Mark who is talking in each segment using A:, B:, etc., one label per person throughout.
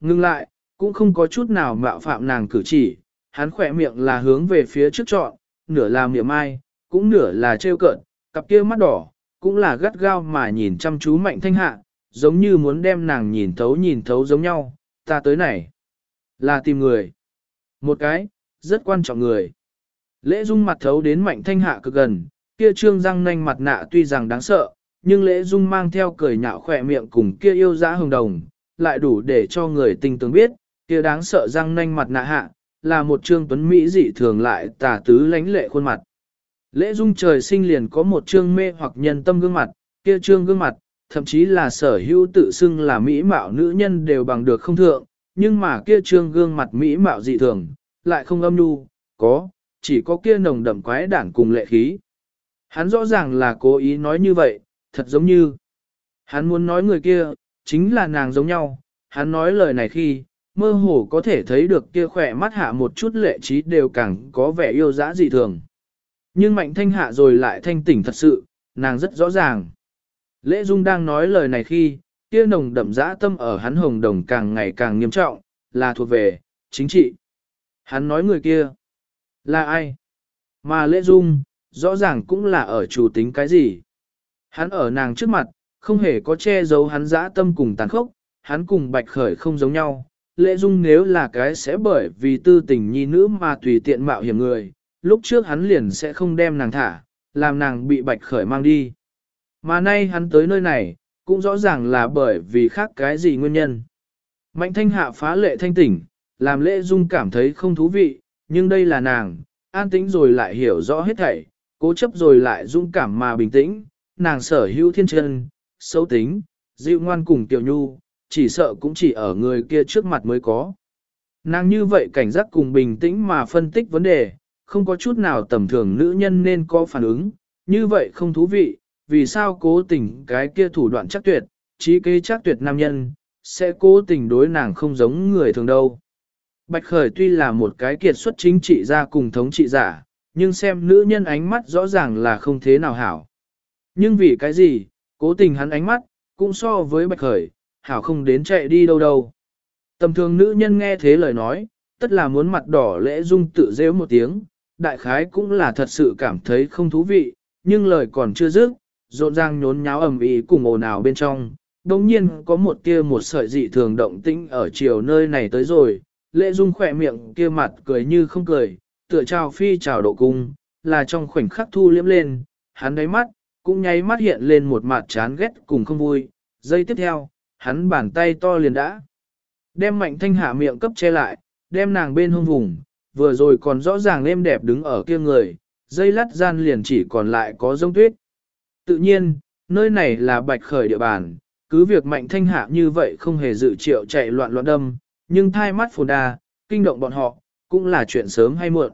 A: Ngưng lại, cũng không có chút nào mạo phạm nàng cử chỉ, hắn khỏe miệng là hướng về phía trước trọn, nửa là miệng mai, cũng nửa là trêu cợt, cặp kia mắt đỏ, cũng là gắt gao mà nhìn chăm chú mạnh thanh hạ, giống như muốn đem nàng nhìn thấu nhìn thấu giống nhau, ta tới này, là tìm người. Một cái, rất quan trọng người. Lễ dung mặt thấu đến mạnh thanh hạ cực gần, kia trương răng nanh mặt nạ tuy rằng đáng sợ, nhưng lễ dung mang theo cười nhạo khỏe miệng cùng kia yêu dã hồng đồng, lại đủ để cho người tình tướng biết, kia đáng sợ răng nanh mặt nạ hạ, là một trương tuấn Mỹ dị thường lại tà tứ lánh lệ khuôn mặt. Lễ dung trời sinh liền có một trương mê hoặc nhân tâm gương mặt, kia trương gương mặt, thậm chí là sở hữu tự xưng là mỹ mạo nữ nhân đều bằng được không thượng, nhưng mà kia trương gương mặt mỹ mạo dị thường, lại không âm nhu, có, chỉ có kia nồng đậm quái đản cùng lệ khí. Hắn rõ ràng là cố ý nói như vậy, thật giống như, hắn muốn nói người kia, chính là nàng giống nhau, hắn nói lời này khi, mơ hồ có thể thấy được kia khỏe mắt hạ một chút lệ trí đều càng có vẻ yêu dã dị thường. Nhưng mạnh thanh hạ rồi lại thanh tỉnh thật sự, nàng rất rõ ràng. Lễ Dung đang nói lời này khi, kia nồng đậm dã tâm ở hắn hồng đồng càng ngày càng nghiêm trọng, là thuộc về, chính trị. Hắn nói người kia, là ai? Mà Lễ Dung, rõ ràng cũng là ở chủ tính cái gì? Hắn ở nàng trước mặt, không hề có che giấu hắn dã tâm cùng tàn khốc, hắn cùng bạch khởi không giống nhau. Lệ Dung nếu là cái sẽ bởi vì tư tình nhi nữ mà tùy tiện mạo hiểm người, lúc trước hắn liền sẽ không đem nàng thả, làm nàng bị bạch khởi mang đi. Mà nay hắn tới nơi này, cũng rõ ràng là bởi vì khác cái gì nguyên nhân. Mạnh thanh hạ phá lệ thanh tỉnh, làm Lệ dung cảm thấy không thú vị, nhưng đây là nàng, an tĩnh rồi lại hiểu rõ hết thảy, cố chấp rồi lại dung cảm mà bình tĩnh, nàng sở hữu thiên chân, xấu tính, dịu ngoan cùng tiểu nhu, chỉ sợ cũng chỉ ở người kia trước mặt mới có. Nàng như vậy cảnh giác cùng bình tĩnh mà phân tích vấn đề, không có chút nào tầm thường nữ nhân nên có phản ứng, như vậy không thú vị, vì sao cố tình cái kia thủ đoạn chắc tuyệt, trí kế chắc tuyệt nam nhân, sẽ cố tình đối nàng không giống người thường đâu. Bạch Khởi tuy là một cái kiệt xuất chính trị gia cùng thống trị giả, nhưng xem nữ nhân ánh mắt rõ ràng là không thế nào hảo. Nhưng vì cái gì, cố tình hắn ánh mắt, cũng so với Bạch Khởi, hảo không đến chạy đi đâu đâu. Tầm thường nữ nhân nghe thế lời nói, tất là muốn mặt đỏ lễ dung tự rêu một tiếng, đại khái cũng là thật sự cảm thấy không thú vị, nhưng lời còn chưa dứt, rộn ràng nhốn nháo ầm ĩ cùng ồn ào bên trong. Đồng nhiên có một tia một sợi dị thường động tĩnh ở chiều nơi này tới rồi, lễ dung khỏe miệng kia mặt cười như không cười, tựa trào phi trào độ cung, là trong khoảnh khắc thu liếm lên, hắn đáy mắt, cũng nháy mắt hiện lên một mặt chán ghét cùng không vui. Giây tiếp theo, hắn bàn tay to liền đã. Đem mạnh thanh hạ miệng cấp che lại, đem nàng bên hông vùng, vừa rồi còn rõ ràng êm đẹp đứng ở kia người, dây lắt gian liền chỉ còn lại có giống tuyết. Tự nhiên, nơi này là bạch khởi địa bàn, cứ việc mạnh thanh hạ như vậy không hề dự triệu chạy loạn loạn đâm, nhưng thai mắt phồn đà, kinh động bọn họ, cũng là chuyện sớm hay muộn.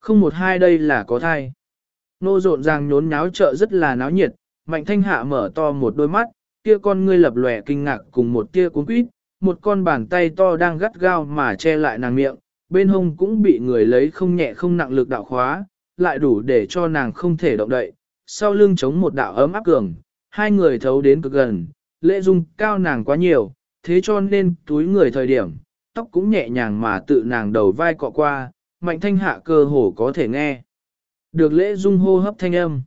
A: Không một hai đây là có thai. Nô rộn ràng nhốn nháo chợ rất là náo nhiệt, mạnh thanh hạ mở to một đôi mắt, kia con ngươi lập lòe kinh ngạc cùng một tia cuốn quýt, một con bàn tay to đang gắt gao mà che lại nàng miệng, bên hông cũng bị người lấy không nhẹ không nặng lực đạo khóa, lại đủ để cho nàng không thể động đậy, sau lưng chống một đạo ấm áp cường, hai người thấu đến cực gần, lễ dung cao nàng quá nhiều, thế cho nên túi người thời điểm, tóc cũng nhẹ nhàng mà tự nàng đầu vai cọ qua, mạnh thanh hạ cơ hồ có thể nghe. Được lễ dung hô hấp thanh âm.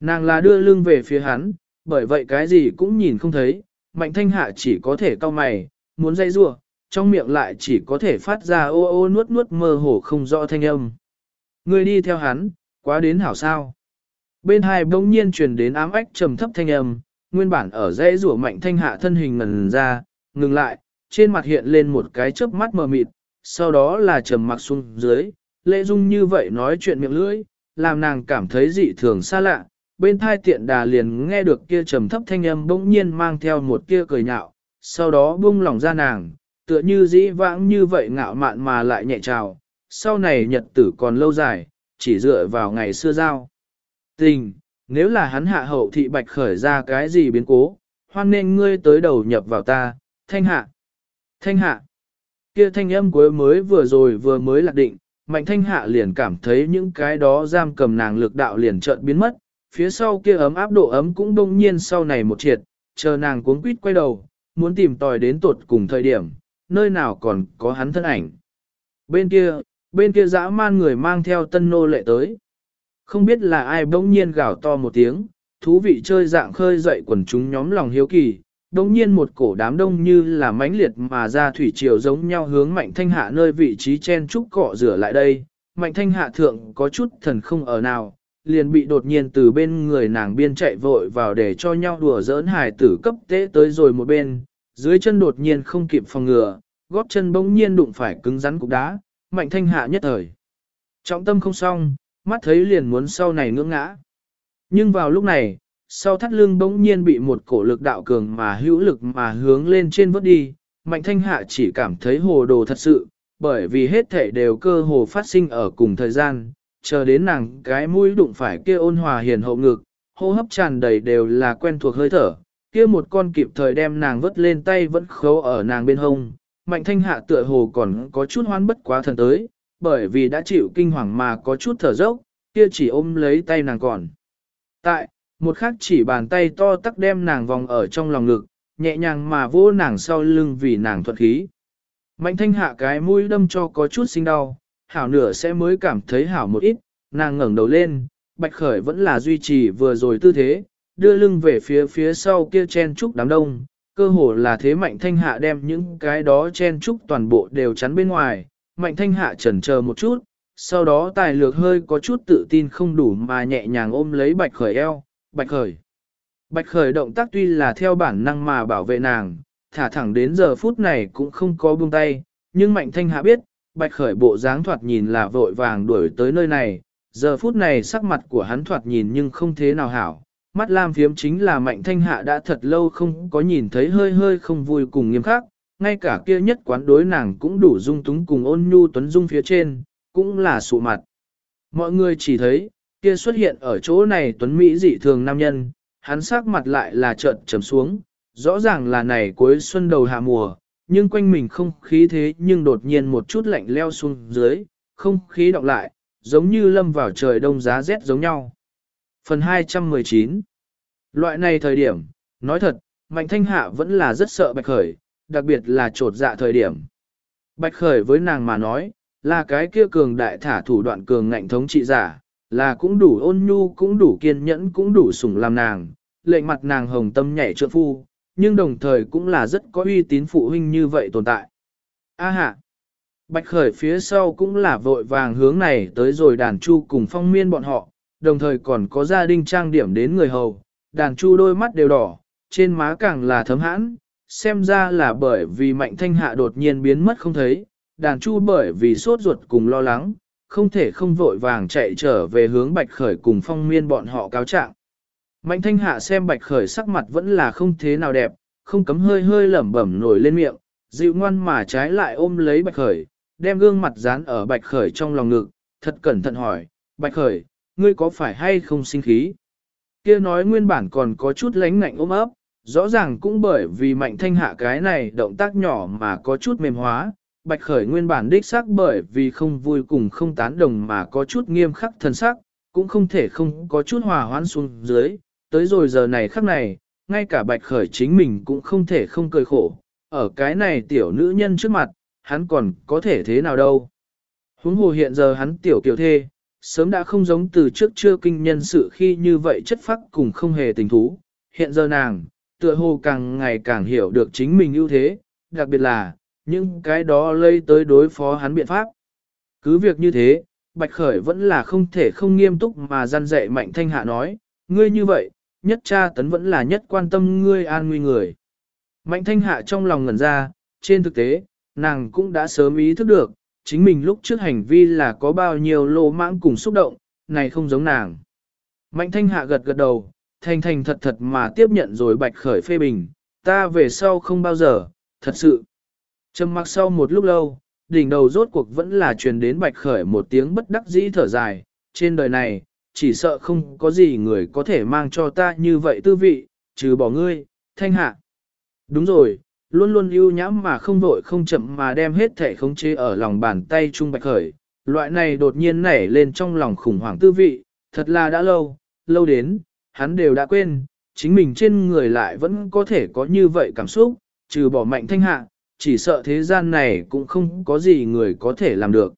A: Nàng là đưa lưng về phía hắn, bởi vậy cái gì cũng nhìn không thấy, mạnh thanh hạ chỉ có thể cau mày, muốn dây rua, trong miệng lại chỉ có thể phát ra ô ô nuốt nuốt mơ hồ không rõ thanh âm. Người đi theo hắn, quá đến hảo sao. Bên hai bỗng nhiên truyền đến ám ách trầm thấp thanh âm, nguyên bản ở dãy rủa mạnh thanh hạ thân hình ngần ra, ngừng lại, trên mặt hiện lên một cái chớp mắt mờ mịt, sau đó là trầm mặc xuống dưới, lệ dung như vậy nói chuyện miệng lưỡi, làm nàng cảm thấy dị thường xa lạ, bên thai tiện đà liền nghe được kia trầm thấp thanh âm bỗng nhiên mang theo một kia cười nhạo, sau đó buông lỏng ra nàng, tựa như dĩ vãng như vậy ngạo mạn mà lại nhẹ trào, sau này nhật tử còn lâu dài, chỉ dựa vào ngày xưa giao. Tình, nếu là hắn hạ hậu thị bạch khởi ra cái gì biến cố, hoan nên ngươi tới đầu nhập vào ta, thanh hạ. Thanh hạ. Kia thanh âm cuối mới vừa rồi vừa mới lạc định, mạnh thanh hạ liền cảm thấy những cái đó giam cầm nàng lực đạo liền chợt biến mất, phía sau kia ấm áp độ ấm cũng đông nhiên sau này một triệt, chờ nàng cuống quýt quay đầu, muốn tìm tòi đến tột cùng thời điểm, nơi nào còn có hắn thân ảnh. Bên kia, bên kia dã man người mang theo tân nô lệ tới. Không biết là ai bỗng nhiên gào to một tiếng, thú vị chơi dạng khơi dậy quần chúng nhóm lòng hiếu kỳ, đồng nhiên một cổ đám đông như là mãnh liệt mà ra thủy triều giống nhau hướng mạnh thanh hạ nơi vị trí chen trúc cọ rửa lại đây. Mạnh thanh hạ thượng có chút thần không ở nào, liền bị đột nhiên từ bên người nàng biên chạy vội vào để cho nhau đùa giỡn hài tử cấp tế tới rồi một bên, dưới chân đột nhiên không kịp phòng ngừa, góp chân bỗng nhiên đụng phải cứng rắn cục đá, mạnh thanh hạ nhất thời. Trọng tâm không xong, mắt thấy liền muốn sau này ngưỡng ngã. Nhưng vào lúc này, sau thắt lưng bỗng nhiên bị một cổ lực đạo cường mà hữu lực mà hướng lên trên vớt đi, mạnh thanh hạ chỉ cảm thấy hồ đồ thật sự, bởi vì hết thể đều cơ hồ phát sinh ở cùng thời gian, chờ đến nàng cái mũi đụng phải kia ôn hòa hiền hậu ngực, hô hấp tràn đầy đều là quen thuộc hơi thở, kia một con kịp thời đem nàng vớt lên tay vẫn khấu ở nàng bên hông, mạnh thanh hạ tựa hồ còn có chút hoan bất quá thần tới, bởi vì đã chịu kinh hoàng mà có chút thở dốc, kia chỉ ôm lấy tay nàng còn. Tại, một khắc chỉ bàn tay to tắc đem nàng vòng ở trong lòng ngực, nhẹ nhàng mà vỗ nàng sau lưng vì nàng thuận khí. Mạnh thanh hạ cái mũi đâm cho có chút sinh đau, hảo nửa sẽ mới cảm thấy hảo một ít, nàng ngẩng đầu lên, bạch khởi vẫn là duy trì vừa rồi tư thế, đưa lưng về phía phía sau kia chen trúc đám đông, cơ hồ là thế mạnh thanh hạ đem những cái đó chen trúc toàn bộ đều chắn bên ngoài, mạnh thanh hạ chần chờ một chút, sau đó tài lược hơi có chút tự tin không đủ mà nhẹ nhàng ôm lấy bạch khởi eo, bạch khởi. Bạch khởi động tác tuy là theo bản năng mà bảo vệ nàng, thả thẳng đến giờ phút này cũng không có buông tay, nhưng mạnh thanh hạ biết, bạch khởi bộ dáng thoạt nhìn là vội vàng đuổi tới nơi này, giờ phút này sắc mặt của hắn thoạt nhìn nhưng không thế nào hảo. Mắt lam phiếm chính là mạnh thanh hạ đã thật lâu không có nhìn thấy hơi hơi không vui cùng nghiêm khắc, ngay cả kia nhất quán đối nàng cũng đủ dung túng cùng ôn nhu tuấn dung phía trên, cũng là sụ mặt. Mọi người chỉ thấy, kia xuất hiện ở chỗ này tuấn Mỹ dị thường nam nhân, hắn sắc mặt lại là trợn trầm xuống, rõ ràng là này cuối xuân đầu hạ mùa, nhưng quanh mình không khí thế nhưng đột nhiên một chút lạnh leo xuống dưới, không khí đọng lại, giống như lâm vào trời đông giá rét giống nhau. Phần 219 Loại này thời điểm, nói thật, Mạnh Thanh Hạ vẫn là rất sợ Bạch Khởi, đặc biệt là trột dạ thời điểm. Bạch Khởi với nàng mà nói, là cái kia cường đại thả thủ đoạn cường ngạnh thống trị giả, là cũng đủ ôn nhu cũng đủ kiên nhẫn cũng đủ sủng làm nàng, Lệ mặt nàng hồng tâm nhảy trượng phu, nhưng đồng thời cũng là rất có uy tín phụ huynh như vậy tồn tại. A hạ! Bạch khởi phía sau cũng là vội vàng hướng này tới rồi đàn chu cùng phong miên bọn họ, đồng thời còn có gia đình trang điểm đến người hầu, đàn chu đôi mắt đều đỏ, trên má càng là thấm hãn, xem ra là bởi vì mạnh thanh hạ đột nhiên biến mất không thấy, đàn chu bởi vì sốt ruột cùng lo lắng, không thể không vội vàng chạy trở về hướng bạch khởi cùng phong miên bọn họ cáo trạng. Mạnh thanh hạ xem bạch khởi sắc mặt vẫn là không thế nào đẹp, không cấm hơi hơi lẩm bẩm nổi lên miệng, dịu ngoan mà trái lại ôm lấy bạch khởi, đem gương mặt dán ở bạch khởi trong lòng ngực, thật cẩn thận hỏi, bạch khởi, ngươi có phải hay không sinh khí? kia nói nguyên bản còn có chút lánh ngạnh ôm ấp, rõ ràng cũng bởi vì mạnh thanh hạ cái này động tác nhỏ mà có chút mềm hóa, bạch khởi nguyên bản đích xác bởi vì không vui cùng không tán đồng mà có chút nghiêm khắc thân sắc, cũng không thể không có chút hòa hoãn xuống dưới, tới rồi giờ này khắc này, ngay cả bạch khởi chính mình cũng không thể không cười khổ, ở cái này tiểu nữ nhân trước mặt, hắn còn có thể thế nào đâu. Huống hồ hiện giờ hắn tiểu kiểu thê, sớm đã không giống từ trước chưa kinh nhân sự khi như vậy chất phác cùng không hề tình thú, hiện giờ nàng, tựa hồ càng ngày càng hiểu được chính mình ưu thế, đặc biệt là, những cái đó lây tới đối phó hắn biện pháp. Cứ việc như thế, Bạch Khởi vẫn là không thể không nghiêm túc mà gian dạy Mạnh Thanh Hạ nói, ngươi như vậy, nhất cha tấn vẫn là nhất quan tâm ngươi an nguy người. Mạnh Thanh Hạ trong lòng ngẩn ra, trên thực tế, nàng cũng đã sớm ý thức được, chính mình lúc trước hành vi là có bao nhiêu lô mãng cùng xúc động, này không giống nàng. Mạnh Thanh Hạ gật gật đầu, thành thành thật thật mà tiếp nhận rồi Bạch Khởi phê bình, ta về sau không bao giờ, thật sự. Trầm mặc sau một lúc lâu, đỉnh đầu rốt cuộc vẫn là truyền đến bạch khởi một tiếng bất đắc dĩ thở dài, trên đời này, chỉ sợ không có gì người có thể mang cho ta như vậy tư vị, trừ bỏ ngươi, thanh hạ. Đúng rồi, luôn luôn ưu nhãm mà không vội không chậm mà đem hết thể khống chế ở lòng bàn tay trung bạch khởi, loại này đột nhiên nảy lên trong lòng khủng hoảng tư vị, thật là đã lâu, lâu đến, hắn đều đã quên, chính mình trên người lại vẫn có thể có như vậy cảm xúc, trừ bỏ mạnh thanh hạ, chỉ sợ thế gian này cũng không có gì người có thể làm được.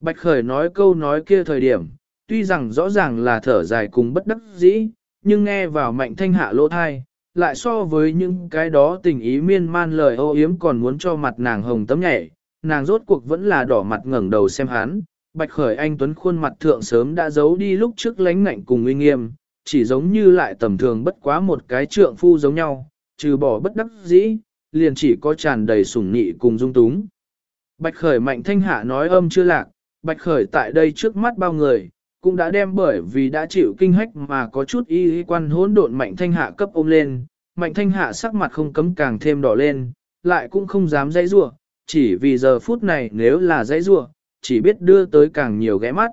A: Bạch Khởi nói câu nói kia thời điểm, tuy rằng rõ ràng là thở dài cùng bất đắc dĩ, nhưng nghe vào mạnh thanh hạ lỗ thai, lại so với những cái đó tình ý miên man lời ô yếm còn muốn cho mặt nàng hồng tấm nhảy, nàng rốt cuộc vẫn là đỏ mặt ngẩng đầu xem hắn, bạch khởi anh tuấn khuôn mặt thượng sớm đã giấu đi lúc trước lánh ngạnh cùng uy nghiêm, chỉ giống như lại tầm thường bất quá một cái trượng phu giống nhau, trừ bỏ bất đắc dĩ, liền chỉ có tràn đầy sủng nị cùng dung túng. Bạch khởi mạnh thanh hạ nói âm chưa lạc, bạch khởi tại đây trước mắt bao người, cũng đã đem bởi vì đã chịu kinh hách mà có chút y y quan hỗn độn mạnh thanh hạ cấp ôm lên, mạnh thanh hạ sắc mặt không cấm càng thêm đỏ lên, lại cũng không dám dãy rủa, chỉ vì giờ phút này nếu là dãy rủa, chỉ biết đưa tới càng nhiều ghé mắt.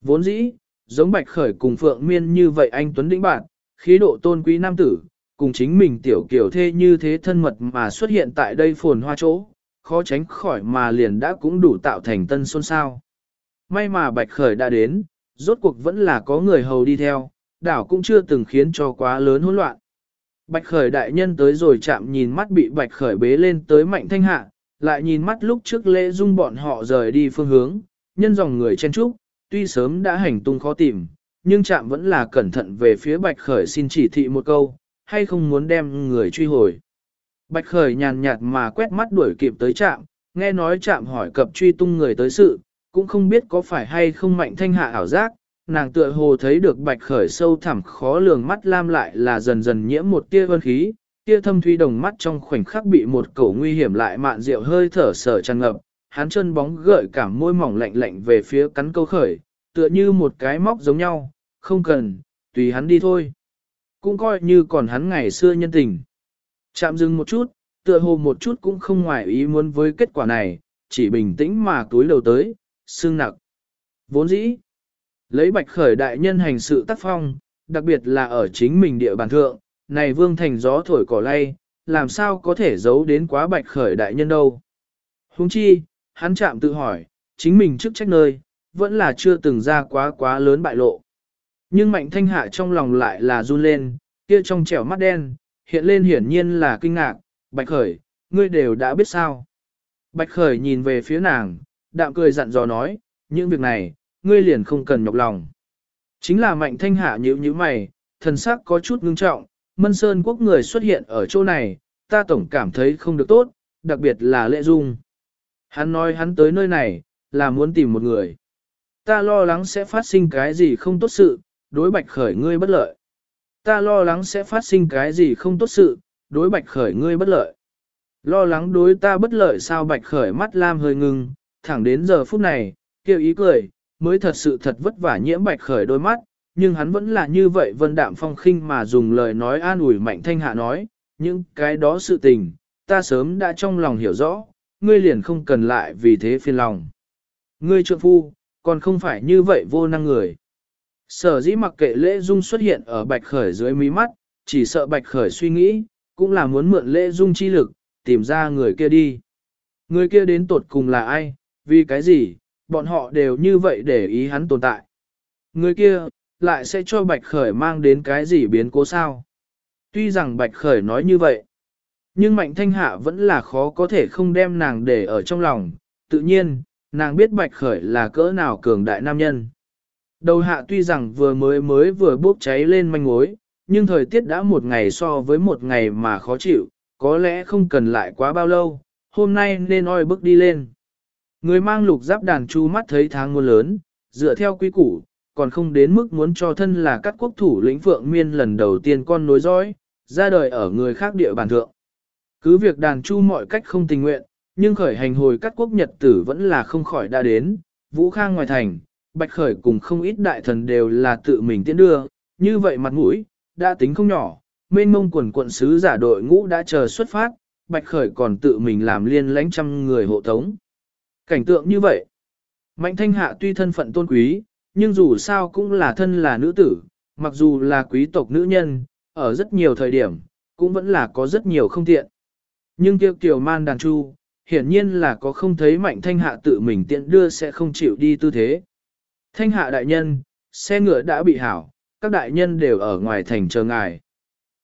A: Vốn dĩ, giống bạch khởi cùng phượng miên như vậy anh Tuấn Đĩnh Bạn, khí độ tôn quý nam tử, cùng chính mình tiểu kiểu thê như thế thân mật mà xuất hiện tại đây phồn hoa chỗ, khó tránh khỏi mà liền đã cũng đủ tạo thành tân xôn sao. May mà bạch khởi đã đến, rốt cuộc vẫn là có người hầu đi theo, đảo cũng chưa từng khiến cho quá lớn hỗn loạn. Bạch khởi đại nhân tới rồi chạm nhìn mắt bị bạch khởi bế lên tới mạnh thanh hạ, lại nhìn mắt lúc trước lễ dung bọn họ rời đi phương hướng, nhân dòng người chen trúc, tuy sớm đã hành tung khó tìm, nhưng chạm vẫn là cẩn thận về phía bạch khởi xin chỉ thị một câu, hay không muốn đem người truy hồi. Bạch khởi nhàn nhạt mà quét mắt đuổi kịp tới trạm, nghe nói trạm hỏi cập truy tung người tới sự, cũng không biết có phải hay không mạnh thanh hạ ảo giác, nàng tựa hồ thấy được bạch khởi sâu thẳm khó lường mắt lam lại là dần dần nhiễm một tia vân khí, tia thâm thuy đồng mắt trong khoảnh khắc bị một cổ nguy hiểm lại mạn rượu hơi thở sở tràn ngập, hắn chân bóng gợi cảm môi mỏng lạnh lạnh về phía cắn câu khởi, tựa như một cái móc giống nhau, không cần, tùy hắn đi thôi. Cũng coi như còn hắn ngày xưa nhân tình. Chạm dừng một chút, tựa hồ một chút cũng không ngoài ý muốn với kết quả này, chỉ bình tĩnh mà túi đầu tới, xương nặc. Vốn dĩ, lấy bạch khởi đại nhân hành sự tác phong, đặc biệt là ở chính mình địa bàn thượng, này vương thành gió thổi cỏ lay, làm sao có thể giấu đến quá bạch khởi đại nhân đâu. Huống chi, hắn chạm tự hỏi, chính mình chức trách nơi, vẫn là chưa từng ra quá quá lớn bại lộ. Nhưng mạnh thanh hạ trong lòng lại là run lên, kia trong trẻo mắt đen, hiện lên hiển nhiên là kinh ngạc, bạch khởi, ngươi đều đã biết sao. Bạch khởi nhìn về phía nàng, đạm cười dặn dò nói, những việc này, ngươi liền không cần nhọc lòng. Chính là mạnh thanh hạ nhíu như mày, thần sắc có chút ngưng trọng, mân sơn quốc người xuất hiện ở chỗ này, ta tổng cảm thấy không được tốt, đặc biệt là lệ dung. Hắn nói hắn tới nơi này, là muốn tìm một người. Ta lo lắng sẽ phát sinh cái gì không tốt sự, đối bạch khởi ngươi bất lợi. Ta lo lắng sẽ phát sinh cái gì không tốt sự, đối bạch khởi ngươi bất lợi. Lo lắng đối ta bất lợi sao bạch khởi mắt lam hơi ngừng, thẳng đến giờ phút này, kêu ý cười, mới thật sự thật vất vả nhiễm bạch khởi đôi mắt, nhưng hắn vẫn là như vậy vân đạm phong khinh mà dùng lời nói an ủi mạnh thanh hạ nói, những cái đó sự tình, ta sớm đã trong lòng hiểu rõ, ngươi liền không cần lại vì thế phiền lòng. Ngươi trượng phu, còn không phải như vậy vô năng người. Sở dĩ mặc kệ lễ dung xuất hiện ở bạch khởi dưới mí mắt, chỉ sợ bạch khởi suy nghĩ, cũng là muốn mượn lễ dung chi lực, tìm ra người kia đi. Người kia đến tột cùng là ai, vì cái gì, bọn họ đều như vậy để ý hắn tồn tại. Người kia, lại sẽ cho Bạch Khởi mang đến cái gì biến cố sao? Tuy rằng Bạch Khởi nói như vậy, nhưng Mạnh Thanh Hạ vẫn là khó có thể không đem nàng để ở trong lòng. Tự nhiên, nàng biết Bạch Khởi là cỡ nào cường đại nam nhân. Đầu hạ tuy rằng vừa mới mới vừa bốc cháy lên manh mối, nhưng thời tiết đã một ngày so với một ngày mà khó chịu, có lẽ không cần lại quá bao lâu, hôm nay nên oi bước đi lên. Người mang lục giáp đàn chu mắt thấy tháng mưa lớn, dựa theo quy củ, còn không đến mức muốn cho thân là các quốc thủ lĩnh phượng miên lần đầu tiên con nối dõi, ra đời ở người khác địa bàn thượng. Cứ việc đàn chu mọi cách không tình nguyện, nhưng khởi hành hồi các quốc nhật tử vẫn là không khỏi đã đến, vũ khang ngoài thành, bạch khởi cùng không ít đại thần đều là tự mình tiến đưa, như vậy mặt mũi, đã tính không nhỏ, mênh mông quần quận sứ giả đội ngũ đã chờ xuất phát, bạch khởi còn tự mình làm liên lãnh trăm người hộ tống. Cảnh tượng như vậy, mạnh thanh hạ tuy thân phận tôn quý, nhưng dù sao cũng là thân là nữ tử, mặc dù là quý tộc nữ nhân, ở rất nhiều thời điểm, cũng vẫn là có rất nhiều không tiện. Nhưng tiêu tiểu man đàn chu, hiển nhiên là có không thấy mạnh thanh hạ tự mình tiện đưa sẽ không chịu đi tư thế. Thanh hạ đại nhân, xe ngựa đã bị hảo, các đại nhân đều ở ngoài thành chờ ngài.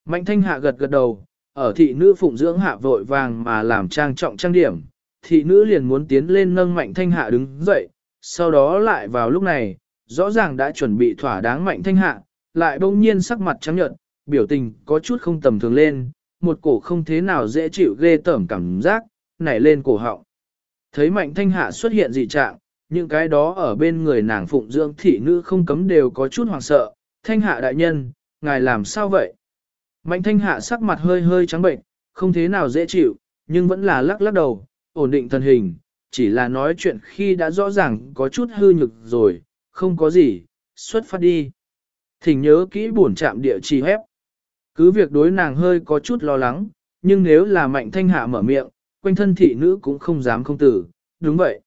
A: Mạnh thanh hạ gật gật đầu, ở thị nữ phụng dưỡng hạ vội vàng mà làm trang trọng trang điểm, thị nữ liền muốn tiến lên nâng mạnh thanh hạ đứng dậy, sau đó lại vào lúc này, rõ ràng đã chuẩn bị thỏa đáng mạnh thanh hạ, lại bỗng nhiên sắc mặt trắng nhợt, biểu tình có chút không tầm thường lên, một cổ không thế nào dễ chịu ghê tởm cảm giác, nảy lên cổ họng. Thấy mạnh thanh hạ xuất hiện dị trạng, những cái đó ở bên người nàng phụng dưỡng thị nữ không cấm đều có chút hoảng sợ, thanh hạ đại nhân, ngài làm sao vậy? Mạnh thanh hạ sắc mặt hơi hơi trắng bệnh, không thế nào dễ chịu, nhưng vẫn là lắc lắc đầu, ổn định thân hình, chỉ là nói chuyện khi đã rõ ràng có chút hư nhực rồi, không có gì, xuất phát đi. Thỉnh nhớ kỹ buồn chạm địa chỉ hép. Cứ việc đối nàng hơi có chút lo lắng, nhưng nếu là mạnh thanh hạ mở miệng, quanh thân thị nữ cũng không dám không tử, đúng vậy.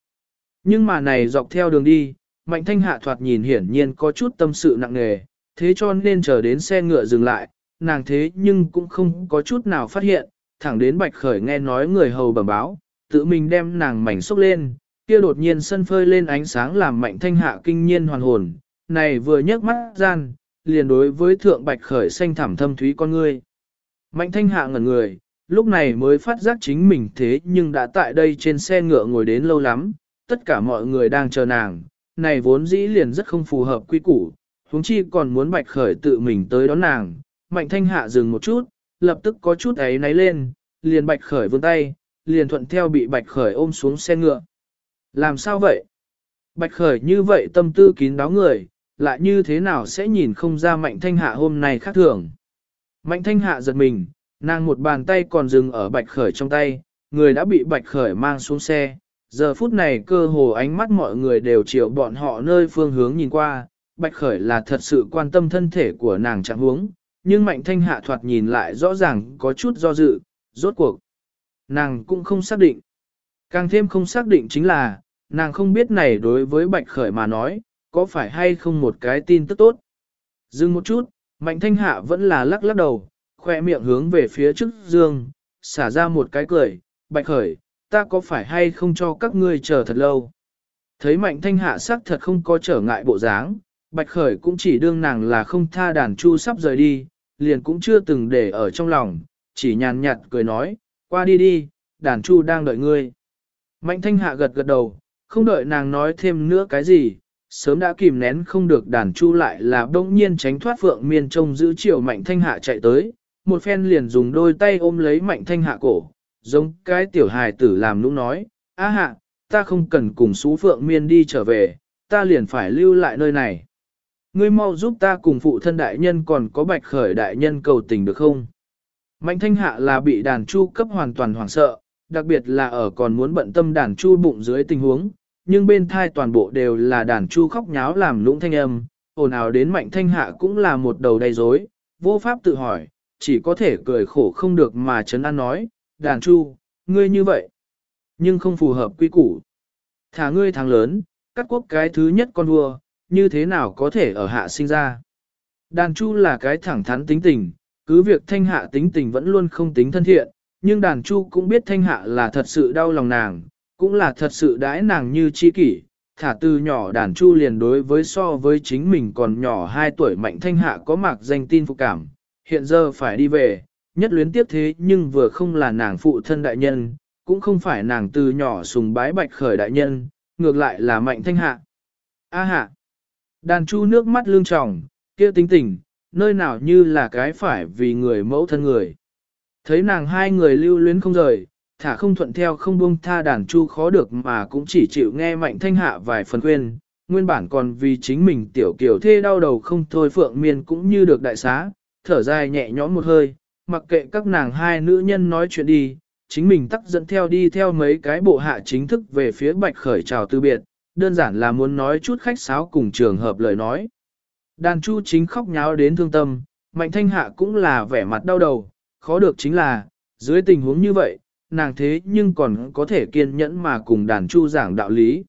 A: Nhưng mà này dọc theo đường đi, mạnh thanh hạ thoạt nhìn hiển nhiên có chút tâm sự nặng nề, thế cho nên chờ đến xe ngựa dừng lại, nàng thế nhưng cũng không có chút nào phát hiện, thẳng đến bạch khởi nghe nói người hầu bẩm báo, tự mình đem nàng mảnh xúc lên, kia đột nhiên sân phơi lên ánh sáng làm mạnh thanh hạ kinh nhiên hoàn hồn, này vừa nhấc mắt gian, liền đối với thượng bạch khởi xanh thẳm thâm thúy con ngươi. Mạnh thanh hạ ngẩn người, lúc này mới phát giác chính mình thế nhưng đã tại đây trên xe ngựa ngồi đến lâu lắm, tất cả mọi người đang chờ nàng, này vốn dĩ liền rất không phù hợp quy củ, huống chi còn muốn bạch khởi tự mình tới đón nàng. Mạnh thanh hạ dừng một chút, lập tức có chút ấy náy lên, liền bạch khởi vươn tay, liền thuận theo bị bạch khởi ôm xuống xe ngựa. Làm sao vậy? Bạch khởi như vậy tâm tư kín đáo người, lại như thế nào sẽ nhìn không ra mạnh thanh hạ hôm nay khác thường. Mạnh thanh hạ giật mình, nàng một bàn tay còn dừng ở bạch khởi trong tay, người đã bị bạch khởi mang xuống xe. Giờ phút này cơ hồ ánh mắt mọi người đều chiều bọn họ nơi phương hướng nhìn qua, bạch khởi là thật sự quan tâm thân thể của nàng trạng huống, nhưng mạnh thanh hạ thoạt nhìn lại rõ ràng có chút do dự, rốt cuộc. Nàng cũng không xác định. Càng thêm không xác định chính là, nàng không biết này đối với bạch khởi mà nói, có phải hay không một cái tin tức tốt. Dừng một chút, mạnh thanh hạ vẫn là lắc lắc đầu, khoe miệng hướng về phía trước dương, xả ra một cái cười, bạch khởi, ta có phải hay không cho các ngươi chờ thật lâu. Thấy mạnh thanh hạ sắc thật không có trở ngại bộ dáng, bạch khởi cũng chỉ đương nàng là không tha đàn chu sắp rời đi, liền cũng chưa từng để ở trong lòng, chỉ nhàn nhạt cười nói, qua đi đi, đàn chu đang đợi ngươi. Mạnh thanh hạ gật gật đầu, không đợi nàng nói thêm nữa cái gì, sớm đã kìm nén không được đàn chu lại là đông nhiên tránh thoát phượng miên trông giữ triệu mạnh thanh hạ chạy tới, một phen liền dùng đôi tay ôm lấy mạnh thanh hạ cổ, giống cái tiểu hài tử làm nũng nói, á hạ, ta không cần cùng xú phượng miên đi trở về, ta liền phải lưu lại nơi này. Ngươi mau giúp ta cùng phụ thân đại nhân còn có bạch khởi đại nhân cầu tình được không? Mạnh thanh hạ là bị đàn chu cấp hoàn toàn hoảng sợ, đặc biệt là ở còn muốn bận tâm đàn chu bụng dưới tình huống, nhưng bên thai toàn bộ đều là đàn chu khóc nháo làm lũng thanh âm, ồn ào đến mạnh thanh hạ cũng là một đầu đầy rối, vô pháp tự hỏi, chỉ có thể cười khổ không được mà chấn an nói, đàn chu, ngươi như vậy, nhưng không phù hợp quy củ. Thả ngươi thắng lớn, cắt quốc cái thứ nhất con vua, như thế nào có thể ở hạ sinh ra. Đàn chu là cái thẳng thắn tính tình, cứ việc thanh hạ tính tình vẫn luôn không tính thân thiện, nhưng đàn chu cũng biết thanh hạ là thật sự đau lòng nàng, cũng là thật sự đãi nàng như chi kỷ. Thả từ nhỏ đàn chu liền đối với so với chính mình còn nhỏ 2 tuổi mạnh thanh hạ có mạc danh tin phục cảm, hiện giờ phải đi về, nhất luyến tiếp thế nhưng vừa không là nàng phụ thân đại nhân, cũng không phải nàng từ nhỏ sùng bái bạch khởi đại nhân, ngược lại là mạnh thanh hạ. A hạ, đàn chu nước mắt lương tròng, kia tính tình, nơi nào như là cái phải vì người mẫu thân người. Thấy nàng hai người lưu luyến không rời, thả không thuận theo không buông tha đàn chu khó được mà cũng chỉ chịu nghe mạnh thanh hạ vài phần khuyên, nguyên bản còn vì chính mình tiểu kiểu thê đau đầu không thôi phượng miên cũng như được đại xá, thở dài nhẹ nhõm một hơi, mặc kệ các nàng hai nữ nhân nói chuyện đi, chính mình tắc dẫn theo đi theo mấy cái bộ hạ chính thức về phía bạch khởi chào từ biệt, đơn giản là muốn nói chút khách sáo cùng trường hợp lời nói. Đàn chu chính khóc nháo đến thương tâm, mạnh thanh hạ cũng là vẻ mặt đau đầu, khó được chính là, dưới tình huống như vậy, nàng thế nhưng còn có thể kiên nhẫn mà cùng đàn chu giảng đạo lý.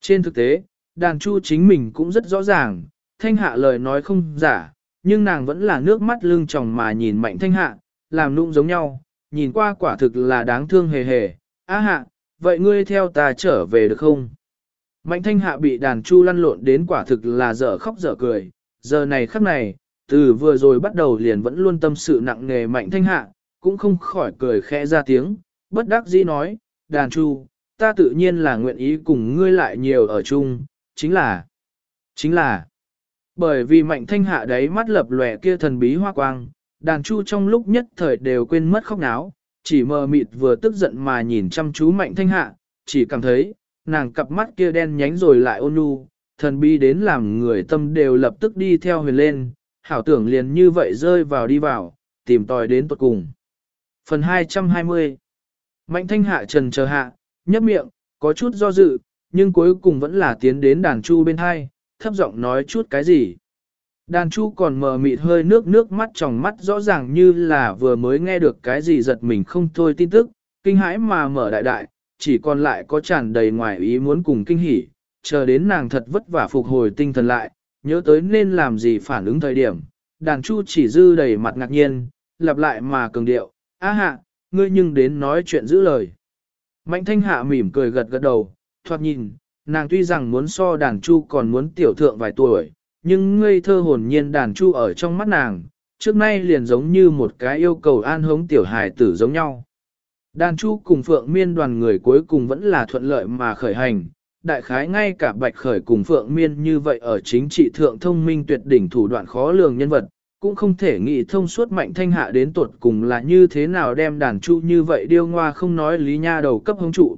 A: Trên thực tế, đàn chu chính mình cũng rất rõ ràng, thanh hạ lời nói không giả, nhưng nàng vẫn là nước mắt lưng tròng mà nhìn mạnh thanh hạ, làm nụng giống nhau, nhìn qua quả thực là đáng thương hề hề, á hạ, vậy ngươi theo ta trở về được không? Mạnh thanh hạ bị đàn chu lăn lộn đến quả thực là dở khóc dở cười, giờ này khắc này, từ vừa rồi bắt đầu liền vẫn luôn tâm sự nặng nề mạnh thanh hạ, cũng không khỏi cười khẽ ra tiếng, bất đắc dĩ nói, đàn chu, ta tự nhiên là nguyện ý cùng ngươi lại nhiều ở chung, chính là, chính là, bởi vì mạnh thanh hạ đấy mắt lập lòe kia thần bí hoa quang, đàn chu trong lúc nhất thời đều quên mất khóc náo, chỉ mờ mịt vừa tức giận mà nhìn chăm chú mạnh thanh hạ, chỉ cảm thấy, nàng cặp mắt kia đen nhánh rồi lại ôn nhu, thần bí đến làm người tâm đều lập tức đi theo huyền lên, hảo tưởng liền như vậy rơi vào đi vào, tìm tòi đến tuật cùng. Phần 220 Mạnh thanh hạ trần chờ hạ, nhấp miệng, có chút do dự, nhưng cuối cùng vẫn là tiến đến đàn chu bên hai, thấp giọng nói chút cái gì. Đàn chu còn mờ mịt hơi nước nước mắt trong mắt rõ ràng như là vừa mới nghe được cái gì giật mình không thôi tin tức, kinh hãi mà mở đại đại, chỉ còn lại có tràn đầy ngoài ý muốn cùng kinh hỉ, chờ đến nàng thật vất vả phục hồi tinh thần lại, nhớ tới nên làm gì phản ứng thời điểm. Đàn chu chỉ dư đầy mặt ngạc nhiên, lặp lại mà cường điệu, á hạ, ngươi nhưng đến nói chuyện giữ lời. Mạnh thanh hạ mỉm cười gật gật đầu, thoạt nhìn, nàng tuy rằng muốn so đàn chu còn muốn tiểu thượng vài tuổi, nhưng ngây thơ hồn nhiên đàn chu ở trong mắt nàng, trước nay liền giống như một cái yêu cầu an hống tiểu hài tử giống nhau. Đàn chu cùng phượng miên đoàn người cuối cùng vẫn là thuận lợi mà khởi hành, đại khái ngay cả bạch khởi cùng phượng miên như vậy ở chính trị thượng thông minh tuyệt đỉnh thủ đoạn khó lường nhân vật, cũng không thể nghĩ thông suốt mạnh thanh hạ đến tuột cùng là như thế nào đem đàn chu như vậy điêu ngoa không nói lý nha đầu cấp hông trụ.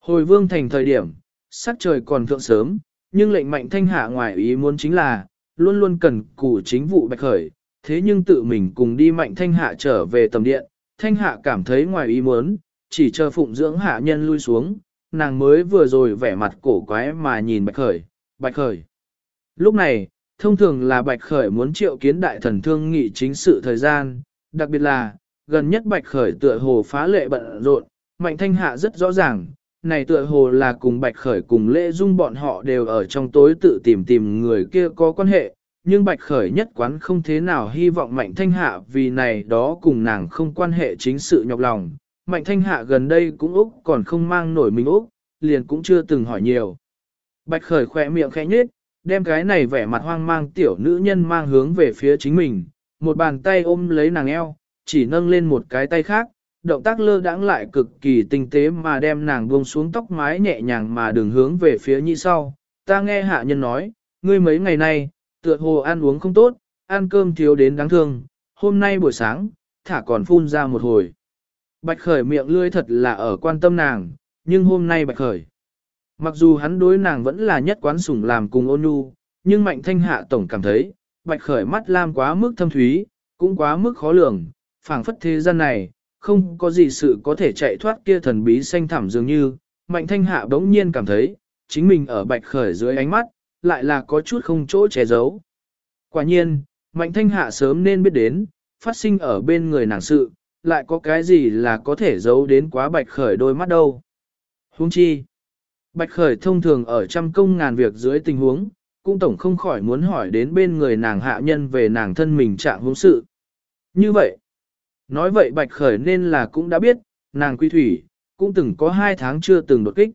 A: Hồi vương thành thời điểm, sắc trời còn thượng sớm, nhưng lệnh mạnh thanh hạ ngoài ý muốn chính là, luôn luôn cần củ chính vụ bạch khởi, thế nhưng tự mình cùng đi mạnh thanh hạ trở về tầm điện, thanh hạ cảm thấy ngoài ý muốn, chỉ chờ phụng dưỡng hạ nhân lui xuống, nàng mới vừa rồi vẻ mặt cổ quái mà nhìn bạch khởi, bạch khởi. Lúc này, thông thường là bạch khởi muốn triệu kiến đại thần thương nghị chính sự thời gian, đặc biệt là, gần nhất bạch khởi tựa hồ phá lệ bận rộn, mạnh thanh hạ rất rõ ràng, này tựa hồ là cùng Bạch Khởi cùng Lễ Dung bọn họ đều ở trong tối tự tìm tìm người kia có quan hệ, nhưng Bạch Khởi nhất quán không thế nào hy vọng Mạnh Thanh Hạ vì này đó cùng nàng không quan hệ chính sự nhọc lòng. Mạnh Thanh Hạ gần đây cũng Úc còn không mang nổi mình Úc, liền cũng chưa từng hỏi nhiều. Bạch Khởi khỏe miệng khẽ nhếch, đem cái này vẻ mặt hoang mang tiểu nữ nhân mang hướng về phía chính mình, một bàn tay ôm lấy nàng eo, chỉ nâng lên một cái tay khác, động tác lơ đãng lại cực kỳ tinh tế mà đem nàng buông xuống tóc mái nhẹ nhàng mà đường hướng về phía nhị sau. Ta nghe hạ nhân nói, ngươi mấy ngày nay, tựa hồ ăn uống không tốt, ăn cơm thiếu đến đáng thương, hôm nay buổi sáng, thả còn phun ra một hồi. Bạch khởi miệng lươi thật là ở quan tâm nàng, nhưng hôm nay bạch khởi. Mặc dù hắn đối nàng vẫn là nhất quán sủng làm cùng ôn nhu, nhưng mạnh thanh hạ tổng cảm thấy, bạch khởi mắt lam quá mức thâm thúy, cũng quá mức khó lường, phảng phất thế gian này, không có gì sự có thể chạy thoát kia thần bí xanh thẳm dường như, mạnh thanh hạ bỗng nhiên cảm thấy, chính mình ở bạch khởi dưới ánh mắt, lại là có chút không chỗ che giấu. Quả nhiên, mạnh thanh hạ sớm nên biết đến, phát sinh ở bên người nàng sự, lại có cái gì là có thể giấu đến quá bạch khởi đôi mắt đâu. Huống chi, bạch khởi thông thường ở trăm công ngàn việc dưới tình huống, cũng tổng không khỏi muốn hỏi đến bên người nàng hạ nhân về nàng thân mình trạng huống sự. Như vậy, Nói vậy Bạch Khởi nên là cũng đã biết, nàng quy thủy, cũng từng có hai tháng chưa từng đột kích.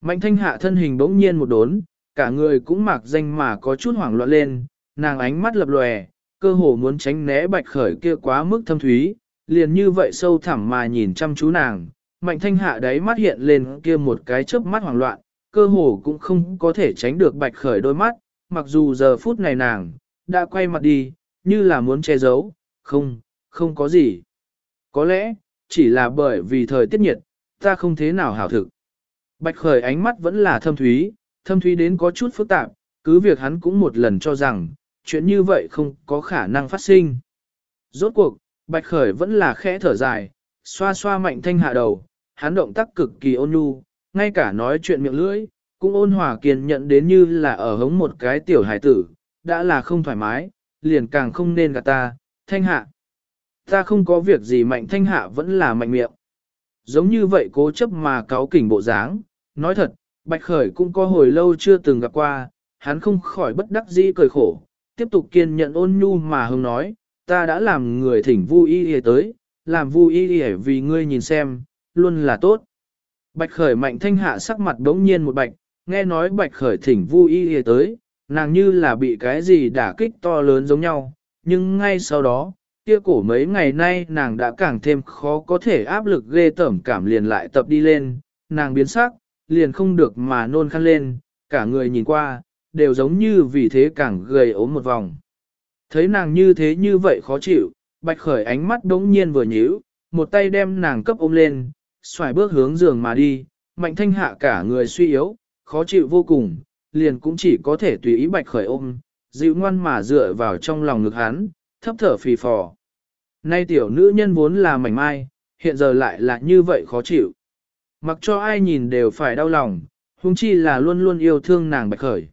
A: Mạnh thanh hạ thân hình bỗng nhiên một đốn, cả người cũng mặc danh mà có chút hoảng loạn lên, nàng ánh mắt lập lòe, cơ hồ muốn tránh né Bạch Khởi kia quá mức thâm thúy, liền như vậy sâu thẳm mà nhìn chăm chú nàng. Mạnh thanh hạ đáy mắt hiện lên kia một cái chớp mắt hoảng loạn, cơ hồ cũng không có thể tránh được Bạch Khởi đôi mắt, mặc dù giờ phút này nàng, đã quay mặt đi, như là muốn che giấu, không, không có gì. Có lẽ, chỉ là bởi vì thời tiết nhiệt, ta không thế nào hảo thực. Bạch khởi ánh mắt vẫn là thâm thúy, thâm thúy đến có chút phức tạp, cứ việc hắn cũng một lần cho rằng, chuyện như vậy không có khả năng phát sinh. Rốt cuộc, bạch khởi vẫn là khẽ thở dài, xoa xoa mạnh thanh hạ đầu, hắn động tác cực kỳ ôn nhu, ngay cả nói chuyện miệng lưỡi, cũng ôn hòa kiên nhận đến như là ở hống một cái tiểu hải tử, đã là không thoải mái, liền càng không nên gạt ta, thanh hạ. Ta không có việc gì mạnh thanh hạ vẫn là mạnh miệng. Giống như vậy cố chấp mà cáo kỉnh bộ dáng, nói thật, Bạch Khởi cũng có hồi lâu chưa từng gặp qua, hắn không khỏi bất đắc dĩ cười khổ, tiếp tục kiên nhận ôn nhu mà hưng nói, ta đã làm người thỉnh vui y y tới, làm vui y y vì ngươi nhìn xem, luôn là tốt. Bạch Khởi mạnh thanh hạ sắc mặt đống nhiên một bạch, nghe nói Bạch Khởi thỉnh vui y y tới, nàng như là bị cái gì đả kích to lớn giống nhau, nhưng ngay sau đó, kia cổ mấy ngày nay nàng đã càng thêm khó có thể áp lực ghê tởm cảm liền lại tập đi lên, nàng biến sắc, liền không được mà nôn khăn lên, cả người nhìn qua, đều giống như vì thế càng gầy ốm một vòng. Thấy nàng như thế như vậy khó chịu, bạch khởi ánh mắt đống nhiên vừa nhíu, một tay đem nàng cấp ôm lên, xoài bước hướng giường mà đi, mạnh thanh hạ cả người suy yếu, khó chịu vô cùng, liền cũng chỉ có thể tùy ý bạch khởi ôm, dịu ngoan mà dựa vào trong lòng ngực hắn, thấp thở phì phò. Nay tiểu nữ nhân vốn là mảnh mai, hiện giờ lại là như vậy khó chịu. Mặc cho ai nhìn đều phải đau lòng, huống chi là luôn luôn yêu thương nàng bạch khởi.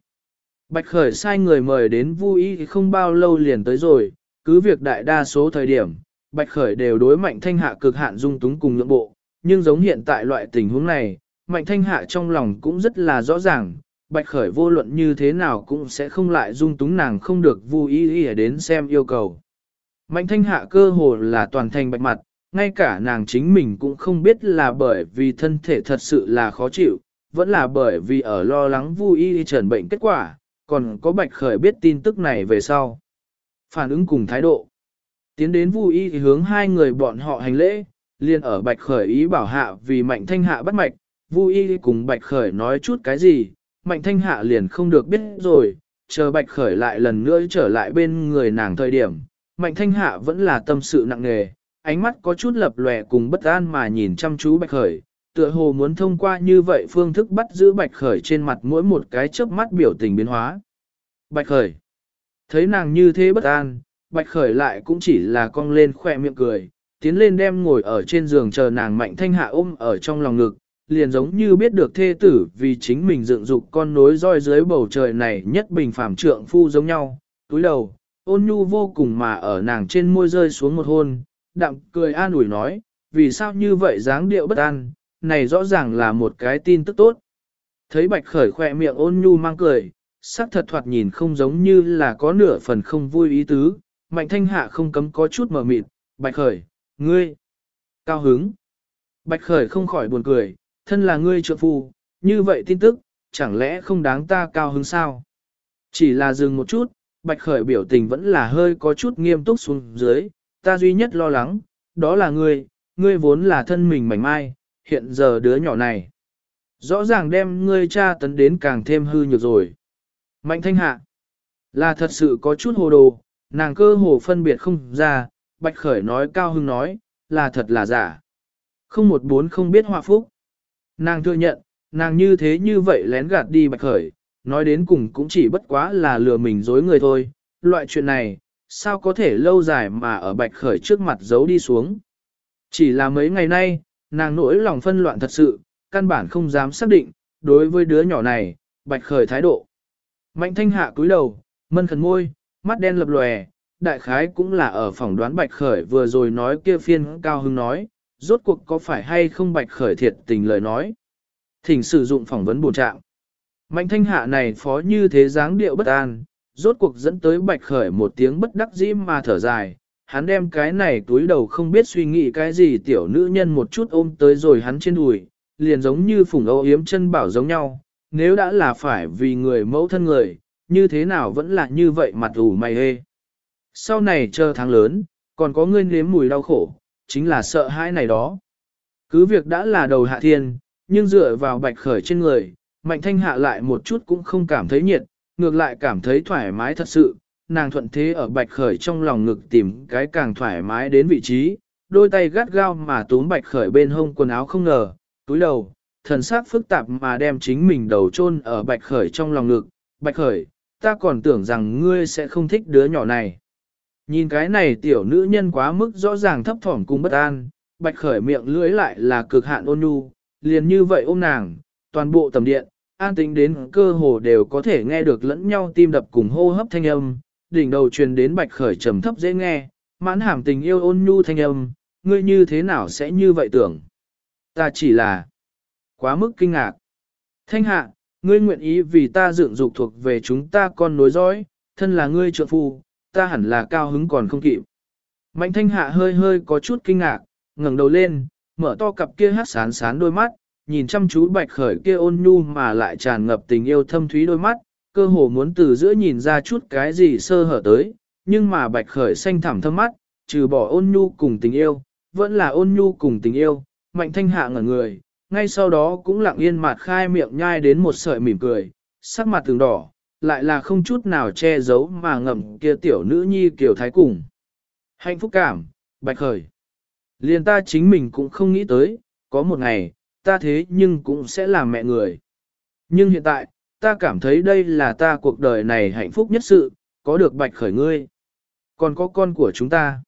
A: Bạch khởi sai người mời đến vui không bao lâu liền tới rồi, cứ việc đại đa số thời điểm, bạch khởi đều đối mạnh thanh hạ cực hạn dung túng cùng nhượng bộ, nhưng giống hiện tại loại tình huống này, mạnh thanh hạ trong lòng cũng rất là rõ ràng, bạch khởi vô luận như thế nào cũng sẽ không lại dung túng nàng không được vui ý đến xem yêu cầu. Mạnh thanh hạ cơ hồ là toàn thành bạch mặt, ngay cả nàng chính mình cũng không biết là bởi vì thân thể thật sự là khó chịu, vẫn là bởi vì ở lo lắng vui y trần bệnh kết quả, còn có bạch khởi biết tin tức này về sau. Phản ứng cùng thái độ. Tiến đến vui y thì hướng hai người bọn họ hành lễ, liền ở bạch khởi ý bảo hạ vì mạnh thanh hạ bắt mạch, vui y cùng bạch khởi nói chút cái gì, mạnh thanh hạ liền không được biết rồi, chờ bạch khởi lại lần nữa trở lại bên người nàng thời điểm, mạnh thanh hạ vẫn là tâm sự nặng nề, ánh mắt có chút lập lòe cùng bất an mà nhìn chăm chú bạch khởi, tựa hồ muốn thông qua như vậy phương thức bắt giữ bạch khởi trên mặt mỗi một cái chớp mắt biểu tình biến hóa. Bạch khởi, thấy nàng như thế bất an, bạch khởi lại cũng chỉ là cong lên khỏe miệng cười, tiến lên đem ngồi ở trên giường chờ nàng mạnh thanh hạ ôm ở trong lòng ngực, liền giống như biết được thê tử vì chính mình dựng dục con nối roi dưới bầu trời này nhất bình phàm trượng phu giống nhau, túi đầu, ôn nhu vô cùng mà ở nàng trên môi rơi xuống một hôn, đạm cười an ủi nói, vì sao như vậy dáng điệu bất an, này rõ ràng là một cái tin tức tốt. Thấy bạch khởi khỏe miệng ôn nhu mang cười, sắc thật thoạt nhìn không giống như là có nửa phần không vui ý tứ, mạnh thanh hạ không cấm có chút mờ mịt, bạch khởi, ngươi, cao hứng. Bạch khởi không khỏi buồn cười, thân là ngươi trợ phu, như vậy tin tức, chẳng lẽ không đáng ta cao hứng sao? Chỉ là dừng một chút, bạch khởi biểu tình vẫn là hơi có chút nghiêm túc xuống dưới, ta duy nhất lo lắng, đó là ngươi, ngươi vốn là thân mình mảnh mai, hiện giờ đứa nhỏ này. Rõ ràng đem ngươi cha tấn đến càng thêm hư nhược rồi. Mạnh thanh hạ, là thật sự có chút hồ đồ, nàng cơ hồ phân biệt không ra, bạch khởi nói cao hưng nói, là thật là giả. Không một bốn không biết hòa phúc. Nàng thừa nhận, nàng như thế như vậy lén gạt đi bạch khởi, nói đến cùng cũng chỉ bất quá là lừa mình dối người thôi. Loại chuyện này, sao có thể lâu dài mà ở bạch khởi trước mặt giấu đi xuống. Chỉ là mấy ngày nay, nàng nỗi lòng phân loạn thật sự, căn bản không dám xác định, đối với đứa nhỏ này, bạch khởi thái độ. Mạnh thanh hạ cúi đầu, mân khẩn môi, mắt đen lập lòe, đại khái cũng là ở phỏng đoán bạch khởi vừa rồi nói kia phiên cao hưng nói, rốt cuộc có phải hay không bạch khởi thiệt tình lời nói. Thỉnh sử dụng phỏng vấn bổ trạng. Mạnh thanh hạ này phó như thế dáng điệu bất an, rốt cuộc dẫn tới bạch khởi một tiếng bất đắc dĩ mà thở dài. Hắn đem cái này túi đầu không biết suy nghĩ cái gì tiểu nữ nhân một chút ôm tới rồi hắn trên đùi, liền giống như phùng âu yếm chân bảo giống nhau. Nếu đã là phải vì người mẫu thân người, như thế nào vẫn là như vậy mặt ủ mày hê. Sau này chờ tháng lớn, còn có ngươi nếm mùi đau khổ, chính là sợ hãi này đó. Cứ việc đã là đầu hạ thiên, nhưng dựa vào bạch khởi trên người, mạnh thanh hạ lại một chút cũng không cảm thấy nhiệt, ngược lại cảm thấy thoải mái thật sự, nàng thuận thế ở bạch khởi trong lòng ngực tìm cái càng thoải mái đến vị trí, đôi tay gắt gao mà túm bạch khởi bên hông quần áo không ngờ, túi đầu, thần sắc phức tạp mà đem chính mình đầu chôn ở bạch khởi trong lòng ngực, bạch khởi, ta còn tưởng rằng ngươi sẽ không thích đứa nhỏ này. Nhìn cái này tiểu nữ nhân quá mức rõ ràng thấp thỏm cùng bất an, bạch khởi miệng lưỡi lại là cực hạn ôn nhu, liền như vậy ôm nàng, toàn bộ tầm điện, an tính đến cơ hồ đều có thể nghe được lẫn nhau tim đập cùng hô hấp thanh âm, đỉnh đầu truyền đến bạch khởi trầm thấp dễ nghe, mãn hàm tình yêu ôn nhu thanh âm, ngươi như thế nào sẽ như vậy tưởng? Ta chỉ là quá mức kinh ngạc. Thanh hạ, ngươi nguyện ý vì ta dựng dục thuộc về chúng ta con nối dõi, thân là ngươi trợ phu, ta hẳn là cao hứng còn không kịp. Mạnh thanh hạ hơi hơi có chút kinh ngạc, ngẩng đầu lên, mở to cặp kia hát sán sán đôi mắt, nhìn chăm chú bạch khởi kia ôn nhu mà lại tràn ngập tình yêu thâm thúy đôi mắt, cơ hồ muốn từ giữa nhìn ra chút cái gì sơ hở tới, nhưng mà bạch khởi xanh thẳm thâm mắt, trừ bỏ ôn nhu cùng tình yêu, vẫn là ôn nhu cùng tình yêu, mạnh thanh hạ ngẩn người, ngay sau đó cũng lặng yên mặt khai miệng nhai đến một sợi mỉm cười, sắc mặt từng đỏ, lại là không chút nào che giấu mà ngậm kia tiểu nữ nhi kiểu thái cùng. Hạnh phúc cảm, bạch khởi. Liền ta chính mình cũng không nghĩ tới, có một ngày, ta thế nhưng cũng sẽ làm mẹ người. Nhưng hiện tại, ta cảm thấy đây là ta cuộc đời này hạnh phúc nhất sự, có được bạch khởi ngươi. Còn có con của chúng ta.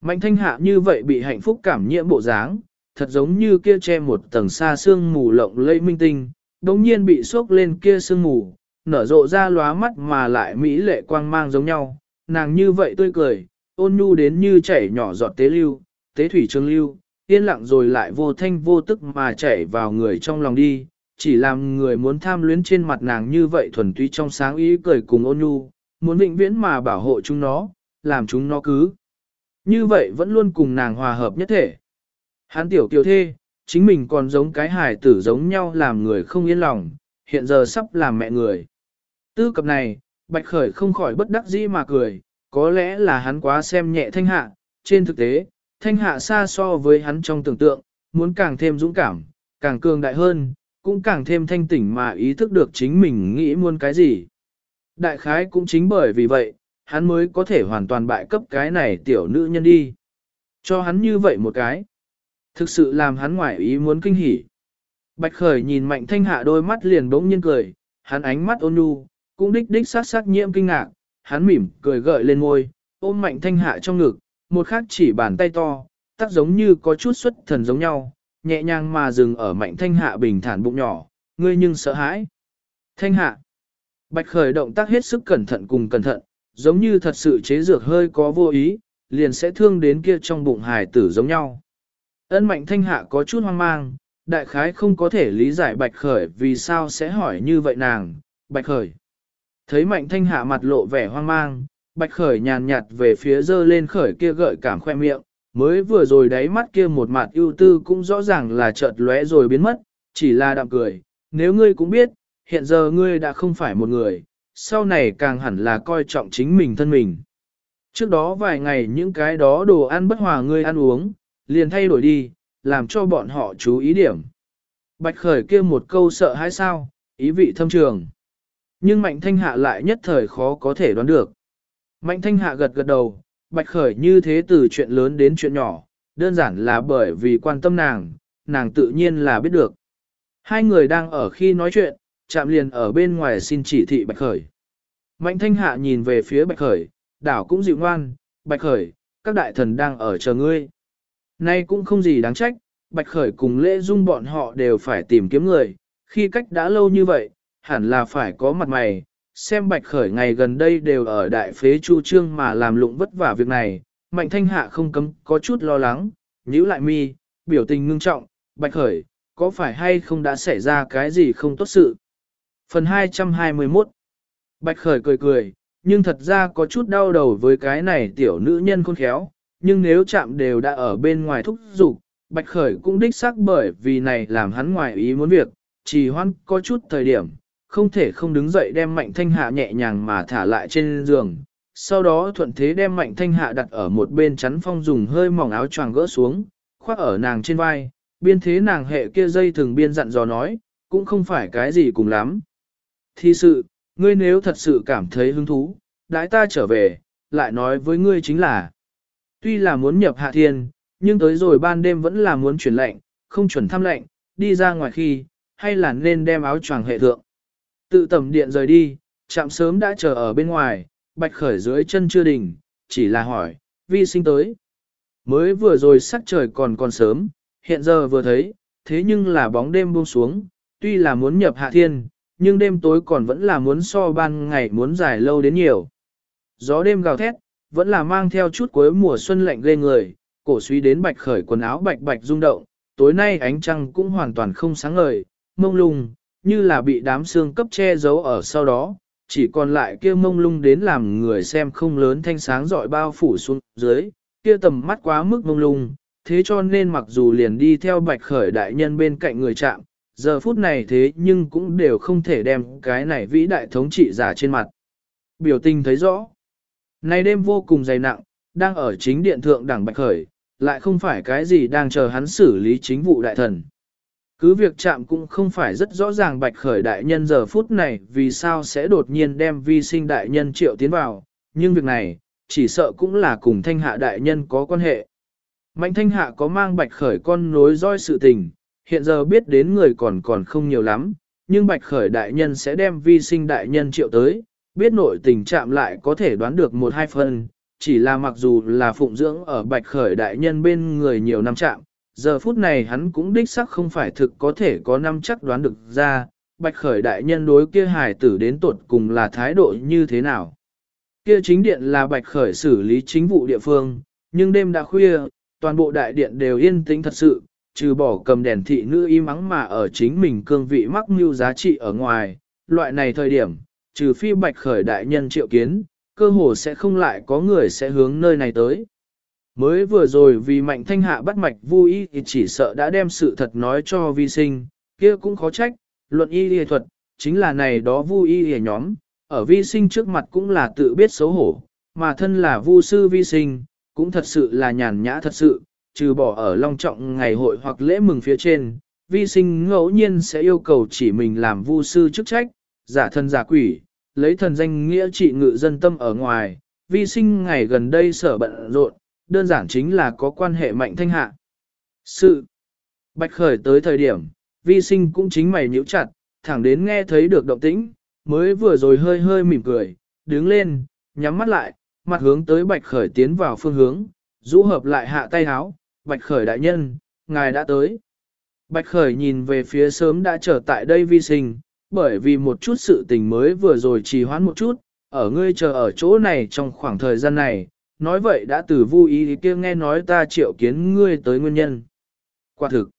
A: Mạnh thanh hạ như vậy bị hạnh phúc cảm nhiễm bộ dáng, thật giống như kia che một tầng xa sương mù lộng lẫy minh tinh, đồng nhiên bị sốc lên kia sương mù, nở rộ ra lóa mắt mà lại mỹ lệ quang mang giống nhau, nàng như vậy tươi cười, ôn nhu đến như chảy nhỏ giọt tế lưu, tế thủy trường lưu, yên lặng rồi lại vô thanh vô tức mà chảy vào người trong lòng đi, chỉ làm người muốn tham luyến trên mặt nàng như vậy thuần túy trong sáng ý cười cùng ôn nhu, muốn vĩnh viễn mà bảo hộ chúng nó, làm chúng nó cứ. Như vậy vẫn luôn cùng nàng hòa hợp nhất thể. Hán tiểu tiểu thê, chính mình còn giống cái hài tử giống nhau làm người không yên lòng, hiện giờ sắp làm mẹ người. Tư cập này, Bạch Khởi không khỏi bất đắc dĩ mà cười, có lẽ là hắn quá xem nhẹ thanh hạ, trên thực tế, thanh hạ xa so với hắn trong tưởng tượng, muốn càng thêm dũng cảm, càng cường đại hơn, cũng càng thêm thanh tỉnh mà ý thức được chính mình nghĩ muốn cái gì. Đại khái cũng chính bởi vì vậy, hắn mới có thể hoàn toàn bại cấp cái này tiểu nữ nhân đi. Cho hắn như vậy một cái. Thực sự làm hắn ngoại ý muốn kinh hỉ. Bạch khởi nhìn mạnh thanh hạ đôi mắt liền bỗng nhiên cười, hắn ánh mắt ôn nhu, cũng đích đích sát sát nhiễm kinh ngạc, hắn mỉm cười gợi lên môi, ôm mạnh thanh hạ trong ngực, một khác chỉ bàn tay to, tác giống như có chút xuất thần giống nhau, nhẹ nhàng mà dừng ở mạnh thanh hạ bình thản bụng nhỏ, ngươi nhưng sợ hãi. Thanh hạ. Bạch khởi động tác hết sức cẩn thận cùng cẩn thận, giống như thật sự chế dược hơi có vô ý, liền sẽ thương đến kia trong bụng hài tử giống nhau. Ân mạnh thanh hạ có chút hoang mang, đại khái không có thể lý giải bạch khởi vì sao sẽ hỏi như vậy nàng, bạch khởi. Thấy mạnh thanh hạ mặt lộ vẻ hoang mang, bạch khởi nhàn nhạt về phía dơ lên khởi kia gợi cảm khoe miệng, mới vừa rồi đáy mắt kia một mặt ưu tư cũng rõ ràng là chợt lóe rồi biến mất, chỉ là đạm cười, nếu ngươi cũng biết, hiện giờ ngươi đã không phải một người, sau này càng hẳn là coi trọng chính mình thân mình. Trước đó vài ngày những cái đó đồ ăn bất hòa ngươi ăn uống, liền thay đổi đi, làm cho bọn họ chú ý điểm. Bạch khởi kia một câu sợ hãi sao, ý vị thâm trường. Nhưng mạnh thanh hạ lại nhất thời khó có thể đoán được. Mạnh thanh hạ gật gật đầu, bạch khởi như thế từ chuyện lớn đến chuyện nhỏ, đơn giản là bởi vì quan tâm nàng, nàng tự nhiên là biết được. Hai người đang ở khi nói chuyện, chạm liền ở bên ngoài xin chỉ thị bạch khởi. Mạnh thanh hạ nhìn về phía bạch khởi, đảo cũng dịu ngoan, bạch khởi, các đại thần đang ở chờ ngươi. Nay cũng không gì đáng trách, bạch khởi cùng lễ dung bọn họ đều phải tìm kiếm người, khi cách đã lâu như vậy, hẳn là phải có mặt mày, xem bạch khởi ngày gần đây đều ở đại phế chu trương mà làm lụng vất vả việc này, mạnh thanh hạ không cấm có chút lo lắng, nhíu lại mi, biểu tình ngưng trọng, bạch khởi, có phải hay không đã xảy ra cái gì không tốt sự? Phần 221 Bạch khởi cười cười, nhưng thật ra có chút đau đầu với cái này tiểu nữ nhân khôn khéo, nhưng nếu chạm đều đã ở bên ngoài thúc giục, bạch khởi cũng đích xác bởi vì này làm hắn ngoài ý muốn việc, chỉ hoan có chút thời điểm, không thể không đứng dậy đem mạnh thanh hạ nhẹ nhàng mà thả lại trên giường. Sau đó thuận thế đem mạnh thanh hạ đặt ở một bên chắn phong dùng hơi mỏng áo choàng gỡ xuống, khoác ở nàng trên vai, biên thế nàng hệ kia dây thường biên dặn dò nói, cũng không phải cái gì cùng lắm. Thì sự, ngươi nếu thật sự cảm thấy hứng thú, đãi ta trở về, lại nói với ngươi chính là, tuy là muốn nhập hạ thiên, nhưng tới rồi ban đêm vẫn là muốn chuyển lệnh, không chuẩn thăm lệnh, đi ra ngoài khi, hay là nên đem áo choàng hệ thượng. Tự tầm điện rời đi, chạm sớm đã chờ ở bên ngoài, bạch khởi dưới chân chưa đỉnh, chỉ là hỏi, vi sinh tới. Mới vừa rồi sắc trời còn còn sớm, hiện giờ vừa thấy, thế nhưng là bóng đêm buông xuống, tuy là muốn nhập hạ thiên, nhưng đêm tối còn vẫn là muốn so ban ngày muốn dài lâu đến nhiều. Gió đêm gào thét, vẫn là mang theo chút cuối mùa xuân lạnh ghê người, cổ suy đến bạch khởi quần áo bạch bạch rung động, tối nay ánh trăng cũng hoàn toàn không sáng ngời, mông lung, như là bị đám xương cấp che giấu ở sau đó, chỉ còn lại kia mông lung đến làm người xem không lớn thanh sáng dọi bao phủ xuống dưới, kia tầm mắt quá mức mông lung, thế cho nên mặc dù liền đi theo bạch khởi đại nhân bên cạnh người chạm, giờ phút này thế nhưng cũng đều không thể đem cái này vĩ đại thống trị giả trên mặt. Biểu tình thấy rõ. nay đêm vô cùng dày nặng, đang ở chính điện thượng đảng bạch khởi, lại không phải cái gì đang chờ hắn xử lý chính vụ đại thần. Cứ việc chạm cũng không phải rất rõ ràng bạch khởi đại nhân giờ phút này vì sao sẽ đột nhiên đem vi sinh đại nhân triệu tiến vào, nhưng việc này, chỉ sợ cũng là cùng thanh hạ đại nhân có quan hệ. Mạnh thanh hạ có mang bạch khởi con nối roi sự tình, hiện giờ biết đến người còn còn không nhiều lắm, nhưng bạch khởi đại nhân sẽ đem vi sinh đại nhân triệu tới, biết nội tình chạm lại có thể đoán được một hai phần, chỉ là mặc dù là phụng dưỡng ở bạch khởi đại nhân bên người nhiều năm chạm, giờ phút này hắn cũng đích sắc không phải thực có thể có năm chắc đoán được ra, bạch khởi đại nhân đối kia hài tử đến tột cùng là thái độ như thế nào. Kia chính điện là bạch khởi xử lý chính vụ địa phương, nhưng đêm đã khuya, toàn bộ đại điện đều yên tĩnh thật sự, trừ bỏ cầm đèn thị nữ im mắng mà ở chính mình cương vị mắc mưu giá trị ở ngoài, loại này thời điểm, trừ phi bạch khởi đại nhân triệu kiến, cơ hồ sẽ không lại có người sẽ hướng nơi này tới. Mới vừa rồi vì mạnh thanh hạ bắt mạch vui thì chỉ sợ đã đem sự thật nói cho vi sinh, kia cũng khó trách, luận y y thuật, chính là này đó vui y y nhóm, ở vi sinh trước mặt cũng là tự biết xấu hổ, mà thân là vu sư vi sinh, cũng thật sự là nhàn nhã thật sự, trừ bỏ ở long trọng ngày hội hoặc lễ mừng phía trên, vi sinh ngẫu nhiên sẽ yêu cầu chỉ mình làm vu sư chức trách, giả thân giả quỷ, lấy thần danh nghĩa trị ngự dân tâm ở ngoài, vi sinh ngày gần đây sở bận rộn, đơn giản chính là có quan hệ mạnh thanh hạ. Sự bạch khởi tới thời điểm, vi sinh cũng chính mày nhíu chặt, thẳng đến nghe thấy được động tĩnh, mới vừa rồi hơi hơi mỉm cười, đứng lên, nhắm mắt lại, mặt hướng tới bạch khởi tiến vào phương hướng, rũ hợp lại hạ tay háo, bạch khởi đại nhân, ngài đã tới. Bạch khởi nhìn về phía sớm đã trở tại đây vi sinh, bởi vì một chút sự tình mới vừa rồi trì hoãn một chút, ở ngươi chờ ở chỗ này trong khoảng thời gian này, nói vậy đã từ vui ý kia nghe nói ta triệu kiến ngươi tới nguyên nhân. Quả thực,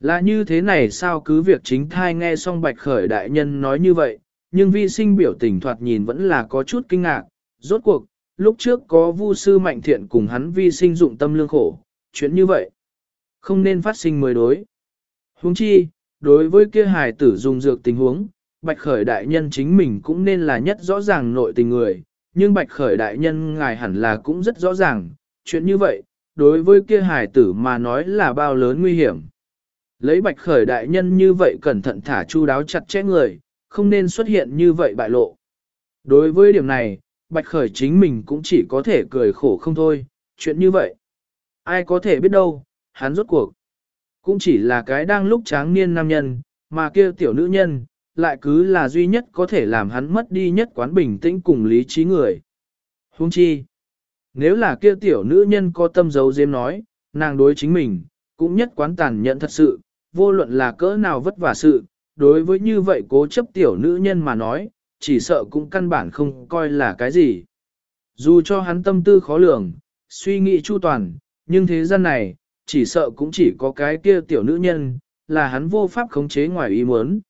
A: là như thế này sao cứ việc chính thai nghe xong bạch khởi đại nhân nói như vậy, nhưng vi sinh biểu tình thoạt nhìn vẫn là có chút kinh ngạc, rốt cuộc, lúc trước có vu sư mạnh thiện cùng hắn vi sinh dụng tâm lương khổ, chuyện như vậy, không nên phát sinh mới đối. Huống chi, đối với kia hài tử dùng dược tình huống, Bạch Khởi đại nhân chính mình cũng nên là nhất rõ ràng nội tình người, nhưng Bạch Khởi đại nhân ngài hẳn là cũng rất rõ ràng, chuyện như vậy, đối với kia hài tử mà nói là bao lớn nguy hiểm. Lấy Bạch Khởi đại nhân như vậy cẩn thận thả chu đáo chặt chẽ người, không nên xuất hiện như vậy bại lộ. Đối với điểm này, Bạch Khởi chính mình cũng chỉ có thể cười khổ không thôi, chuyện như vậy. Ai có thể biết đâu, hắn rốt cuộc. Cũng chỉ là cái đang lúc tráng niên nam nhân, mà kia tiểu nữ nhân, lại cứ là duy nhất có thể làm hắn mất đi nhất quán bình tĩnh cùng lý trí người. Hung chi, nếu là kia tiểu nữ nhân có tâm dấu diêm nói, nàng đối chính mình, cũng nhất quán tàn nhẫn thật sự, vô luận là cỡ nào vất vả sự, đối với như vậy cố chấp tiểu nữ nhân mà nói, chỉ sợ cũng căn bản không coi là cái gì. Dù cho hắn tâm tư khó lường, suy nghĩ chu toàn, nhưng thế gian này, chỉ sợ cũng chỉ có cái kia tiểu nữ nhân, là hắn vô pháp khống chế ngoài ý muốn.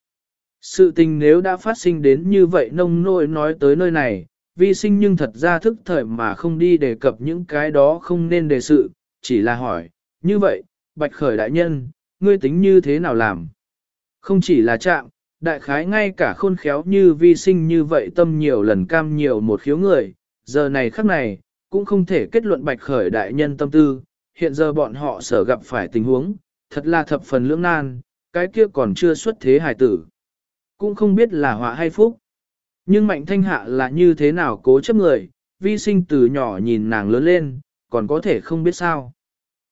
A: Sự tình nếu đã phát sinh đến như vậy nông nỗi nói tới nơi này, vi sinh nhưng thật ra thức thời mà không đi đề cập những cái đó không nên đề sự, chỉ là hỏi, như vậy, bạch khởi đại nhân, ngươi tính như thế nào làm? Không chỉ là chạm, đại khái ngay cả khôn khéo như vi sinh như vậy tâm nhiều lần cam nhiều một khiếu người, giờ này khắc này, cũng không thể kết luận bạch khởi đại nhân tâm tư, hiện giờ bọn họ sở gặp phải tình huống, thật là thập phần lưỡng nan, cái kia còn chưa xuất thế hài tử. Cũng không biết là họa hay phúc. Nhưng mạnh thanh hạ là như thế nào cố chấp người, vi sinh từ nhỏ nhìn nàng lớn lên, còn có thể không biết sao.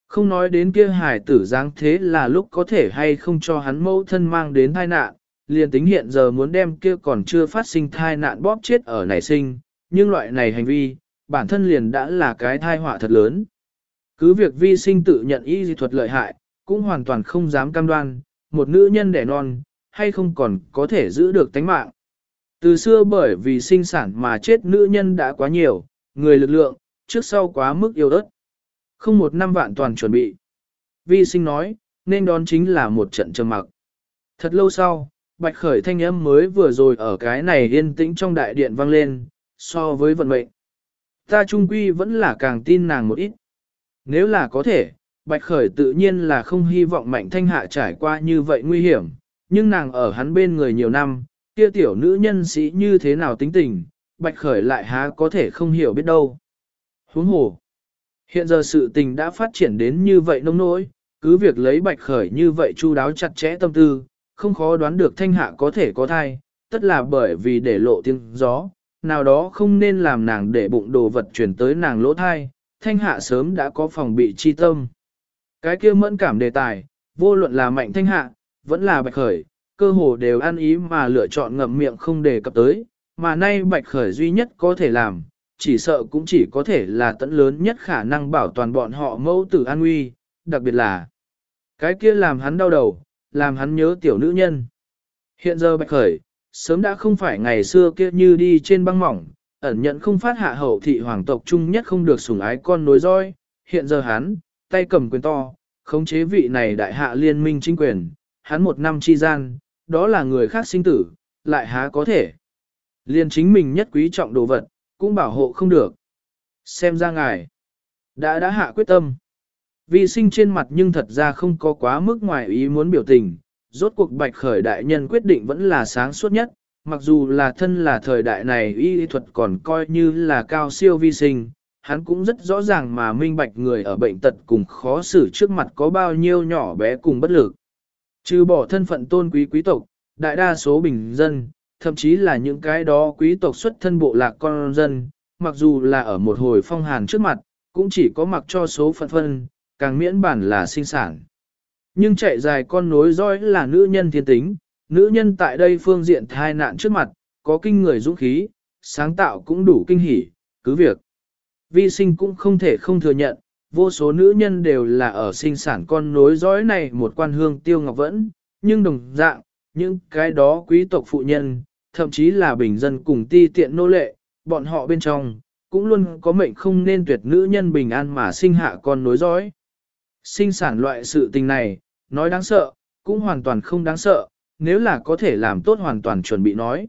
A: Không nói đến kia hài tử dáng thế là lúc có thể hay không cho hắn mẫu thân mang đến tai nạn, liền tính hiện giờ muốn đem kia còn chưa phát sinh thai nạn bóp chết ở nảy sinh, nhưng loại này hành vi, bản thân liền đã là cái thai họa thật lớn. Cứ việc vi sinh tự nhận y dị thuật lợi hại, cũng hoàn toàn không dám cam đoan, một nữ nhân đẻ non, hay không còn có thể giữ được tánh mạng. Từ xưa bởi vì sinh sản mà chết nữ nhân đã quá nhiều, người lực lượng, trước sau quá mức yêu ớt. Không một năm vạn toàn chuẩn bị. Vi sinh nói, nên đón chính là một trận trầm mặc. Thật lâu sau, bạch khởi thanh âm mới vừa rồi ở cái này yên tĩnh trong đại điện vang lên, so với vận mệnh. Ta trung quy vẫn là càng tin nàng một ít. Nếu là có thể, Bạch Khởi tự nhiên là không hy vọng Mạnh Thanh Hạ trải qua như vậy nguy hiểm, nhưng nàng ở hắn bên người nhiều năm, kia tiểu nữ nhân sĩ như thế nào tính tình, Bạch Khởi lại há có thể không hiểu biết đâu. Huống hồ, Hiện giờ sự tình đã phát triển đến như vậy nông nỗi, cứ việc lấy bạch khởi như vậy chu đáo chặt chẽ tâm tư, không khó đoán được thanh hạ có thể có thai, tất là bởi vì để lộ tiếng gió, nào đó không nên làm nàng để bụng đồ vật chuyển tới nàng lỗ thai, thanh hạ sớm đã có phòng bị chi tâm. Cái kia mẫn cảm đề tài, vô luận là mạnh thanh hạ, vẫn là bạch khởi, cơ hồ đều ăn ý mà lựa chọn ngậm miệng không đề cập tới, mà nay bạch khởi duy nhất có thể làm, chỉ sợ cũng chỉ có thể là tận lớn nhất khả năng bảo toàn bọn họ mẫu tử an nguy, đặc biệt là cái kia làm hắn đau đầu, làm hắn nhớ tiểu nữ nhân. Hiện giờ bạch khởi, sớm đã không phải ngày xưa kia như đi trên băng mỏng, ẩn nhận không phát hạ hậu thị hoàng tộc chung nhất không được sủng ái con nối roi, hiện giờ hắn, tay cầm quyền to, khống chế vị này đại hạ liên minh chính quyền, hắn một năm chi gian, đó là người khác sinh tử, lại há có thể. Liên chính mình nhất quý trọng đồ vật, cũng bảo hộ không được. Xem ra ngài, đã đã hạ quyết tâm. Vi sinh trên mặt nhưng thật ra không có quá mức ngoài ý muốn biểu tình, rốt cuộc bạch khởi đại nhân quyết định vẫn là sáng suốt nhất, mặc dù là thân là thời đại này y thuật còn coi như là cao siêu vi sinh, hắn cũng rất rõ ràng mà minh bạch người ở bệnh tật cùng khó xử trước mặt có bao nhiêu nhỏ bé cùng bất lực. Trừ bỏ thân phận tôn quý quý tộc, đại đa số bình dân, thậm chí là những cái đó quý tộc xuất thân bộ lạc con dân, mặc dù là ở một hồi phong hàn trước mặt, cũng chỉ có mặc cho số phận phân, càng miễn bản là sinh sản. Nhưng chạy dài con nối dõi là nữ nhân thiên tính, nữ nhân tại đây phương diện thai nạn trước mặt, có kinh người dũng khí, sáng tạo cũng đủ kinh hỉ, cứ việc. Vi sinh cũng không thể không thừa nhận, vô số nữ nhân đều là ở sinh sản con nối dõi này một quan hương tiêu ngọc vẫn, nhưng đồng dạng, những cái đó quý tộc phụ nhân, thậm chí là bình dân cùng ti tiện nô lệ, bọn họ bên trong, cũng luôn có mệnh không nên tuyệt nữ nhân bình an mà sinh hạ con nối dõi. Sinh sản loại sự tình này, nói đáng sợ, cũng hoàn toàn không đáng sợ, nếu là có thể làm tốt hoàn toàn chuẩn bị nói.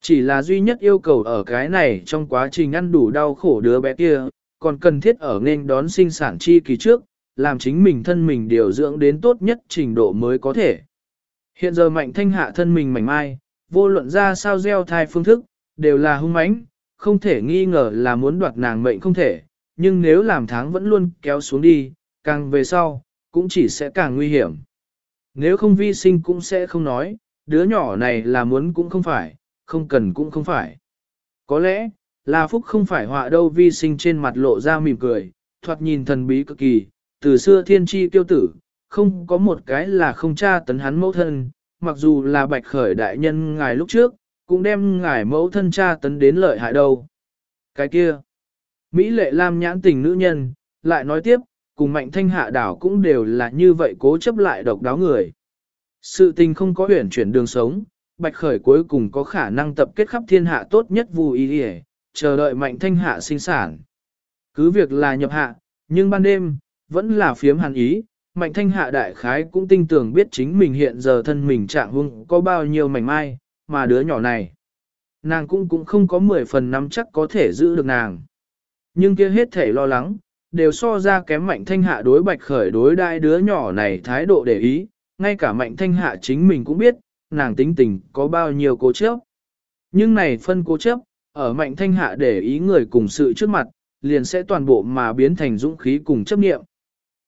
A: Chỉ là duy nhất yêu cầu ở cái này trong quá trình ăn đủ đau khổ đứa bé kia, còn cần thiết ở nên đón sinh sản chi kỳ trước, làm chính mình thân mình điều dưỡng đến tốt nhất trình độ mới có thể. Hiện giờ mạnh thanh hạ thân mình mảnh mai, vô luận ra sao gieo thai phương thức, đều là hung mãnh, không thể nghi ngờ là muốn đoạt nàng mệnh không thể, nhưng nếu làm tháng vẫn luôn kéo xuống đi, càng về sau, cũng chỉ sẽ càng nguy hiểm. Nếu không vi sinh cũng sẽ không nói, đứa nhỏ này là muốn cũng không phải, không cần cũng không phải. Có lẽ, là phúc không phải họa đâu vi sinh trên mặt lộ ra mỉm cười, thoạt nhìn thần bí cực kỳ, từ xưa thiên tri tiêu tử, không có một cái là không tra tấn hắn mẫu thân, mặc dù là bạch khởi đại nhân ngài lúc trước, cũng đem ngài mẫu thân tra tấn đến lợi hại đâu. Cái kia, Mỹ lệ lam nhãn tình nữ nhân, lại nói tiếp, cùng mạnh thanh hạ đảo cũng đều là như vậy cố chấp lại độc đáo người. Sự tình không có huyển chuyển đường sống, bạch khởi cuối cùng có khả năng tập kết khắp thiên hạ tốt nhất vù ý đi chờ đợi mạnh thanh hạ sinh sản. Cứ việc là nhập hạ, nhưng ban đêm, vẫn là phiếm hàn ý, mạnh thanh hạ đại khái cũng tinh tường biết chính mình hiện giờ thân mình trạng hung có bao nhiêu mảnh mai, mà đứa nhỏ này. Nàng cũng cũng không có 10 phần năm chắc có thể giữ được nàng. Nhưng kia hết thể lo lắng, đều so ra kém mạnh thanh hạ đối bạch khởi đối đai đứa nhỏ này thái độ để ý, ngay cả mạnh thanh hạ chính mình cũng biết, nàng tính tình có bao nhiêu cố chấp. Nhưng này phân cố chấp, ở mạnh thanh hạ để ý người cùng sự trước mặt, liền sẽ toàn bộ mà biến thành dũng khí cùng chấp nghiệm.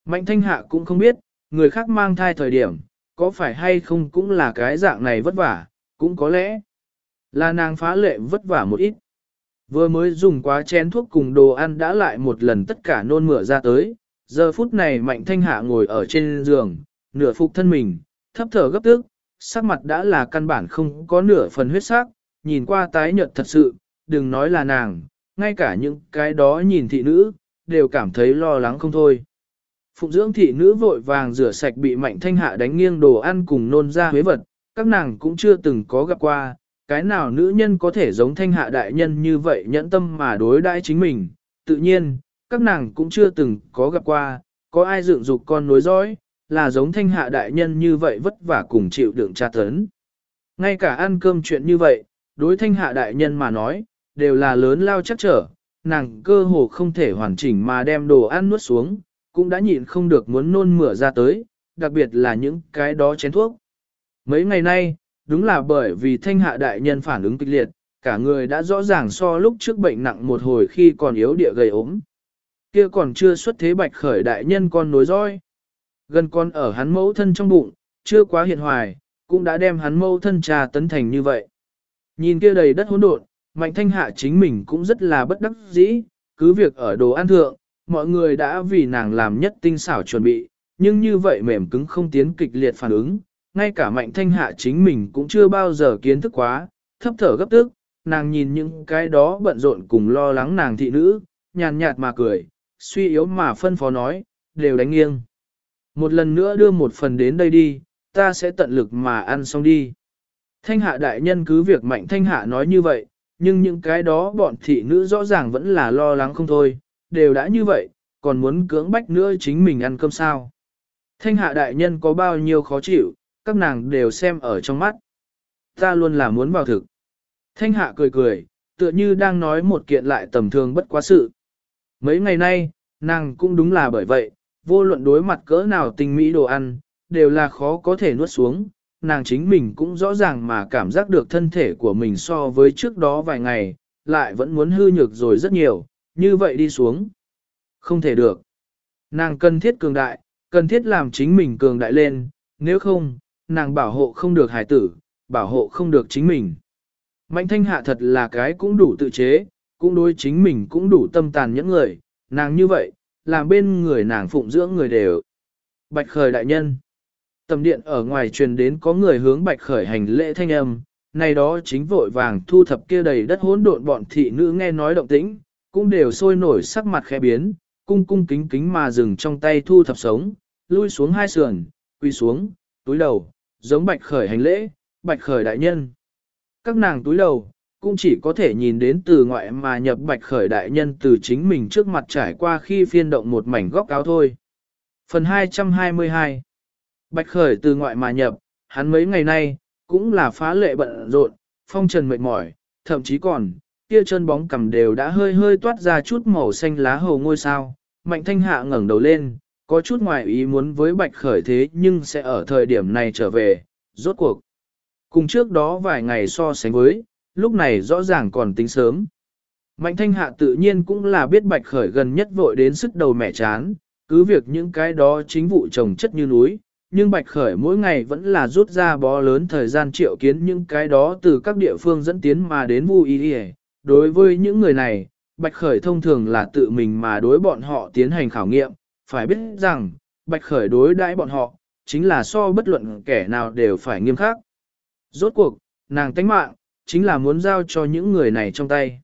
A: Mạnh thanh hạ cũng không biết, người khác mang thai thời điểm, có phải hay không cũng là cái dạng này vất vả, cũng có lẽ là nàng phá lệ vất vả một ít. Vừa mới dùng quá chén thuốc cùng đồ ăn đã lại một lần tất cả nôn mửa ra tới, giờ phút này mạnh thanh hạ ngồi ở trên giường, nửa phục thân mình, thấp thở gấp tức, sắc mặt đã là căn bản không có nửa phần huyết sắc, nhìn qua tái nhợt thật sự, đừng nói là nàng, ngay cả những cái đó nhìn thị nữ, đều cảm thấy lo lắng không thôi. Phụng dưỡng thị nữ vội vàng rửa sạch bị mạnh thanh hạ đánh nghiêng đồ ăn cùng nôn ra huế vật, các nàng cũng chưa từng có gặp qua, cái nào nữ nhân có thể giống thanh hạ đại nhân như vậy nhẫn tâm mà đối đãi chính mình, tự nhiên, các nàng cũng chưa từng có gặp qua, có ai dựng dục con nối dõi, là giống thanh hạ đại nhân như vậy vất vả cùng chịu đựng tra tấn. Ngay cả ăn cơm chuyện như vậy, đối thanh hạ đại nhân mà nói, đều là lớn lao chắc trở, nàng cơ hồ không thể hoàn chỉnh mà đem đồ ăn nuốt xuống, cũng đã nhịn không được muốn nôn mửa ra tới, đặc biệt là những cái đó chén thuốc. Mấy ngày nay, đúng là bởi vì thanh hạ đại nhân phản ứng kịch liệt, cả người đã rõ ràng so lúc trước bệnh nặng một hồi khi còn yếu địa gầy ốm. Kia còn chưa xuất thế bạch khởi đại nhân con nối roi, Gần con ở hắn mẫu thân trong bụng, chưa quá hiện hoài, cũng đã đem hắn mẫu thân trà tấn thành như vậy. Nhìn kia đầy đất hỗn độn, mạnh thanh hạ chính mình cũng rất là bất đắc dĩ, cứ việc ở đồ ăn thượng, mọi người đã vì nàng làm nhất tinh xảo chuẩn bị, nhưng như vậy mềm cứng không tiến kịch liệt phản ứng, ngay cả mạnh thanh hạ chính mình cũng chưa bao giờ kiến thức quá, thấp thở gấp tức, nàng nhìn những cái đó bận rộn cùng lo lắng nàng thị nữ, nhàn nhạt mà cười, suy yếu mà phân phó nói, đều đánh nghiêng. Một lần nữa đưa một phần đến đây đi, ta sẽ tận lực mà ăn xong đi. Thanh hạ đại nhân cứ việc mạnh thanh hạ nói như vậy, nhưng những cái đó bọn thị nữ rõ ràng vẫn là lo lắng không thôi, đều đã như vậy, còn muốn cưỡng bách nữa chính mình ăn cơm sao. Thanh hạ đại nhân có bao nhiêu khó chịu, các nàng đều xem ở trong mắt. Ta luôn là muốn vào thực. Thanh hạ cười cười, tựa như đang nói một kiện lại tầm thường bất quá sự. Mấy ngày nay, nàng cũng đúng là bởi vậy, vô luận đối mặt cỡ nào tình mỹ đồ ăn, đều là khó có thể nuốt xuống. Nàng chính mình cũng rõ ràng mà cảm giác được thân thể của mình so với trước đó vài ngày, lại vẫn muốn hư nhược rồi rất nhiều, như vậy đi xuống. Không thể được. Nàng cần thiết cường đại, cần thiết làm chính mình cường đại lên, nếu không, nàng bảo hộ không được hải tử, bảo hộ không được chính mình. Mạnh thanh hạ thật là cái cũng đủ tự chế, cũng đối chính mình cũng đủ tâm tàn những người, nàng như vậy, làm bên người nàng phụng dưỡng người đều. Bạch khởi đại nhân. Tầm điện ở ngoài truyền đến có người hướng bạch khởi hành lễ thanh âm, này đó chính vội vàng thu thập kia đầy đất hỗn độn bọn thị nữ nghe nói động tĩnh, cũng đều sôi nổi sắc mặt khẽ biến, cung cung kính kính mà dừng trong tay thu thập sống, lui xuống hai sườn, quy xuống, túi đầu, giống bạch khởi hành lễ, bạch khởi đại nhân. Các nàng túi đầu, cũng chỉ có thể nhìn đến từ ngoại mà nhập bạch khởi đại nhân từ chính mình trước mặt trải qua khi phiên động một mảnh góc áo thôi. Phần 222 Bạch khởi từ ngoại mà nhập, hắn mấy ngày nay, cũng là phá lệ bận rộn, phong trần mệt mỏi, thậm chí còn, kia chân bóng cầm đều đã hơi hơi toát ra chút màu xanh lá hầu ngôi sao. Mạnh thanh hạ ngẩng đầu lên, có chút ngoài ý muốn với bạch khởi thế nhưng sẽ ở thời điểm này trở về, rốt cuộc. Cùng trước đó vài ngày so sánh với, lúc này rõ ràng còn tính sớm. Mạnh thanh hạ tự nhiên cũng là biết bạch khởi gần nhất vội đến sức đầu mẻ chán, cứ việc những cái đó chính vụ trồng chất như núi, nhưng bạch khởi mỗi ngày vẫn là rút ra bó lớn thời gian triệu kiến những cái đó từ các địa phương dẫn tiến mà đến vu y Đối với những người này, bạch khởi thông thường là tự mình mà đối bọn họ tiến hành khảo nghiệm, phải biết rằng, bạch khởi đối đãi bọn họ, chính là so bất luận kẻ nào đều phải nghiêm khắc. Rốt cuộc, nàng tánh mạng, chính là muốn giao cho những người này trong tay.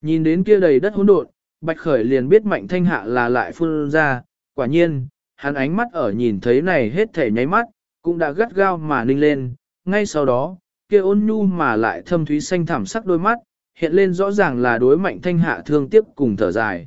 A: Nhìn đến kia đầy đất hỗn độn, Bạch Khởi liền biết mạnh thanh hạ là lại phun ra, quả nhiên, hắn ánh mắt ở nhìn thấy này hết thể nháy mắt, cũng đã gắt gao mà ninh lên, ngay sau đó, kia ôn nhu mà lại thâm thúy xanh thảm sắc đôi mắt, hiện lên rõ ràng là đối mạnh thanh hạ thương tiếc cùng thở dài.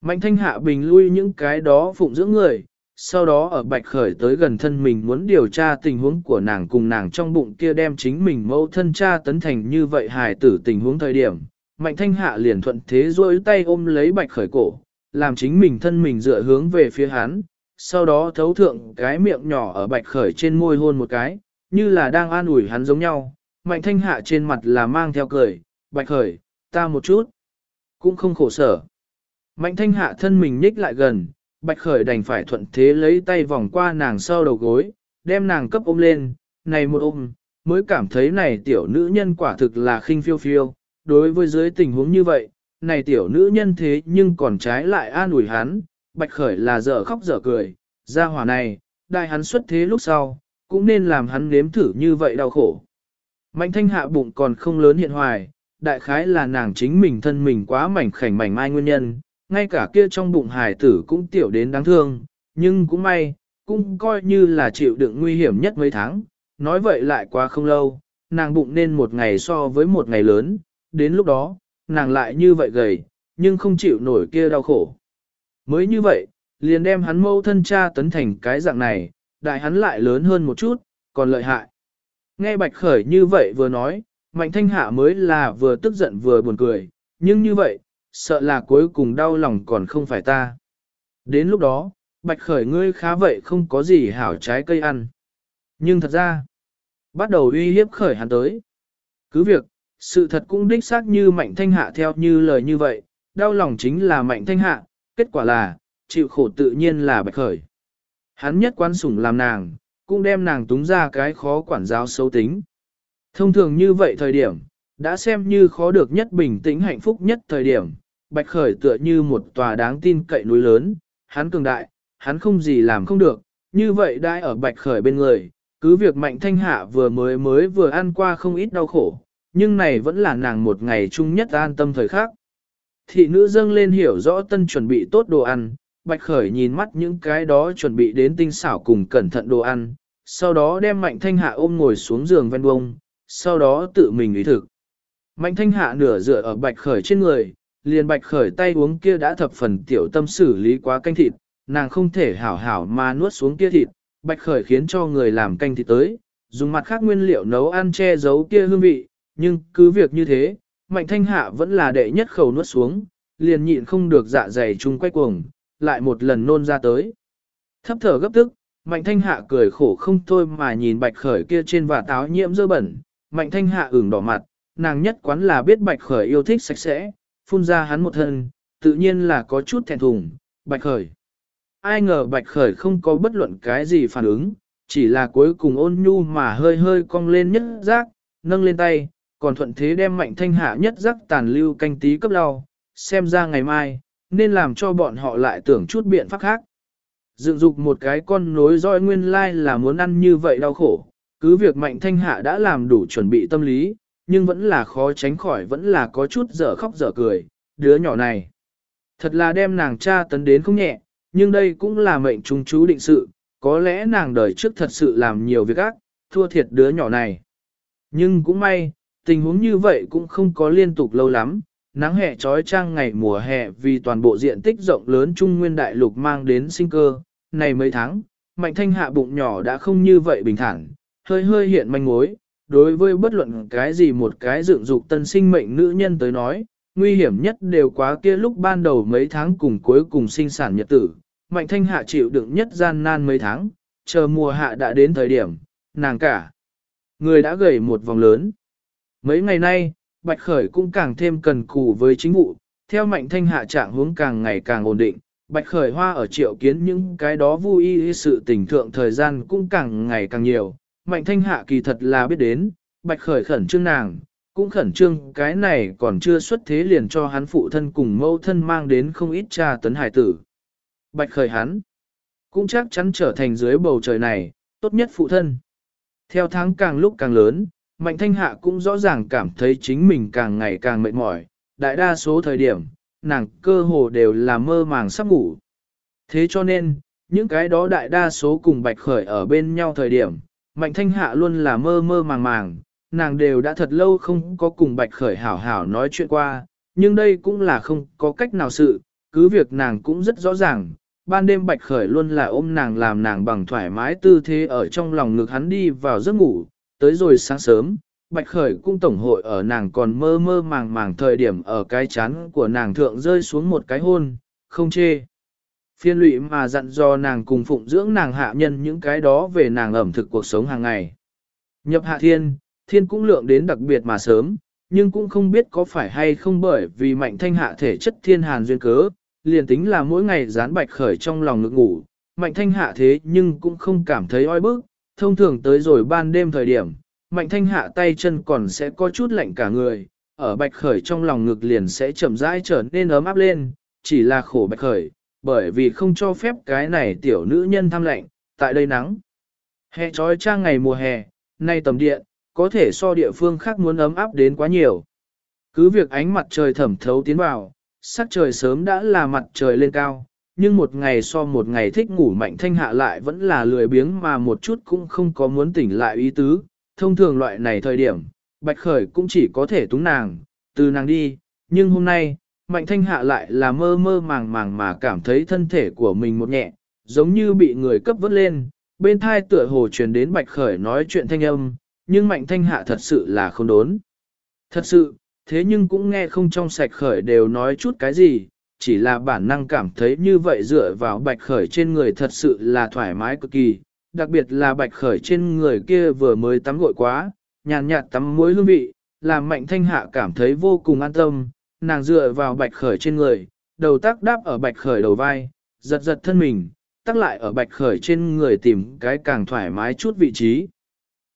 A: Mạnh thanh hạ bình lui những cái đó phụng dưỡng người, sau đó ở bạch khởi tới gần thân mình muốn điều tra tình huống của nàng cùng nàng trong bụng kia đem chính mình mẫu thân cha tấn thành như vậy hài tử tình huống thời điểm. Mạnh thanh hạ liền thuận thế rôi tay ôm lấy bạch khởi cổ, làm chính mình thân mình dựa hướng về phía hắn, sau đó thấu thượng cái miệng nhỏ ở bạch khởi trên môi hôn một cái, như là đang an ủi hắn giống nhau. Mạnh thanh hạ trên mặt là mang theo cười, bạch khởi, ta một chút, cũng không khổ sở. Mạnh thanh hạ thân mình nhích lại gần, Bạch Khởi đành phải thuận thế lấy tay vòng qua nàng sau đầu gối, đem nàng cấp ôm lên, này một ôm, mới cảm thấy này tiểu nữ nhân quả thực là khinh phiêu phiêu, đối với dưới tình huống như vậy, này tiểu nữ nhân thế nhưng còn trái lại an ủi hắn, Bạch Khởi là dở khóc dở cười, ra hỏa này, đại hắn xuất thế lúc sau, cũng nên làm hắn nếm thử như vậy đau khổ. Mạnh thanh hạ bụng còn không lớn hiện hoài, đại khái là nàng chính mình thân mình quá mảnh khảnh mảnh mai nguyên nhân, ngay cả kia trong bụng hải tử cũng tiểu đến đáng thương, nhưng cũng may, cũng coi như là chịu đựng nguy hiểm nhất mấy tháng, nói vậy lại quá không lâu, nàng bụng nên một ngày so với một ngày lớn, đến lúc đó, nàng lại như vậy gầy, nhưng không chịu nổi kia đau khổ. Mới như vậy, liền đem hắn mâu thân cha tấn thành cái dạng này, đại hắn lại lớn hơn một chút, còn lợi hại. Nghe Bạch Khởi như vậy vừa nói, Mạnh Thanh Hạ mới là vừa tức giận vừa buồn cười, nhưng như vậy, sợ là cuối cùng đau lòng còn không phải ta. Đến lúc đó, bạch khởi ngươi khá vậy không có gì hảo trái cây ăn. Nhưng thật ra, bắt đầu uy hiếp khởi hắn tới. Cứ việc, sự thật cũng đích xác như mạnh thanh hạ theo như lời như vậy, đau lòng chính là mạnh thanh hạ, kết quả là, chịu khổ tự nhiên là bạch khởi. Hắn nhất quan sủng làm nàng, cũng đem nàng túng ra cái khó quản giáo xấu tính. Thông thường như vậy thời điểm, đã xem như khó được nhất bình tĩnh hạnh phúc nhất thời điểm, bạch khởi tựa như một tòa đáng tin cậy núi lớn, hắn cường đại, hắn không gì làm không được, như vậy đã ở bạch khởi bên người, cứ việc mạnh thanh hạ vừa mới mới vừa ăn qua không ít đau khổ, nhưng này vẫn là nàng một ngày chung nhất an tâm thời khắc. Thị nữ dâng lên hiểu rõ tân chuẩn bị tốt đồ ăn, bạch khởi nhìn mắt những cái đó chuẩn bị đến tinh xảo cùng cẩn thận đồ ăn, sau đó đem mạnh thanh hạ ôm ngồi xuống giường ven bông, sau đó tự mình ý thực. Mạnh thanh hạ nửa dựa ở bạch khởi trên người, liền bạch khởi tay uống kia đã thập phần tiểu tâm xử lý quá canh thịt, nàng không thể hảo hảo mà nuốt xuống kia thịt, bạch khởi khiến cho người làm canh thịt tới, dùng mặt khác nguyên liệu nấu ăn che giấu kia hương vị, nhưng cứ việc như thế, mạnh thanh hạ vẫn là đệ nhất khẩu nuốt xuống, liền nhịn không được dạ dày chung quay cuồng, lại một lần nôn ra tới. Thấp thở gấp tức, mạnh thanh hạ cười khổ không thôi mà nhìn bạch khởi kia trên và táo nhiễm dơ bẩn, mạnh thanh hạ ửng đỏ mặt, nàng nhất quán là biết bạch khởi yêu thích sạch sẽ, phun ra hắn một thân, tự nhiên là có chút thẹn thùng, bạch khởi. Ai ngờ bạch khởi không có bất luận cái gì phản ứng, chỉ là cuối cùng ôn nhu mà hơi hơi cong lên nhất giác, nâng lên tay, còn thuận thế đem mạnh thanh hạ nhất giác tàn lưu canh tí cấp lau, xem ra ngày mai, nên làm cho bọn họ lại tưởng chút biện pháp khác. Dựng dục một cái con nối roi nguyên lai là muốn ăn như vậy đau khổ, cứ việc mạnh thanh hạ đã làm đủ chuẩn bị tâm lý, nhưng vẫn là khó tránh khỏi vẫn là có chút dở khóc dở cười, đứa nhỏ này. Thật là đem nàng cha tấn đến không nhẹ, nhưng đây cũng là mệnh trung chú định sự, có lẽ nàng đời trước thật sự làm nhiều việc ác, thua thiệt đứa nhỏ này. Nhưng cũng may, tình huống như vậy cũng không có liên tục lâu lắm, nắng hè trói trang ngày mùa hè vì toàn bộ diện tích rộng lớn Trung Nguyên Đại Lục mang đến sinh cơ, này mấy tháng, mạnh thanh hạ bụng nhỏ đã không như vậy bình thản, hơi hơi hiện manh mối, đối với bất luận cái gì một cái dựng dục tân sinh mệnh nữ nhân tới nói, nguy hiểm nhất đều quá kia lúc ban đầu mấy tháng cùng cuối cùng sinh sản nhật tử, mạnh thanh hạ chịu đựng nhất gian nan mấy tháng, chờ mùa hạ đã đến thời điểm, nàng cả. Người đã gầy một vòng lớn. Mấy ngày nay, Bạch Khởi cũng càng thêm cần cù với chính vụ, theo mạnh thanh hạ trạng hướng càng ngày càng ổn định. Bạch Khởi Hoa ở triệu kiến những cái đó vui sự tình thượng thời gian cũng càng ngày càng nhiều. Mạnh thanh hạ kỳ thật là biết đến, Bạch Khởi khẩn trương nàng, cũng khẩn trương cái này còn chưa xuất thế liền cho hắn phụ thân cùng mâu thân mang đến không ít tra tấn hải tử. Bạch Khởi hắn, cũng chắc chắn trở thành dưới bầu trời này, tốt nhất phụ thân. Theo tháng càng lúc càng lớn, Mạnh Thanh Hạ cũng rõ ràng cảm thấy chính mình càng ngày càng mệt mỏi, đại đa số thời điểm, nàng cơ hồ đều là mơ màng sắp ngủ. Thế cho nên, những cái đó đại đa số cùng Bạch Khởi ở bên nhau thời điểm, Mạnh Thanh Hạ luôn là mơ mơ màng màng, nàng đều đã thật lâu không có cùng Bạch Khởi hảo hảo nói chuyện qua, nhưng đây cũng là không có cách nào sự, cứ việc nàng cũng rất rõ ràng, ban đêm Bạch Khởi luôn là ôm nàng làm nàng bằng thoải mái tư thế ở trong lòng ngực hắn đi vào giấc ngủ, tới rồi sáng sớm, Bạch Khởi cung tổng hội ở nàng còn mơ mơ màng màng thời điểm ở cái chán của nàng thượng rơi xuống một cái hôn, không chê. Phiên lụy mà dặn dò nàng cùng phụng dưỡng nàng hạ nhân những cái đó về nàng ẩm thực cuộc sống hàng ngày. Nhập hạ thiên, thiên cũng lượng đến đặc biệt mà sớm, nhưng cũng không biết có phải hay không bởi vì mạnh thanh hạ thể chất thiên hàn duyên cớ, liền tính là mỗi ngày dán bạch khởi trong lòng ngực ngủ, mạnh thanh hạ thế nhưng cũng không cảm thấy oi bức, thông thường tới rồi ban đêm thời điểm, mạnh thanh hạ tay chân còn sẽ có chút lạnh cả người, ở bạch khởi trong lòng ngực liền sẽ chậm rãi trở nên ấm áp lên, chỉ là khổ bạch khởi, bởi vì không cho phép cái này tiểu nữ nhân tham lạnh, tại đây nắng. Hè trói trang ngày mùa hè, nay tầm điện, có thể so địa phương khác muốn ấm áp đến quá nhiều. Cứ việc ánh mặt trời thẩm thấu tiến vào, sắc trời sớm đã là mặt trời lên cao, nhưng một ngày so một ngày thích ngủ mạnh thanh hạ lại vẫn là lười biếng mà một chút cũng không có muốn tỉnh lại ý tứ. Thông thường loại này thời điểm, Bạch Khởi cũng chỉ có thể túng nàng, từ nàng đi, nhưng hôm nay, mạnh thanh hạ lại là mơ mơ màng màng mà cảm thấy thân thể của mình một nhẹ, giống như bị người cấp vớt lên, bên thai tựa hồ truyền đến Bạch Khởi nói chuyện thanh âm, nhưng mạnh thanh hạ thật sự là không đốn. Thật sự, thế nhưng cũng nghe không trong sạch khởi đều nói chút cái gì, chỉ là bản năng cảm thấy như vậy dựa vào bạch khởi trên người thật sự là thoải mái cực kỳ, đặc biệt là bạch khởi trên người kia vừa mới tắm gội quá, nhàn nhạt tắm muối hương vị, làm mạnh thanh hạ cảm thấy vô cùng an tâm, nàng dựa vào bạch khởi trên người, đầu tác đáp ở bạch khởi đầu vai, giật giật thân mình, tắc lại ở bạch khởi trên người tìm cái càng thoải mái chút vị trí.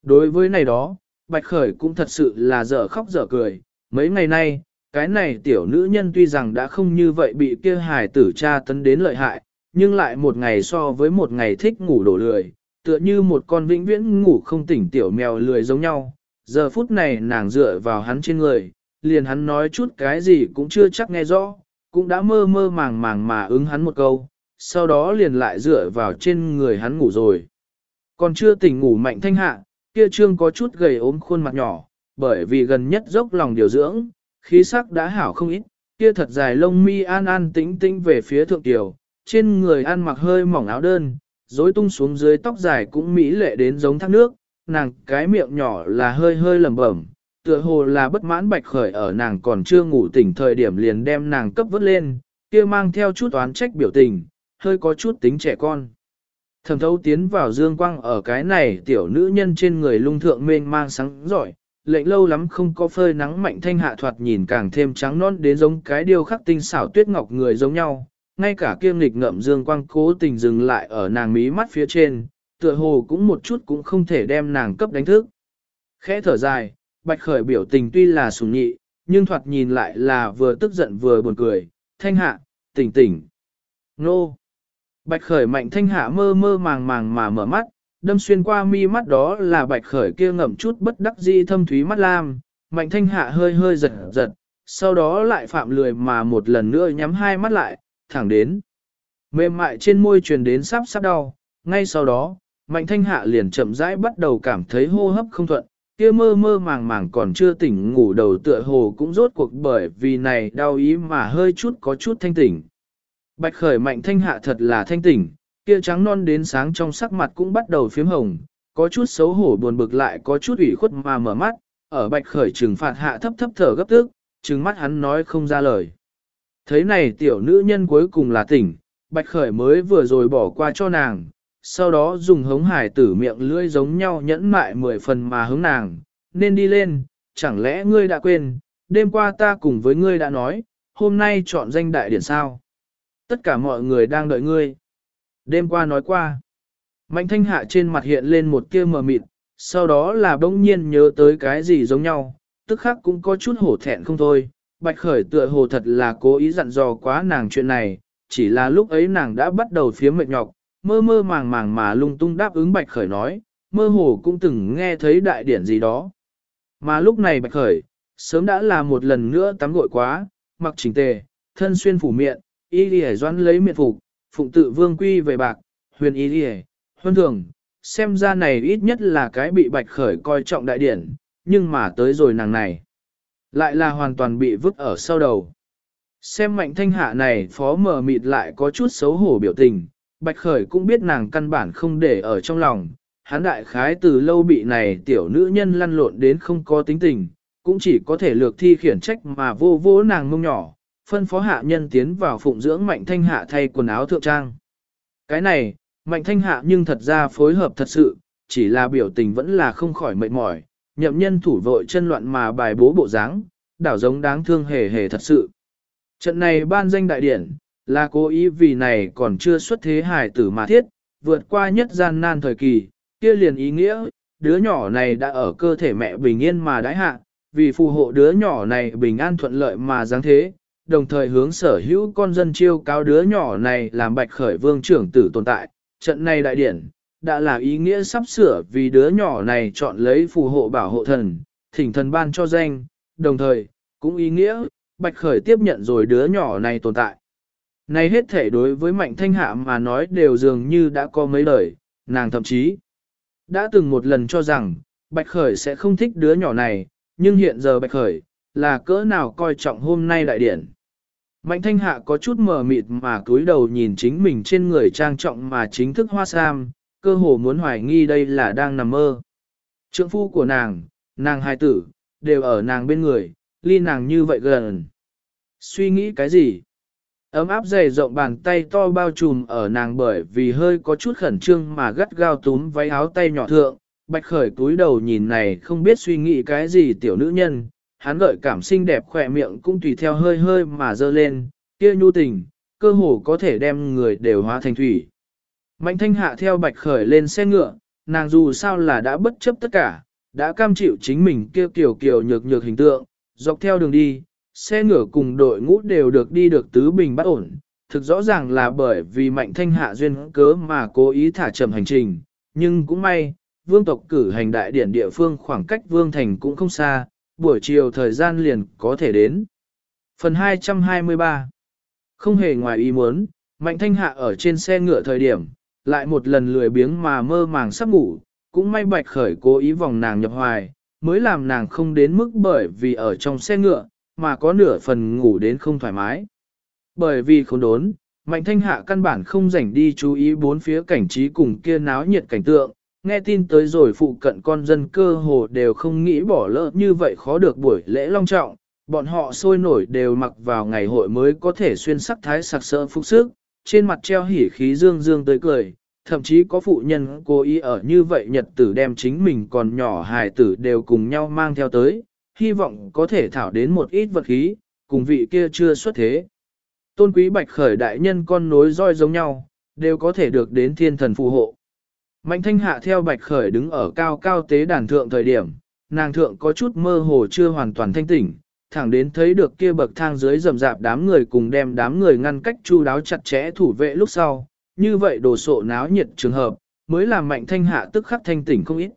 A: Đối với này đó, bạch khởi cũng thật sự là dở khóc dở cười, mấy ngày nay, cái này tiểu nữ nhân tuy rằng đã không như vậy bị kia hài tử cha tấn đến lợi hại, nhưng lại một ngày so với một ngày thích ngủ đổ lười, tựa như một con vĩnh viễn ngủ không tỉnh tiểu mèo lười giống nhau. Giờ phút này nàng dựa vào hắn trên người, liền hắn nói chút cái gì cũng chưa chắc nghe rõ, cũng đã mơ mơ màng màng mà ứng hắn một câu, sau đó liền lại dựa vào trên người hắn ngủ rồi. Còn chưa tỉnh ngủ mạnh thanh hạ, kia trương có chút gầy ốm khuôn mặt nhỏ, bởi vì gần nhất dốc lòng điều dưỡng, khí sắc đã hảo không ít, kia thật dài lông mi an an tĩnh tĩnh về phía thượng tiểu, trên người ăn mặc hơi mỏng áo đơn, rối tung xuống dưới tóc dài cũng mỹ lệ đến giống thác nước, nàng cái miệng nhỏ là hơi hơi lẩm bẩm, tựa hồ là bất mãn bạch khởi ở nàng còn chưa ngủ tỉnh thời điểm liền đem nàng cấp vớt lên, kia mang theo chút oán trách biểu tình, hơi có chút tính trẻ con. Thẩm thấu tiến vào dương quang ở cái này tiểu nữ nhân trên người lung thượng mênh mang sáng giỏi, lệnh lâu lắm không có phơi nắng mạnh thanh hạ thoạt nhìn càng thêm trắng non đến giống cái điêu khắc tinh xảo tuyết ngọc người giống nhau, ngay cả kiêm nghịch ngậm dương quang cố tình dừng lại ở nàng mí mắt phía trên, tựa hồ cũng một chút cũng không thể đem nàng cấp đánh thức. Khẽ thở dài, bạch khởi biểu tình tuy là sùng nhị, nhưng thoạt nhìn lại là vừa tức giận vừa buồn cười, thanh hạ, tỉnh tỉnh. Nô! Bạch khởi mạnh thanh hạ mơ mơ màng màng mà mở mắt, đâm xuyên qua mi mắt đó là bạch khởi kia ngậm chút bất đắc di thâm thúy mắt lam, mạnh thanh hạ hơi hơi giật giật, sau đó lại phạm lười mà một lần nữa nhắm hai mắt lại, thẳng đến. Mềm mại trên môi truyền đến sắp sắp đau, ngay sau đó, mạnh thanh hạ liền chậm rãi bắt đầu cảm thấy hô hấp không thuận, kia mơ mơ màng màng còn chưa tỉnh ngủ đầu tựa hồ cũng rốt cuộc bởi vì này đau ý mà hơi chút có chút thanh tỉnh. Bạch khởi mạnh thanh hạ thật là thanh tỉnh, kia trắng non đến sáng trong sắc mặt cũng bắt đầu phiếm hồng, có chút xấu hổ buồn bực lại có chút ủy khuất mà mở mắt, ở bạch khởi trừng phạt hạ thấp thấp thở gấp tức, trừng mắt hắn nói không ra lời. Thấy này tiểu nữ nhân cuối cùng là tỉnh, bạch khởi mới vừa rồi bỏ qua cho nàng, sau đó dùng hống hải tử miệng lưỡi giống nhau nhẫn mại mười phần mà hướng nàng, nên đi lên, chẳng lẽ ngươi đã quên, đêm qua ta cùng với ngươi đã nói, hôm nay chọn danh đại điển sao. Tất cả mọi người đang đợi ngươi. Đêm qua nói qua, mạnh thanh hạ trên mặt hiện lên một tia mờ mịt, sau đó là bỗng nhiên nhớ tới cái gì giống nhau, tức khắc cũng có chút hổ thẹn không thôi. Bạch khởi tựa hồ thật là cố ý dặn dò quá nàng chuyện này, chỉ là lúc ấy nàng đã bắt đầu phía mệt nhọc, mơ mơ màng màng mà lung tung đáp ứng Bạch Khởi nói, mơ hồ cũng từng nghe thấy đại điển gì đó. Mà lúc này Bạch Khởi, sớm đã là một lần nữa tắm gội quá, mặc chỉnh tề, thân xuyên phủ miệng, y đi doan lấy miệng phục, phụng tự vương quy về bạc, huyền ý đi huân thường, xem ra này ít nhất là cái bị Bạch Khởi coi trọng đại điển, nhưng mà tới rồi nàng này, lại là hoàn toàn bị vứt ở sau đầu. Xem mạnh thanh hạ này phó mờ mịt lại có chút xấu hổ biểu tình, Bạch Khởi cũng biết nàng căn bản không để ở trong lòng, hắn đại khái từ lâu bị này tiểu nữ nhân lăn lộn đến không có tính tình, cũng chỉ có thể lược thi khiển trách mà vô vô nàng mông nhỏ, phân phó hạ nhân tiến vào phụng dưỡng mạnh thanh hạ thay quần áo thượng trang. Cái này, mạnh thanh hạ nhưng thật ra phối hợp thật sự, chỉ là biểu tình vẫn là không khỏi mệt mỏi, nhậm nhân thủ vội chân loạn mà bài bố bộ dáng, đảo giống đáng thương hề hề thật sự. Trận này ban danh đại điển, là cố ý vì này còn chưa xuất thế hài tử mà thiết, vượt qua nhất gian nan thời kỳ, kia liền ý nghĩa, đứa nhỏ này đã ở cơ thể mẹ bình yên mà đãi hạ, vì phù hộ đứa nhỏ này bình an thuận lợi mà dáng thế, đồng thời hướng sở hữu con dân chiêu cao đứa nhỏ này làm bạch khởi vương trưởng tử tồn tại. Trận này đại điển, đã là ý nghĩa sắp sửa vì đứa nhỏ này chọn lấy phù hộ bảo hộ thần, thỉnh thần ban cho danh, đồng thời, cũng ý nghĩa, bạch khởi tiếp nhận rồi đứa nhỏ này tồn tại. Này hết thể đối với mạnh thanh hạ mà nói đều dường như đã có mấy lời, nàng thậm chí đã từng một lần cho rằng, Bạch Khởi sẽ không thích đứa nhỏ này, nhưng hiện giờ Bạch Khởi, là cỡ nào coi trọng hôm nay đại điển. Mạnh thanh hạ có chút mờ mịt mà cúi đầu nhìn chính mình trên người trang trọng mà chính thức hoa sam, cơ hồ muốn hoài nghi đây là đang nằm mơ. Trượng phu của nàng, nàng hai tử, đều ở nàng bên người, ly nàng như vậy gần. Suy nghĩ cái gì? Ấm áp dày rộng bàn tay to bao trùm ở nàng bởi vì hơi có chút khẩn trương mà gắt gao túm váy áo tay nhỏ thượng, bạch khởi túi đầu nhìn này không biết suy nghĩ cái gì tiểu nữ nhân, hắn gợi cảm xinh đẹp khỏe miệng cũng tùy theo hơi hơi mà dơ lên, kia nhu tình, cơ hồ có thể đem người đều hóa thành thủy. Mạnh thanh hạ theo bạch khởi lên xe ngựa, nàng dù sao là đã bất chấp tất cả, đã cam chịu chính mình kia kiểu kiểu nhược nhược hình tượng, dọc theo đường đi, xe ngựa cùng đội ngũ đều được đi được tứ bình bắt ổn, thực rõ ràng là bởi vì mạnh thanh hạ duyên cớ mà cố ý thả chậm hành trình, nhưng cũng may, vương tộc cử hành đại điển địa phương khoảng cách vương thành cũng không xa, buổi chiều thời gian liền có thể đến. Phần 223 Không hề ngoài ý muốn, mạnh thanh hạ ở trên xe ngựa thời điểm, lại một lần lười biếng mà mơ màng sắp ngủ, cũng may bạch khởi cố ý vòng nàng nhập hoài, mới làm nàng không đến mức bởi vì ở trong xe ngựa, mà có nửa phần ngủ đến không thoải mái. Bởi vì không đốn, Mạnh Thanh Hạ căn bản không rảnh đi chú ý bốn phía cảnh trí cùng kia náo nhiệt cảnh tượng, nghe tin tới rồi phụ cận con dân cơ hồ đều không nghĩ bỏ lỡ như vậy khó được buổi lễ long trọng, bọn họ sôi nổi đều mặc vào ngày hội mới có thể xuyên sắc thái sặc sỡ phục sức, trên mặt treo hỉ khí dương dương tới cười, thậm chí có phụ nhân cố ý ở như vậy nhật tử đem chính mình còn nhỏ hài tử đều cùng nhau mang theo tới, hy vọng có thể thảo đến một ít vật khí, cùng vị kia chưa xuất thế. Tôn quý bạch khởi đại nhân con nối roi giống nhau, đều có thể được đến thiên thần phù hộ. Mạnh thanh hạ theo bạch khởi đứng ở cao cao tế đàn thượng thời điểm, nàng thượng có chút mơ hồ chưa hoàn toàn thanh tỉnh, thẳng đến thấy được kia bậc thang dưới rầm rạp đám người cùng đem đám người ngăn cách chu đáo chặt chẽ thủ vệ lúc sau, như vậy đồ sộ náo nhiệt trường hợp, mới làm mạnh thanh hạ tức khắc thanh tỉnh không ít.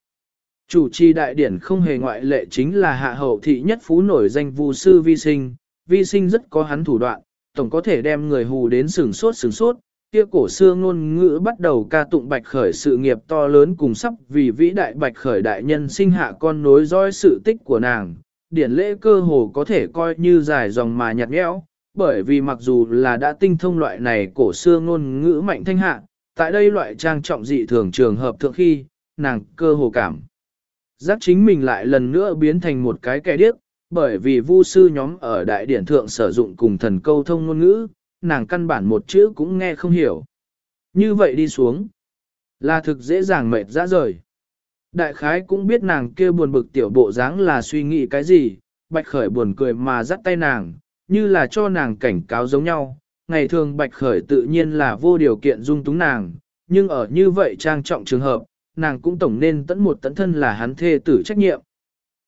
A: Chủ trì đại điển không hề ngoại lệ chính là hạ hậu thị nhất phú nổi danh vu sư vi sinh, vi sinh rất có hắn thủ đoạn, tổng có thể đem người hù đến sừng sốt sừng sốt, kia cổ xưa ngôn ngữ bắt đầu ca tụng bạch khởi sự nghiệp to lớn cùng sắp vì vĩ đại bạch khởi đại nhân sinh hạ con nối dõi sự tích của nàng, điển lễ cơ hồ có thể coi như dài dòng mà nhạt nhẽo, bởi vì mặc dù là đã tinh thông loại này cổ xưa ngôn ngữ mạnh thanh hạ, tại đây loại trang trọng dị thường trường hợp thượng khi, nàng cơ hồ cảm. Giác chính mình lại lần nữa biến thành một cái kẻ điếc, bởi vì vu sư nhóm ở đại điển thượng sử dụng cùng thần câu thông ngôn ngữ, nàng căn bản một chữ cũng nghe không hiểu. Như vậy đi xuống, là thực dễ dàng mệt ra rời. Đại khái cũng biết nàng kia buồn bực tiểu bộ dáng là suy nghĩ cái gì, bạch khởi buồn cười mà dắt tay nàng, như là cho nàng cảnh cáo giống nhau. Ngày thường bạch khởi tự nhiên là vô điều kiện dung túng nàng, nhưng ở như vậy trang trọng trường hợp, nàng cũng tổng nên tẫn một tẫn thân là hắn thê tử trách nhiệm.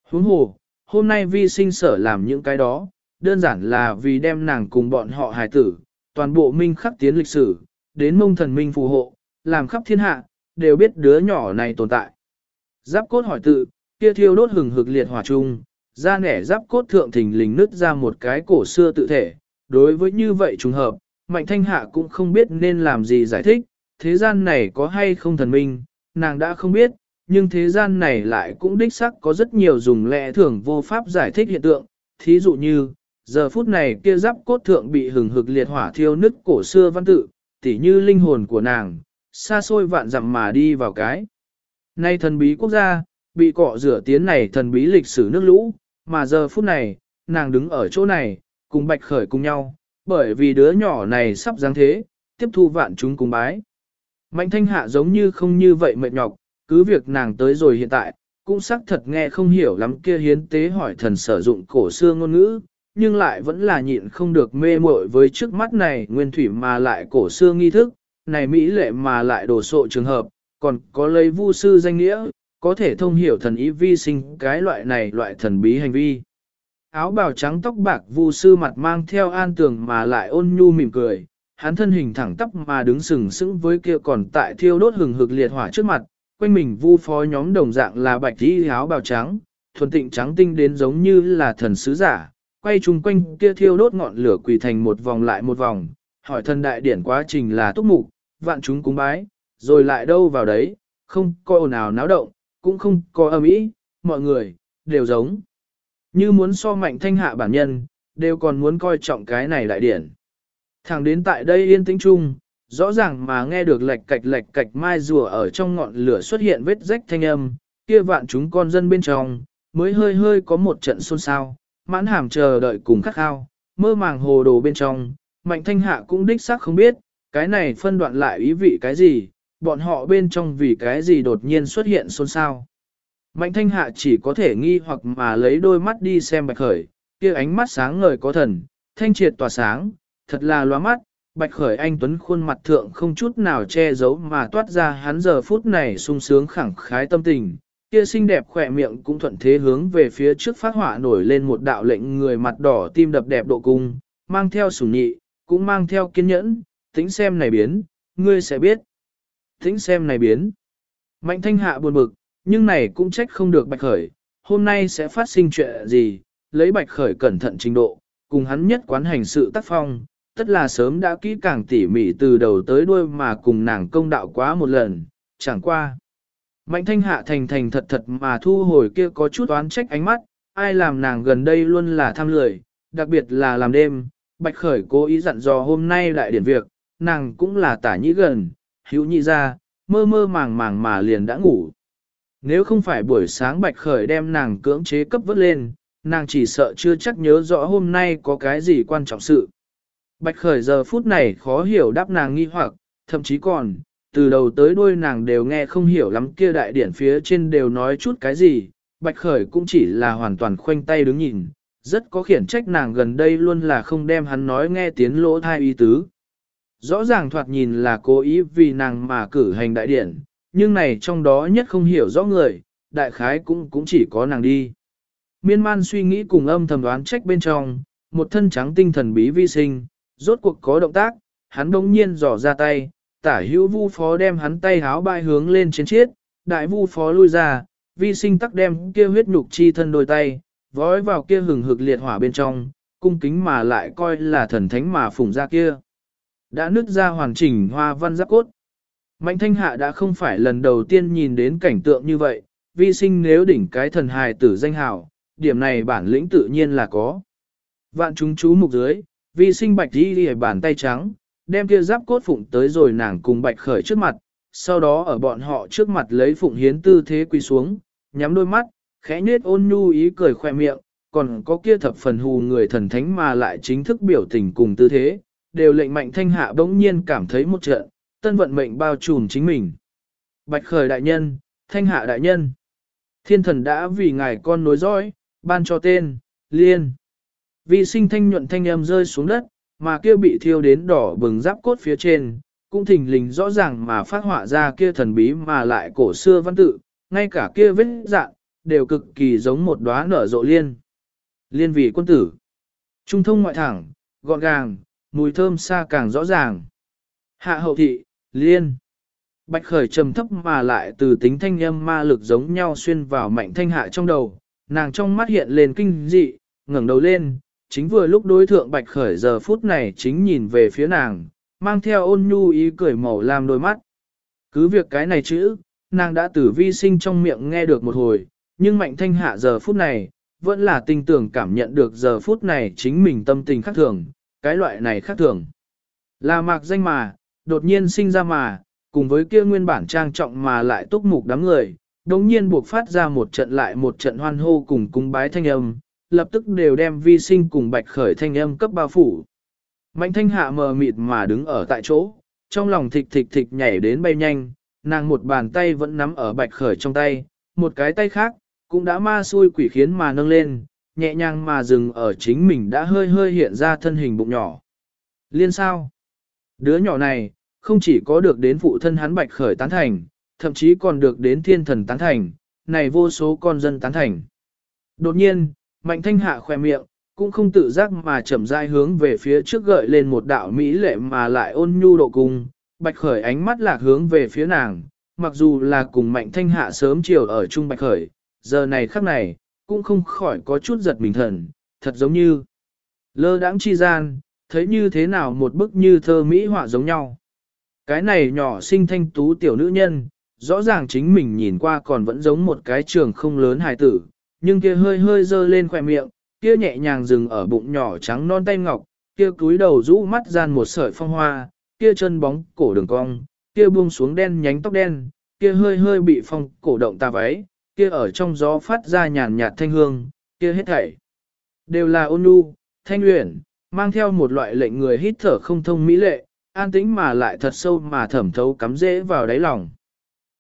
A: Huống hồ, hôm nay vi sinh sở làm những cái đó, đơn giản là vì đem nàng cùng bọn họ hài tử, toàn bộ minh khắc tiến lịch sử, đến mông thần minh phù hộ, làm khắp thiên hạ, đều biết đứa nhỏ này tồn tại. Giáp cốt hỏi tự, kia thiêu đốt hừng hực liệt hỏa chung, ra nẻ giáp cốt thượng thình lình nứt ra một cái cổ xưa tự thể. Đối với như vậy trùng hợp, Mạnh Thanh Hạ cũng không biết nên làm gì giải thích, thế gian này có hay không thần minh, nàng đã không biết, nhưng thế gian này lại cũng đích sắc có rất nhiều dùng lẽ thường vô pháp giải thích hiện tượng, thí dụ như, giờ phút này kia giáp cốt thượng bị hừng hực liệt hỏa thiêu nứt cổ xưa văn tự, tỉ như linh hồn của nàng, xa xôi vạn dặm mà đi vào cái. Nay thần bí quốc gia, bị cọ rửa tiến này thần bí lịch sử nước lũ, mà giờ phút này, nàng đứng ở chỗ này, cùng bạch khởi cùng nhau, bởi vì đứa nhỏ này sắp giáng thế, tiếp thu vạn chúng cùng bái. Mạnh thanh hạ giống như không như vậy mệt nhọc, cứ việc nàng tới rồi hiện tại, cũng xác thật nghe không hiểu lắm kia hiến tế hỏi thần sử dụng cổ xưa ngôn ngữ, nhưng lại vẫn là nhịn không được mê muội với trước mắt này nguyên thủy mà lại cổ xưa nghi thức, này mỹ lệ mà lại đồ sộ trường hợp, còn có lấy vu sư danh nghĩa, có thể thông hiểu thần ý vi sinh cái loại này loại thần bí hành vi. Áo bào trắng tóc bạc vu sư mặt mang theo an tường mà lại ôn nhu mỉm cười, hắn thân hình thẳng tắp mà đứng sừng sững với kia còn tại thiêu đốt hừng hực liệt hỏa trước mặt, quanh mình vu phó nhóm đồng dạng là bạch tí áo bào trắng, thuần tịnh trắng tinh đến giống như là thần sứ giả, quay chung quanh kia thiêu đốt ngọn lửa quỳ thành một vòng lại một vòng, hỏi thần đại điển quá trình là túc mục, vạn chúng cúng bái, rồi lại đâu vào đấy, không có ồn ào náo động, cũng không có âm ý, mọi người, đều giống. Như muốn so mạnh thanh hạ bản nhân, đều còn muốn coi trọng cái này đại điển. Thẳng đến tại đây yên tĩnh chung, rõ ràng mà nghe được lệch cạch lệch cạch mai rùa ở trong ngọn lửa xuất hiện vết rách thanh âm, kia vạn chúng con dân bên trong, mới hơi hơi có một trận xôn xao, mãn hàm chờ đợi cùng khắc khao, mơ màng hồ đồ bên trong, mạnh thanh hạ cũng đích xác không biết, cái này phân đoạn lại ý vị cái gì, bọn họ bên trong vì cái gì đột nhiên xuất hiện xôn xao. Mạnh thanh hạ chỉ có thể nghi hoặc mà lấy đôi mắt đi xem bạch khởi, kia ánh mắt sáng ngời có thần, thanh triệt tỏa sáng, thật là loa mắt, bạch khởi anh Tuấn khuôn mặt thượng không chút nào che giấu mà toát ra hắn giờ phút này sung sướng khẳng khái tâm tình, kia xinh đẹp khỏe miệng cũng thuận thế hướng về phía trước phát hỏa nổi lên một đạo lệnh người mặt đỏ tim đập đẹp độ cung, mang theo sủng nhị, cũng mang theo kiên nhẫn, tính xem này biến, ngươi sẽ biết. Tính xem này biến. Mạnh thanh hạ buồn bực, nhưng này cũng trách không được bạch khởi, hôm nay sẽ phát sinh chuyện gì, lấy bạch khởi cẩn thận trình độ, cùng hắn nhất quán hành sự tác phong, tất là sớm đã kỹ càng tỉ mỉ từ đầu tới đuôi mà cùng nàng công đạo quá một lần, chẳng qua. Mạnh thanh hạ thành thành thật thật mà thu hồi kia có chút oán trách ánh mắt, ai làm nàng gần đây luôn là tham lười, đặc biệt là làm đêm, bạch khởi cố ý dặn dò hôm nay đại điển việc, nàng cũng là tả nhĩ gần, hữu nhị ra, mơ mơ màng màng mà liền đã ngủ. Nếu không phải buổi sáng bạch khởi đem nàng cưỡng chế cấp vớt lên, nàng chỉ sợ chưa chắc nhớ rõ hôm nay có cái gì quan trọng sự. Bạch khởi giờ phút này khó hiểu đáp nàng nghi hoặc, thậm chí còn, từ đầu tới đuôi nàng đều nghe không hiểu lắm kia đại điển phía trên đều nói chút cái gì, bạch khởi cũng chỉ là hoàn toàn khoanh tay đứng nhìn, rất có khiển trách nàng gần đây luôn là không đem hắn nói nghe tiếng lỗ thai y tứ. Rõ ràng thoạt nhìn là cố ý vì nàng mà cử hành đại điển, nhưng này trong đó nhất không hiểu rõ người, đại khái cũng cũng chỉ có nàng đi. Miên man suy nghĩ cùng âm thầm đoán trách bên trong, một thân trắng tinh thần bí vi sinh, rốt cuộc có động tác, hắn bỗng nhiên dò ra tay, tả hữu vu phó đem hắn tay háo bại hướng lên trên chiết, đại vu phó lui ra, vi sinh tắc đem kia huyết nhục chi thân đôi tay, vói vào kia hừng hực liệt hỏa bên trong, cung kính mà lại coi là thần thánh mà phủng ra kia. Đã nứt ra hoàn chỉnh hoa văn giáp cốt. Mạnh thanh hạ đã không phải lần đầu tiên nhìn đến cảnh tượng như vậy, vi sinh nếu đỉnh cái thần hài tử danh hào, điểm này bản lĩnh tự nhiên là có. Vạn chúng chú mục dưới, vi sinh bạch đi hề bàn tay trắng, đem kia giáp cốt phụng tới rồi nàng cùng bạch khởi trước mặt, sau đó ở bọn họ trước mặt lấy phụng hiến tư thế quỳ xuống, nhắm đôi mắt, khẽ nết ôn nhu ý cười khoe miệng, còn có kia thập phần hù người thần thánh mà lại chính thức biểu tình cùng tư thế, đều lệnh mạnh thanh hạ bỗng nhiên cảm thấy một trận, tân vận mệnh bao trùm chính mình. Bạch khởi đại nhân, thanh hạ đại nhân, thiên thần đã vì ngài con nối dõi, ban cho tên, liên. Vì sinh thanh nhuận thanh âm rơi xuống đất, mà kia bị thiêu đến đỏ bừng giáp cốt phía trên, cũng thình lình rõ ràng mà phát họa ra kia thần bí mà lại cổ xưa văn tự, ngay cả kia vết dạng, đều cực kỳ giống một đóa nở rộ liên. Liên vị quân tử. Trung thông ngoại thẳng, gọn gàng, mùi thơm xa càng rõ ràng. Hạ hậu thị, liên. Bạch khởi trầm thấp mà lại từ tính thanh âm ma lực giống nhau xuyên vào mạnh thanh hạ trong đầu, nàng trong mắt hiện lên kinh dị, ngẩng đầu lên, chính vừa lúc đối thượng bạch khởi giờ phút này chính nhìn về phía nàng, mang theo ôn nhu ý cười màu làm đôi mắt. Cứ việc cái này chữ, nàng đã từ vi sinh trong miệng nghe được một hồi, nhưng mạnh thanh hạ giờ phút này, vẫn là tinh tưởng cảm nhận được giờ phút này chính mình tâm tình khác thường, cái loại này khác thường. Là mạc danh mà, đột nhiên sinh ra mà, cùng với kia nguyên bản trang trọng mà lại túc mục đám người, đồng nhiên buộc phát ra một trận lại một trận hoan hô cùng cung bái thanh âm, lập tức đều đem vi sinh cùng bạch khởi thanh âm cấp bao phủ. Mạnh thanh hạ mờ mịt mà đứng ở tại chỗ, trong lòng thịch thịch thịch nhảy đến bay nhanh, nàng một bàn tay vẫn nắm ở bạch khởi trong tay, một cái tay khác, cũng đã ma xui quỷ khiến mà nâng lên, nhẹ nhàng mà dừng ở chính mình đã hơi hơi hiện ra thân hình bụng nhỏ. Liên sao? Đứa nhỏ này, không chỉ có được đến phụ thân hắn bạch khởi tán thành, thậm chí còn được đến thiên thần tán thành, này vô số con dân tán thành. Đột nhiên, mạnh thanh hạ khoe miệng, cũng không tự giác mà chậm rãi hướng về phía trước gợi lên một đạo mỹ lệ mà lại ôn nhu độ cung, bạch khởi ánh mắt lạc hướng về phía nàng, mặc dù là cùng mạnh thanh hạ sớm chiều ở chung bạch khởi, giờ này khắc này, cũng không khỏi có chút giật mình thần, thật giống như lơ đãng chi gian, thấy như thế nào một bức như thơ mỹ họa giống nhau. Cái này nhỏ sinh thanh tú tiểu nữ nhân, rõ ràng chính mình nhìn qua còn vẫn giống một cái trường không lớn hài tử, nhưng kia hơi hơi dơ lên khỏe miệng, kia nhẹ nhàng dừng ở bụng nhỏ trắng non tay ngọc, kia cúi đầu rũ mắt gian một sợi phong hoa, kia chân bóng cổ đường cong, kia buông xuống đen nhánh tóc đen, kia hơi hơi bị phong cổ động tà váy, kia ở trong gió phát ra nhàn nhạt thanh hương, kia hết thảy. Đều là ôn nhu, thanh luyện, mang theo một loại lệnh người hít thở không thông mỹ lệ, an tĩnh mà lại thật sâu mà thẩm thấu cắm dễ vào đáy lòng.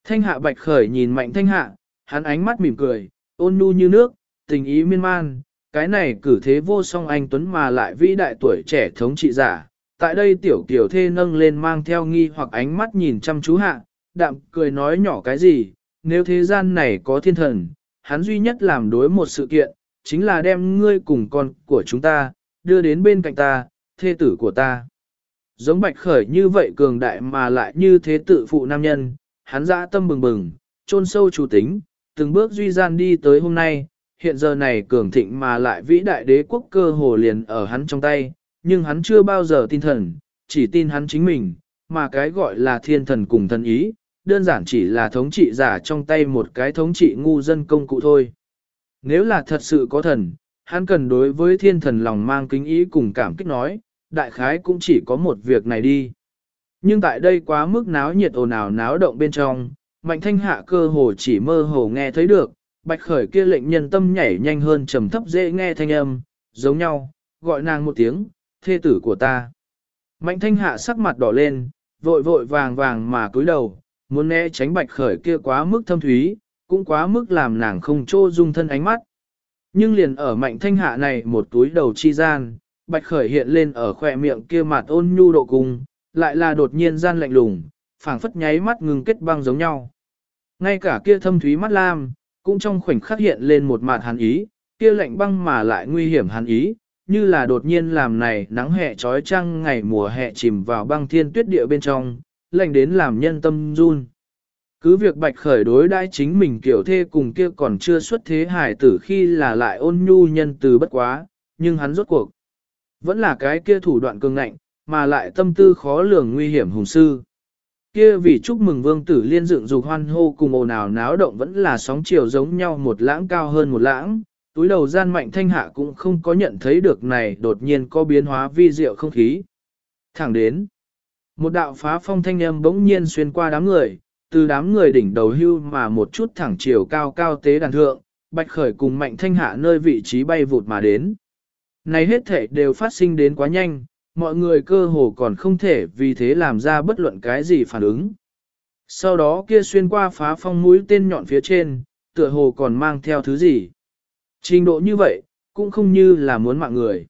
A: Thanh hạ bạch khởi nhìn mạnh thanh hạ, hắn ánh mắt mỉm cười, ôn nhu như nước, tình ý miên man, cái này cử thế vô song anh tuấn mà lại vĩ đại tuổi trẻ thống trị giả, Tại đây tiểu kiểu thê nâng lên mang theo nghi hoặc ánh mắt nhìn chăm chú hạ, đạm cười nói nhỏ cái gì, nếu thế gian này có thiên thần, hắn duy nhất làm đối một sự kiện, chính là đem ngươi cùng con của chúng ta, đưa đến bên cạnh ta, thê tử của ta. Giống bạch khởi như vậy cường đại mà lại như thế tự phụ nam nhân, hắn dã tâm bừng bừng, chôn sâu chủ tính, từng bước duy gian đi tới hôm nay, hiện giờ này cường thịnh mà lại vĩ đại đế quốc cơ hồ liền ở hắn trong tay, nhưng hắn chưa bao giờ tin thần, chỉ tin hắn chính mình, mà cái gọi là thiên thần cùng thần ý, đơn giản chỉ là thống trị giả trong tay một cái thống trị ngu dân công cụ thôi. Nếu là thật sự có thần, hắn cần đối với thiên thần lòng mang kính ý cùng cảm kích nói, đại khái cũng chỉ có một việc này đi. Nhưng tại đây quá mức náo nhiệt ồn ào náo động bên trong, mạnh thanh hạ cơ hồ chỉ mơ hồ nghe thấy được, bạch khởi kia lệnh nhân tâm nhảy nhanh hơn trầm thấp dễ nghe thanh âm, giống nhau, gọi nàng một tiếng, thê tử của ta. Mạnh thanh hạ sắc mặt đỏ lên, vội vội vàng vàng mà cúi đầu, muốn né tránh bạch khởi kia quá mức thâm thúy, cũng quá mức làm nàng không trô dung thân ánh mắt. Nhưng liền ở mạnh thanh hạ này một túi đầu chi gian, bạch khởi hiện lên ở khỏe miệng kia mặt ôn nhu độ cùng lại là đột nhiên gian lạnh lùng, phảng phất nháy mắt ngừng kết băng giống nhau. Ngay cả kia thâm thúy mắt lam, cũng trong khoảnh khắc hiện lên một mặt hàn ý, kia lạnh băng mà lại nguy hiểm hàn ý, như là đột nhiên làm này nắng hè trói trăng ngày mùa hè chìm vào băng thiên tuyết địa bên trong, lạnh đến làm nhân tâm run. Cứ việc bạch khởi đối đãi chính mình kiểu thê cùng kia còn chưa xuất thế hải tử khi là lại ôn nhu nhân từ bất quá, nhưng hắn rốt cuộc. Vẫn là cái kia thủ đoạn cường ngạnh, mà lại tâm tư khó lường nguy hiểm hùng sư. Kia vì chúc mừng vương tử liên dựng dục hoan hô cùng ồn ào náo động vẫn là sóng chiều giống nhau một lãng cao hơn một lãng, túi đầu gian mạnh thanh hạ cũng không có nhận thấy được này đột nhiên có biến hóa vi diệu không khí. Thẳng đến, một đạo phá phong thanh âm bỗng nhiên xuyên qua đám người, từ đám người đỉnh đầu hưu mà một chút thẳng chiều cao cao tế đàn thượng, bạch khởi cùng mạnh thanh hạ nơi vị trí bay vụt mà đến. Này hết thể đều phát sinh đến quá nhanh, mọi người cơ hồ còn không thể vì thế làm ra bất luận cái gì phản ứng. Sau đó kia xuyên qua phá phong mũi tên nhọn phía trên, tựa hồ còn mang theo thứ gì. Trình độ như vậy, cũng không như là muốn mạng người.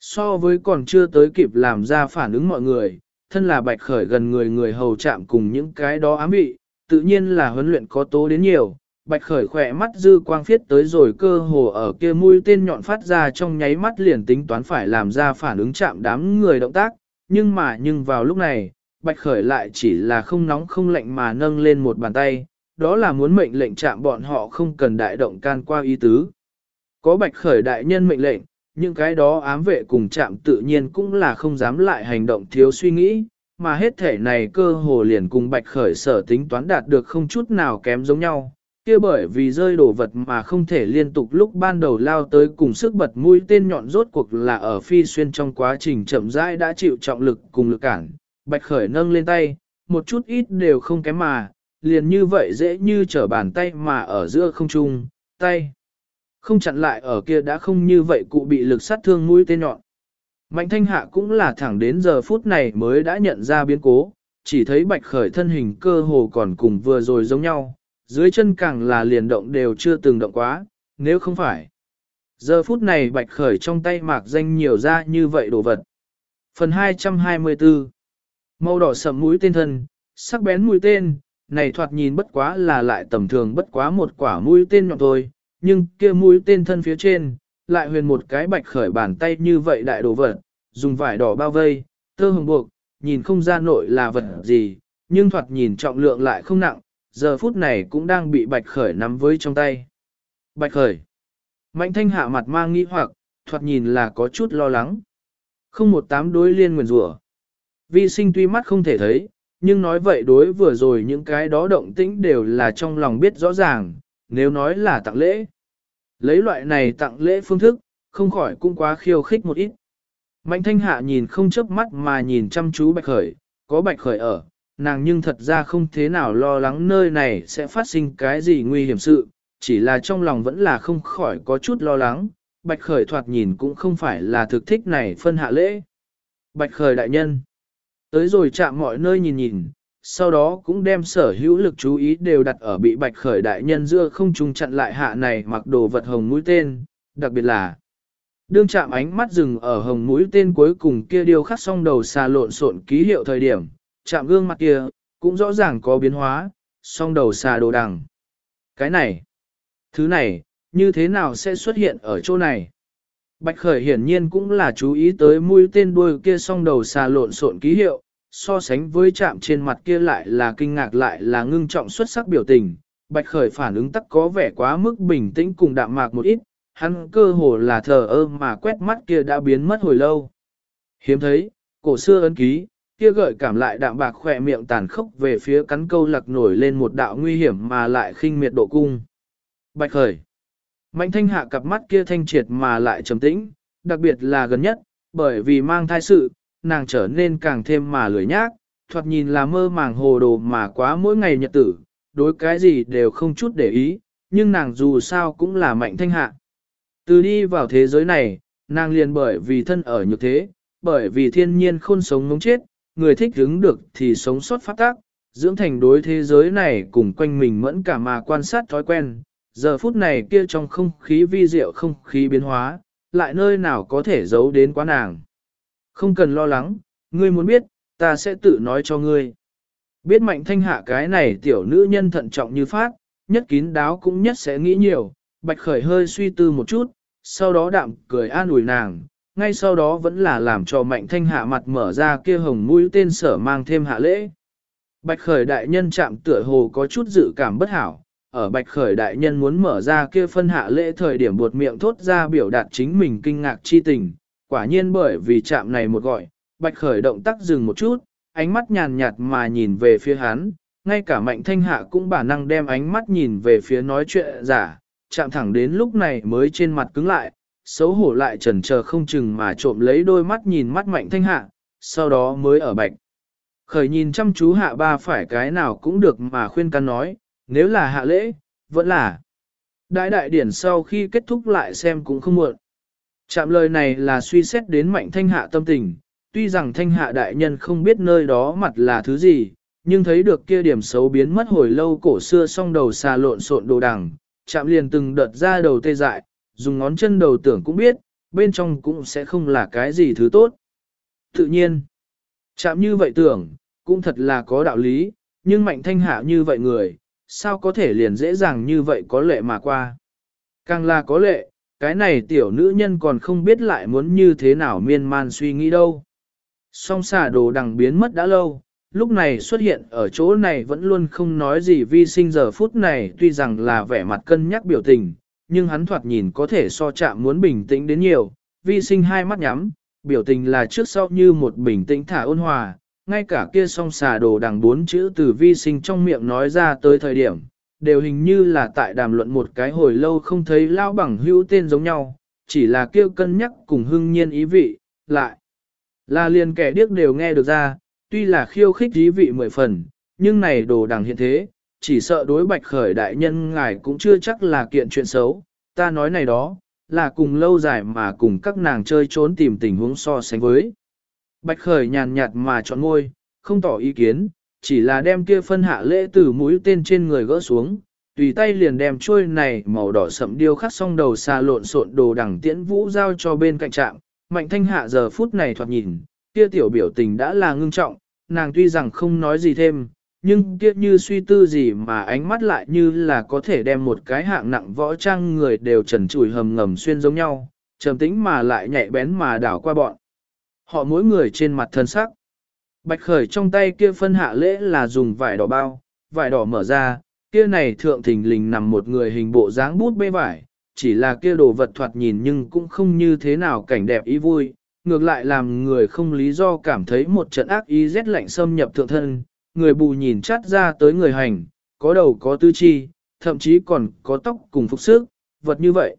A: So với còn chưa tới kịp làm ra phản ứng mọi người, thân là bạch khởi gần người người hầu chạm cùng những cái đó ám bị, tự nhiên là huấn luyện có tố đến nhiều. Bạch khởi khỏe mắt dư quang phiết tới rồi cơ hồ ở kia mũi tên nhọn phát ra trong nháy mắt liền tính toán phải làm ra phản ứng chạm đám người động tác, nhưng mà nhưng vào lúc này, bạch khởi lại chỉ là không nóng không lạnh mà nâng lên một bàn tay, đó là muốn mệnh lệnh chạm bọn họ không cần đại động can qua ý tứ. Có bạch khởi đại nhân mệnh lệnh, những cái đó ám vệ cùng chạm tự nhiên cũng là không dám lại hành động thiếu suy nghĩ, mà hết thể này cơ hồ liền cùng bạch khởi sở tính toán đạt được không chút nào kém giống nhau kia bởi vì rơi đổ vật mà không thể liên tục lúc ban đầu lao tới cùng sức bật mũi tên nhọn rốt cuộc là ở phi xuyên trong quá trình chậm rãi đã chịu trọng lực cùng lực cản. Bạch khởi nâng lên tay, một chút ít đều không kém mà, liền như vậy dễ như trở bàn tay mà ở giữa không trung, tay. Không chặn lại ở kia đã không như vậy cụ bị lực sát thương mũi tên nhọn. Mạnh thanh hạ cũng là thẳng đến giờ phút này mới đã nhận ra biến cố, chỉ thấy bạch khởi thân hình cơ hồ còn cùng vừa rồi giống nhau, dưới chân càng là liền động đều chưa từng động quá, nếu không phải. Giờ phút này bạch khởi trong tay mạc danh nhiều ra như vậy đồ vật. Phần 224 Màu đỏ sầm mũi tên thân, sắc bén mũi tên, này thoạt nhìn bất quá là lại tầm thường bất quá một quả mũi tên nhọn thôi, nhưng kia mũi tên thân phía trên, lại huyền một cái bạch khởi bàn tay như vậy đại đồ vật, dùng vải đỏ bao vây, tơ hồng buộc, nhìn không ra nội là vật gì, nhưng thoạt nhìn trọng lượng lại không nặng, giờ phút này cũng đang bị bạch khởi nắm với trong tay. Bạch khởi. Mạnh thanh hạ mặt mang nghĩ hoặc, thoạt nhìn là có chút lo lắng. Không một tám đối liên nguyền rủa. Vi sinh tuy mắt không thể thấy, nhưng nói vậy đối vừa rồi những cái đó động tĩnh đều là trong lòng biết rõ ràng, nếu nói là tặng lễ. Lấy loại này tặng lễ phương thức, không khỏi cũng quá khiêu khích một ít. Mạnh thanh hạ nhìn không chớp mắt mà nhìn chăm chú bạch khởi, có bạch khởi ở, nàng nhưng thật ra không thế nào lo lắng nơi này sẽ phát sinh cái gì nguy hiểm sự, chỉ là trong lòng vẫn là không khỏi có chút lo lắng, bạch khởi thoạt nhìn cũng không phải là thực thích này phân hạ lễ. Bạch khởi đại nhân, tới rồi chạm mọi nơi nhìn nhìn, sau đó cũng đem sở hữu lực chú ý đều đặt ở bị bạch khởi đại nhân giữa không trung chặn lại hạ này mặc đồ vật hồng mũi tên, đặc biệt là Đương chạm ánh mắt dừng ở hồng mũi tên cuối cùng kia điêu khắc xong đầu xà lộn xộn ký hiệu thời điểm, chạm gương mặt kia, cũng rõ ràng có biến hóa, song đầu xà đồ đằng. Cái này, thứ này, như thế nào sẽ xuất hiện ở chỗ này? Bạch Khởi hiển nhiên cũng là chú ý tới mũi tên đuôi kia song đầu xà lộn xộn ký hiệu, so sánh với chạm trên mặt kia lại là kinh ngạc lại là ngưng trọng xuất sắc biểu tình. Bạch Khởi phản ứng tắc có vẻ quá mức bình tĩnh cùng đạm mạc một ít, hắn cơ hồ là thờ ơ mà quét mắt kia đã biến mất hồi lâu. Hiếm thấy, cổ xưa ấn ký, kia gợi cảm lại đạm bạc khỏe miệng tàn khốc về phía cắn câu lạc nổi lên một đạo nguy hiểm mà lại khinh miệt độ cung. Bạch khởi. Mạnh thanh hạ cặp mắt kia thanh triệt mà lại trầm tĩnh, đặc biệt là gần nhất, bởi vì mang thai sự, nàng trở nên càng thêm mà lười nhác, thoạt nhìn là mơ màng hồ đồ mà quá mỗi ngày nhật tử, đối cái gì đều không chút để ý, nhưng nàng dù sao cũng là mạnh thanh hạ. Từ đi vào thế giới này, nàng liền bởi vì thân ở như thế, bởi vì thiên nhiên khôn sống ngống chết, người thích hứng được thì sống sót phát tác, dưỡng thành đối thế giới này cùng quanh mình mẫn cả mà quan sát thói quen. Giờ phút này kia trong không khí vi diệu không khí biến hóa, lại nơi nào có thể giấu đến quá nàng. Không cần lo lắng, ngươi muốn biết, ta sẽ tự nói cho ngươi. Biết mạnh thanh hạ cái này tiểu nữ nhân thận trọng như phát, nhất kín đáo cũng nhất sẽ nghĩ nhiều, bạch khởi hơi suy tư một chút, sau đó đạm cười an ủi nàng, ngay sau đó vẫn là làm cho mạnh thanh hạ mặt mở ra kia hồng mũi tên sở mang thêm hạ lễ. Bạch khởi đại nhân chạm tựa hồ có chút dự cảm bất hảo, ở bạch khởi đại nhân muốn mở ra kia phân hạ lễ thời điểm buột miệng thốt ra biểu đạt chính mình kinh ngạc chi tình, quả nhiên bởi vì chạm này một gọi, bạch khởi động tác dừng một chút, ánh mắt nhàn nhạt mà nhìn về phía hắn, ngay cả mạnh thanh hạ cũng bản năng đem ánh mắt nhìn về phía nói chuyện giả, chạm thẳng đến lúc này mới trên mặt cứng lại, xấu hổ lại trần chờ không chừng mà trộm lấy đôi mắt nhìn mắt mạnh thanh hạ, sau đó mới ở bạch. Khởi nhìn chăm chú hạ ba phải cái nào cũng được mà khuyên can nói, nếu là hạ lễ, vẫn là. Đại đại điển sau khi kết thúc lại xem cũng không muộn. Chạm lời này là suy xét đến mạnh thanh hạ tâm tình, tuy rằng thanh hạ đại nhân không biết nơi đó mặt là thứ gì, nhưng thấy được kia điểm xấu biến mất hồi lâu cổ xưa song đầu xà lộn xộn đồ đằng, chạm liền từng đợt ra đầu tê dại, dùng ngón chân đầu tưởng cũng biết, bên trong cũng sẽ không là cái gì thứ tốt. Tự nhiên, chạm như vậy tưởng, cũng thật là có đạo lý, nhưng mạnh thanh hạ như vậy người, sao có thể liền dễ dàng như vậy có lệ mà qua. Càng là có lệ, cái này tiểu nữ nhân còn không biết lại muốn như thế nào miên man suy nghĩ đâu. Song xả đồ đằng biến mất đã lâu, lúc này xuất hiện ở chỗ này vẫn luôn không nói gì vi sinh giờ phút này tuy rằng là vẻ mặt cân nhắc biểu tình, nhưng hắn thoạt nhìn có thể so chạm muốn bình tĩnh đến nhiều, vi sinh hai mắt nhắm, biểu tình là trước sau như một bình tĩnh thả ôn hòa, ngay cả kia song xà đồ đằng bốn chữ từ vi sinh trong miệng nói ra tới thời điểm, đều hình như là tại đàm luận một cái hồi lâu không thấy lao bằng hữu tên giống nhau, chỉ là kêu cân nhắc cùng hưng nhiên ý vị, lại là liền kẻ điếc đều nghe được ra, tuy là khiêu khích ý vị mười phần, nhưng này đồ đằng hiện thế, chỉ sợ đối bạch khởi đại nhân ngài cũng chưa chắc là kiện chuyện xấu, ta nói này đó, là cùng lâu dài mà cùng các nàng chơi trốn tìm tình huống so sánh với. Bạch khởi nhàn nhạt mà chọn ngôi, không tỏ ý kiến, chỉ là đem kia phân hạ lễ từ mũi tên trên người gỡ xuống, tùy tay liền đem trôi này màu đỏ sậm điêu khắc xong đầu xa lộn xộn đồ đằng tiễn vũ giao cho bên cạnh trạm. Mạnh thanh hạ giờ phút này thoạt nhìn, kia tiểu biểu tình đã là ngưng trọng, nàng tuy rằng không nói gì thêm, nhưng kia như suy tư gì mà ánh mắt lại như là có thể đem một cái hạng nặng võ trang người đều trần trụi hầm ngầm xuyên giống nhau, trầm tĩnh mà lại nhạy bén mà đảo qua bọn. Họ mỗi người trên mặt thân sắc. Bạch khởi trong tay kia phân hạ lễ là dùng vải đỏ bao, vải đỏ mở ra, kia này thượng thình lình nằm một người hình bộ dáng bút bê vải, chỉ là kia đồ vật thoạt nhìn nhưng cũng không như thế nào cảnh đẹp ý vui, ngược lại làm người không lý do cảm thấy một trận ác ý rét lạnh xâm nhập thượng thân, người bù nhìn chát ra tới người hành, có đầu có tư chi, thậm chí còn có tóc cùng phục sức, vật như vậy.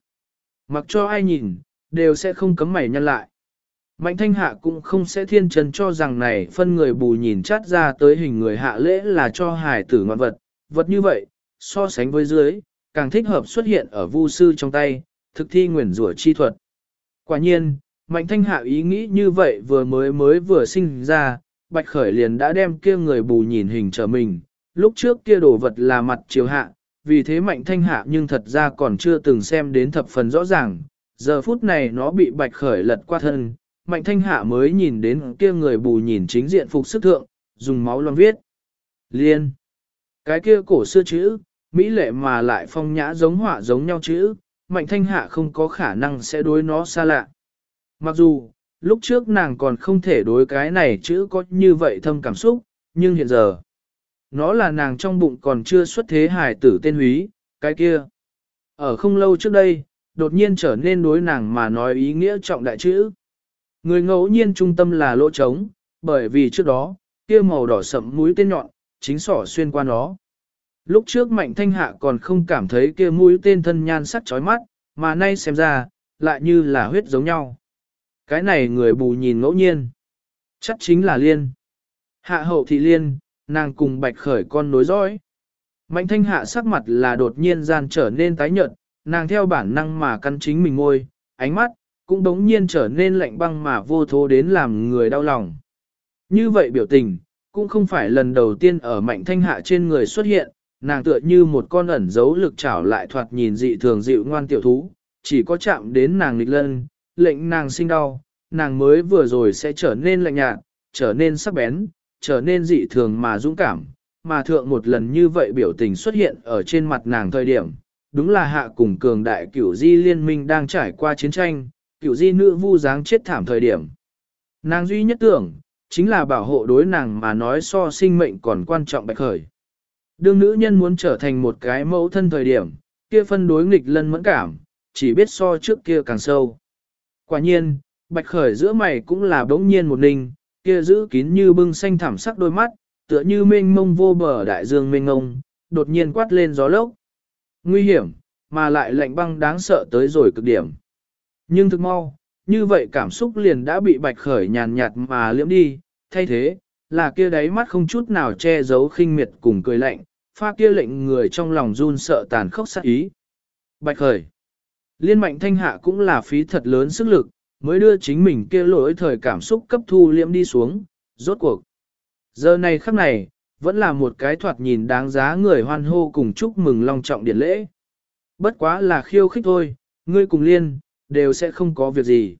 A: Mặc cho ai nhìn, đều sẽ không cấm mày nhăn lại. Mạnh thanh hạ cũng không sẽ thiên trần cho rằng này phân người bù nhìn chát ra tới hình người hạ lễ là cho hải tử ngoạn vật, vật như vậy, so sánh với dưới, càng thích hợp xuất hiện ở vu sư trong tay, thực thi nguyền rủa chi thuật. Quả nhiên, mạnh thanh hạ ý nghĩ như vậy vừa mới mới vừa sinh ra, Bạch Khởi liền đã đem kia người bù nhìn hình trở mình, lúc trước kia đồ vật là mặt chiều hạ, vì thế mạnh thanh hạ nhưng thật ra còn chưa từng xem đến thập phần rõ ràng, Giờ phút này nó bị bạch khởi lật qua thân, mạnh thanh hạ mới nhìn đến kia người bù nhìn chính diện phục sức thượng, dùng máu loang viết. Liên. Cái kia cổ xưa chữ, mỹ lệ mà lại phong nhã giống họa giống nhau chữ, mạnh thanh hạ không có khả năng sẽ đối nó xa lạ. Mặc dù, lúc trước nàng còn không thể đối cái này chữ có như vậy thâm cảm xúc, nhưng hiện giờ, nó là nàng trong bụng còn chưa xuất thế hài tử tên húy, cái kia. Ở không lâu trước đây, đột nhiên trở nên đối nàng mà nói ý nghĩa trọng đại chữ. Người ngẫu nhiên trung tâm là lỗ trống, bởi vì trước đó, kia màu đỏ sậm mũi tên nhọn, chính sỏ xuyên qua nó. Lúc trước mạnh thanh hạ còn không cảm thấy kia mũi tên thân nhan sắc chói mắt, mà nay xem ra, lại như là huyết giống nhau. Cái này người bù nhìn ngẫu nhiên. Chắc chính là liên. Hạ hậu thị liên, nàng cùng bạch khởi con nối dõi. Mạnh thanh hạ sắc mặt là đột nhiên gian trở nên tái nhợt, nàng theo bản năng mà căn chính mình ngôi, ánh mắt, cũng đống nhiên trở nên lạnh băng mà vô thố đến làm người đau lòng. Như vậy biểu tình, cũng không phải lần đầu tiên ở mạnh thanh hạ trên người xuất hiện, nàng tựa như một con ẩn giấu lực trảo lại thoạt nhìn dị thường dịu ngoan tiểu thú, chỉ có chạm đến nàng nghịch lân, lệnh nàng sinh đau, nàng mới vừa rồi sẽ trở nên lạnh nhạt, trở nên sắc bén, trở nên dị thường mà dũng cảm, mà thượng một lần như vậy biểu tình xuất hiện ở trên mặt nàng thời điểm, đúng là hạ cùng cường đại cửu di liên minh đang trải qua chiến tranh, cửu di nữ vu dáng chết thảm thời điểm. Nàng duy nhất tưởng, chính là bảo hộ đối nàng mà nói so sinh mệnh còn quan trọng bạch khởi. Đương nữ nhân muốn trở thành một cái mẫu thân thời điểm, kia phân đối nghịch lân mẫn cảm, chỉ biết so trước kia càng sâu. Quả nhiên, bạch khởi giữa mày cũng là bỗng nhiên một ninh, kia giữ kín như bưng xanh thảm sắc đôi mắt, tựa như mênh mông vô bờ đại dương mênh mông, đột nhiên quát lên gió lốc. Nguy hiểm, mà lại lạnh băng đáng sợ tới rồi cực điểm. Nhưng thực mau, như vậy cảm xúc liền đã bị bạch khởi nhàn nhạt mà liễm đi, thay thế, là kia đáy mắt không chút nào che giấu khinh miệt cùng cười lạnh, pha kia lệnh người trong lòng run sợ tàn khốc sát ý. Bạch khởi, liên mạnh thanh hạ cũng là phí thật lớn sức lực, mới đưa chính mình kia lỗi thời cảm xúc cấp thu liễm đi xuống, rốt cuộc. Giờ này khắc này, vẫn là một cái thoạt nhìn đáng giá người hoan hô cùng chúc mừng long trọng điện lễ. Bất quá là khiêu khích thôi, ngươi cùng liên, đều sẽ không có việc gì.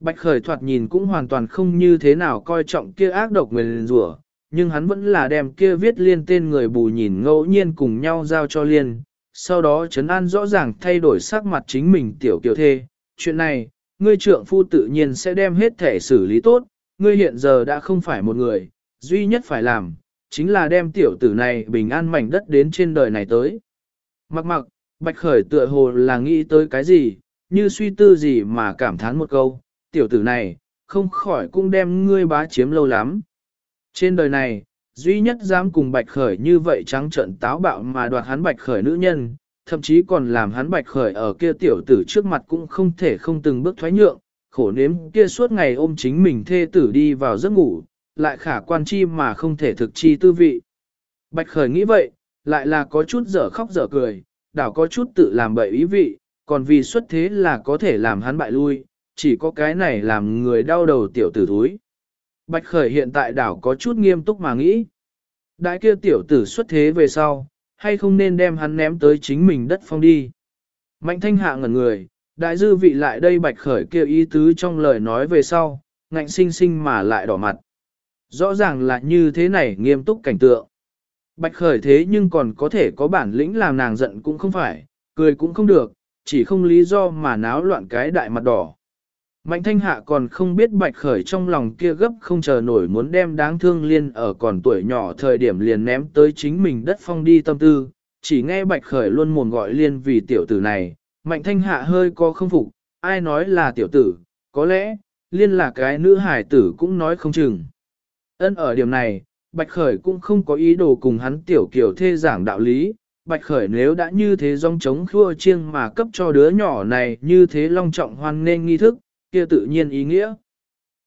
A: Bạch khởi thoạt nhìn cũng hoàn toàn không như thế nào coi trọng kia ác độc người rủa, nhưng hắn vẫn là đem kia viết liên tên người bù nhìn ngẫu nhiên cùng nhau giao cho liên. Sau đó Trấn An rõ ràng thay đổi sắc mặt chính mình tiểu kiều thê. Chuyện này, ngươi trượng phu tự nhiên sẽ đem hết thể xử lý tốt, ngươi hiện giờ đã không phải một người, duy nhất phải làm, chính là đem tiểu tử này bình an mảnh đất đến trên đời này tới. Mặc mặc, bạch khởi tựa hồ là nghĩ tới cái gì, như suy tư gì mà cảm thán một câu, tiểu tử này, không khỏi cũng đem ngươi bá chiếm lâu lắm. Trên đời này, duy nhất dám cùng bạch khởi như vậy trắng trợn táo bạo mà đoạt hắn bạch khởi nữ nhân, thậm chí còn làm hắn bạch khởi ở kia tiểu tử trước mặt cũng không thể không từng bước thoái nhượng, khổ nếm kia suốt ngày ôm chính mình thê tử đi vào giấc ngủ, lại khả quan chi mà không thể thực chi tư vị. Bạch khởi nghĩ vậy, lại là có chút dở khóc dở cười, đảo có chút tự làm bậy ý vị, còn vì xuất thế là có thể làm hắn bại lui, chỉ có cái này làm người đau đầu tiểu tử thúi. Bạch khởi hiện tại đảo có chút nghiêm túc mà nghĩ. Đại kia tiểu tử xuất thế về sau, hay không nên đem hắn ném tới chính mình đất phong đi. Mạnh thanh hạ ngẩn người, đại dư vị lại đây bạch khởi kêu ý tứ trong lời nói về sau, ngạnh sinh sinh mà lại đỏ mặt. Rõ ràng là như thế này nghiêm túc cảnh tượng. Bạch khởi thế nhưng còn có thể có bản lĩnh làm nàng giận cũng không phải, cười cũng không được, chỉ không lý do mà náo loạn cái đại mặt đỏ. Mạnh thanh hạ còn không biết bạch khởi trong lòng kia gấp không chờ nổi muốn đem đáng thương liên ở còn tuổi nhỏ thời điểm liền ném tới chính mình đất phong đi tâm tư, chỉ nghe bạch khởi luôn mồm gọi liên vì tiểu tử này, mạnh thanh hạ hơi có không phục, ai nói là tiểu tử, có lẽ, liên là cái nữ hải tử cũng nói không chừng. Ân ở điểm này, bạch khởi cũng không có ý đồ cùng hắn tiểu kiểu thê giảng đạo lý, bạch khởi nếu đã như thế rong chống khua chiêng mà cấp cho đứa nhỏ này như thế long trọng hoan nên nghi thức, kia tự nhiên ý nghĩa.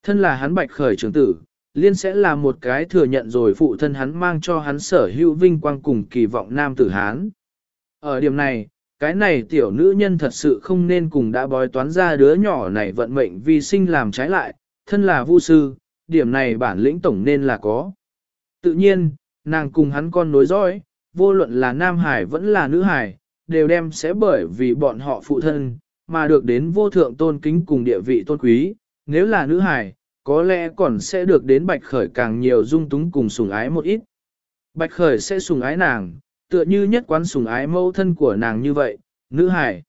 A: Thân là hắn bạch khởi trưởng tử, liên sẽ là một cái thừa nhận rồi phụ thân hắn mang cho hắn sở hữu vinh quang cùng kỳ vọng nam tử hán. Ở điểm này, cái này tiểu nữ nhân thật sự không nên cùng đã bói toán ra đứa nhỏ này vận mệnh vi sinh làm trái lại, thân là vu sư, điểm này bản lĩnh tổng nên là có. Tự nhiên, nàng cùng hắn con nối dõi, vô luận là nam hải vẫn là nữ hải, đều đem sẽ bởi vì bọn họ phụ thân, mà được đến vô thượng tôn kính cùng địa vị tôn quý, nếu là nữ hài, có lẽ còn sẽ được đến bạch khởi càng nhiều dung túng cùng sủng ái một ít. Bạch khởi sẽ sủng ái nàng, tựa như nhất quán sủng ái mẫu thân của nàng như vậy, nữ hài.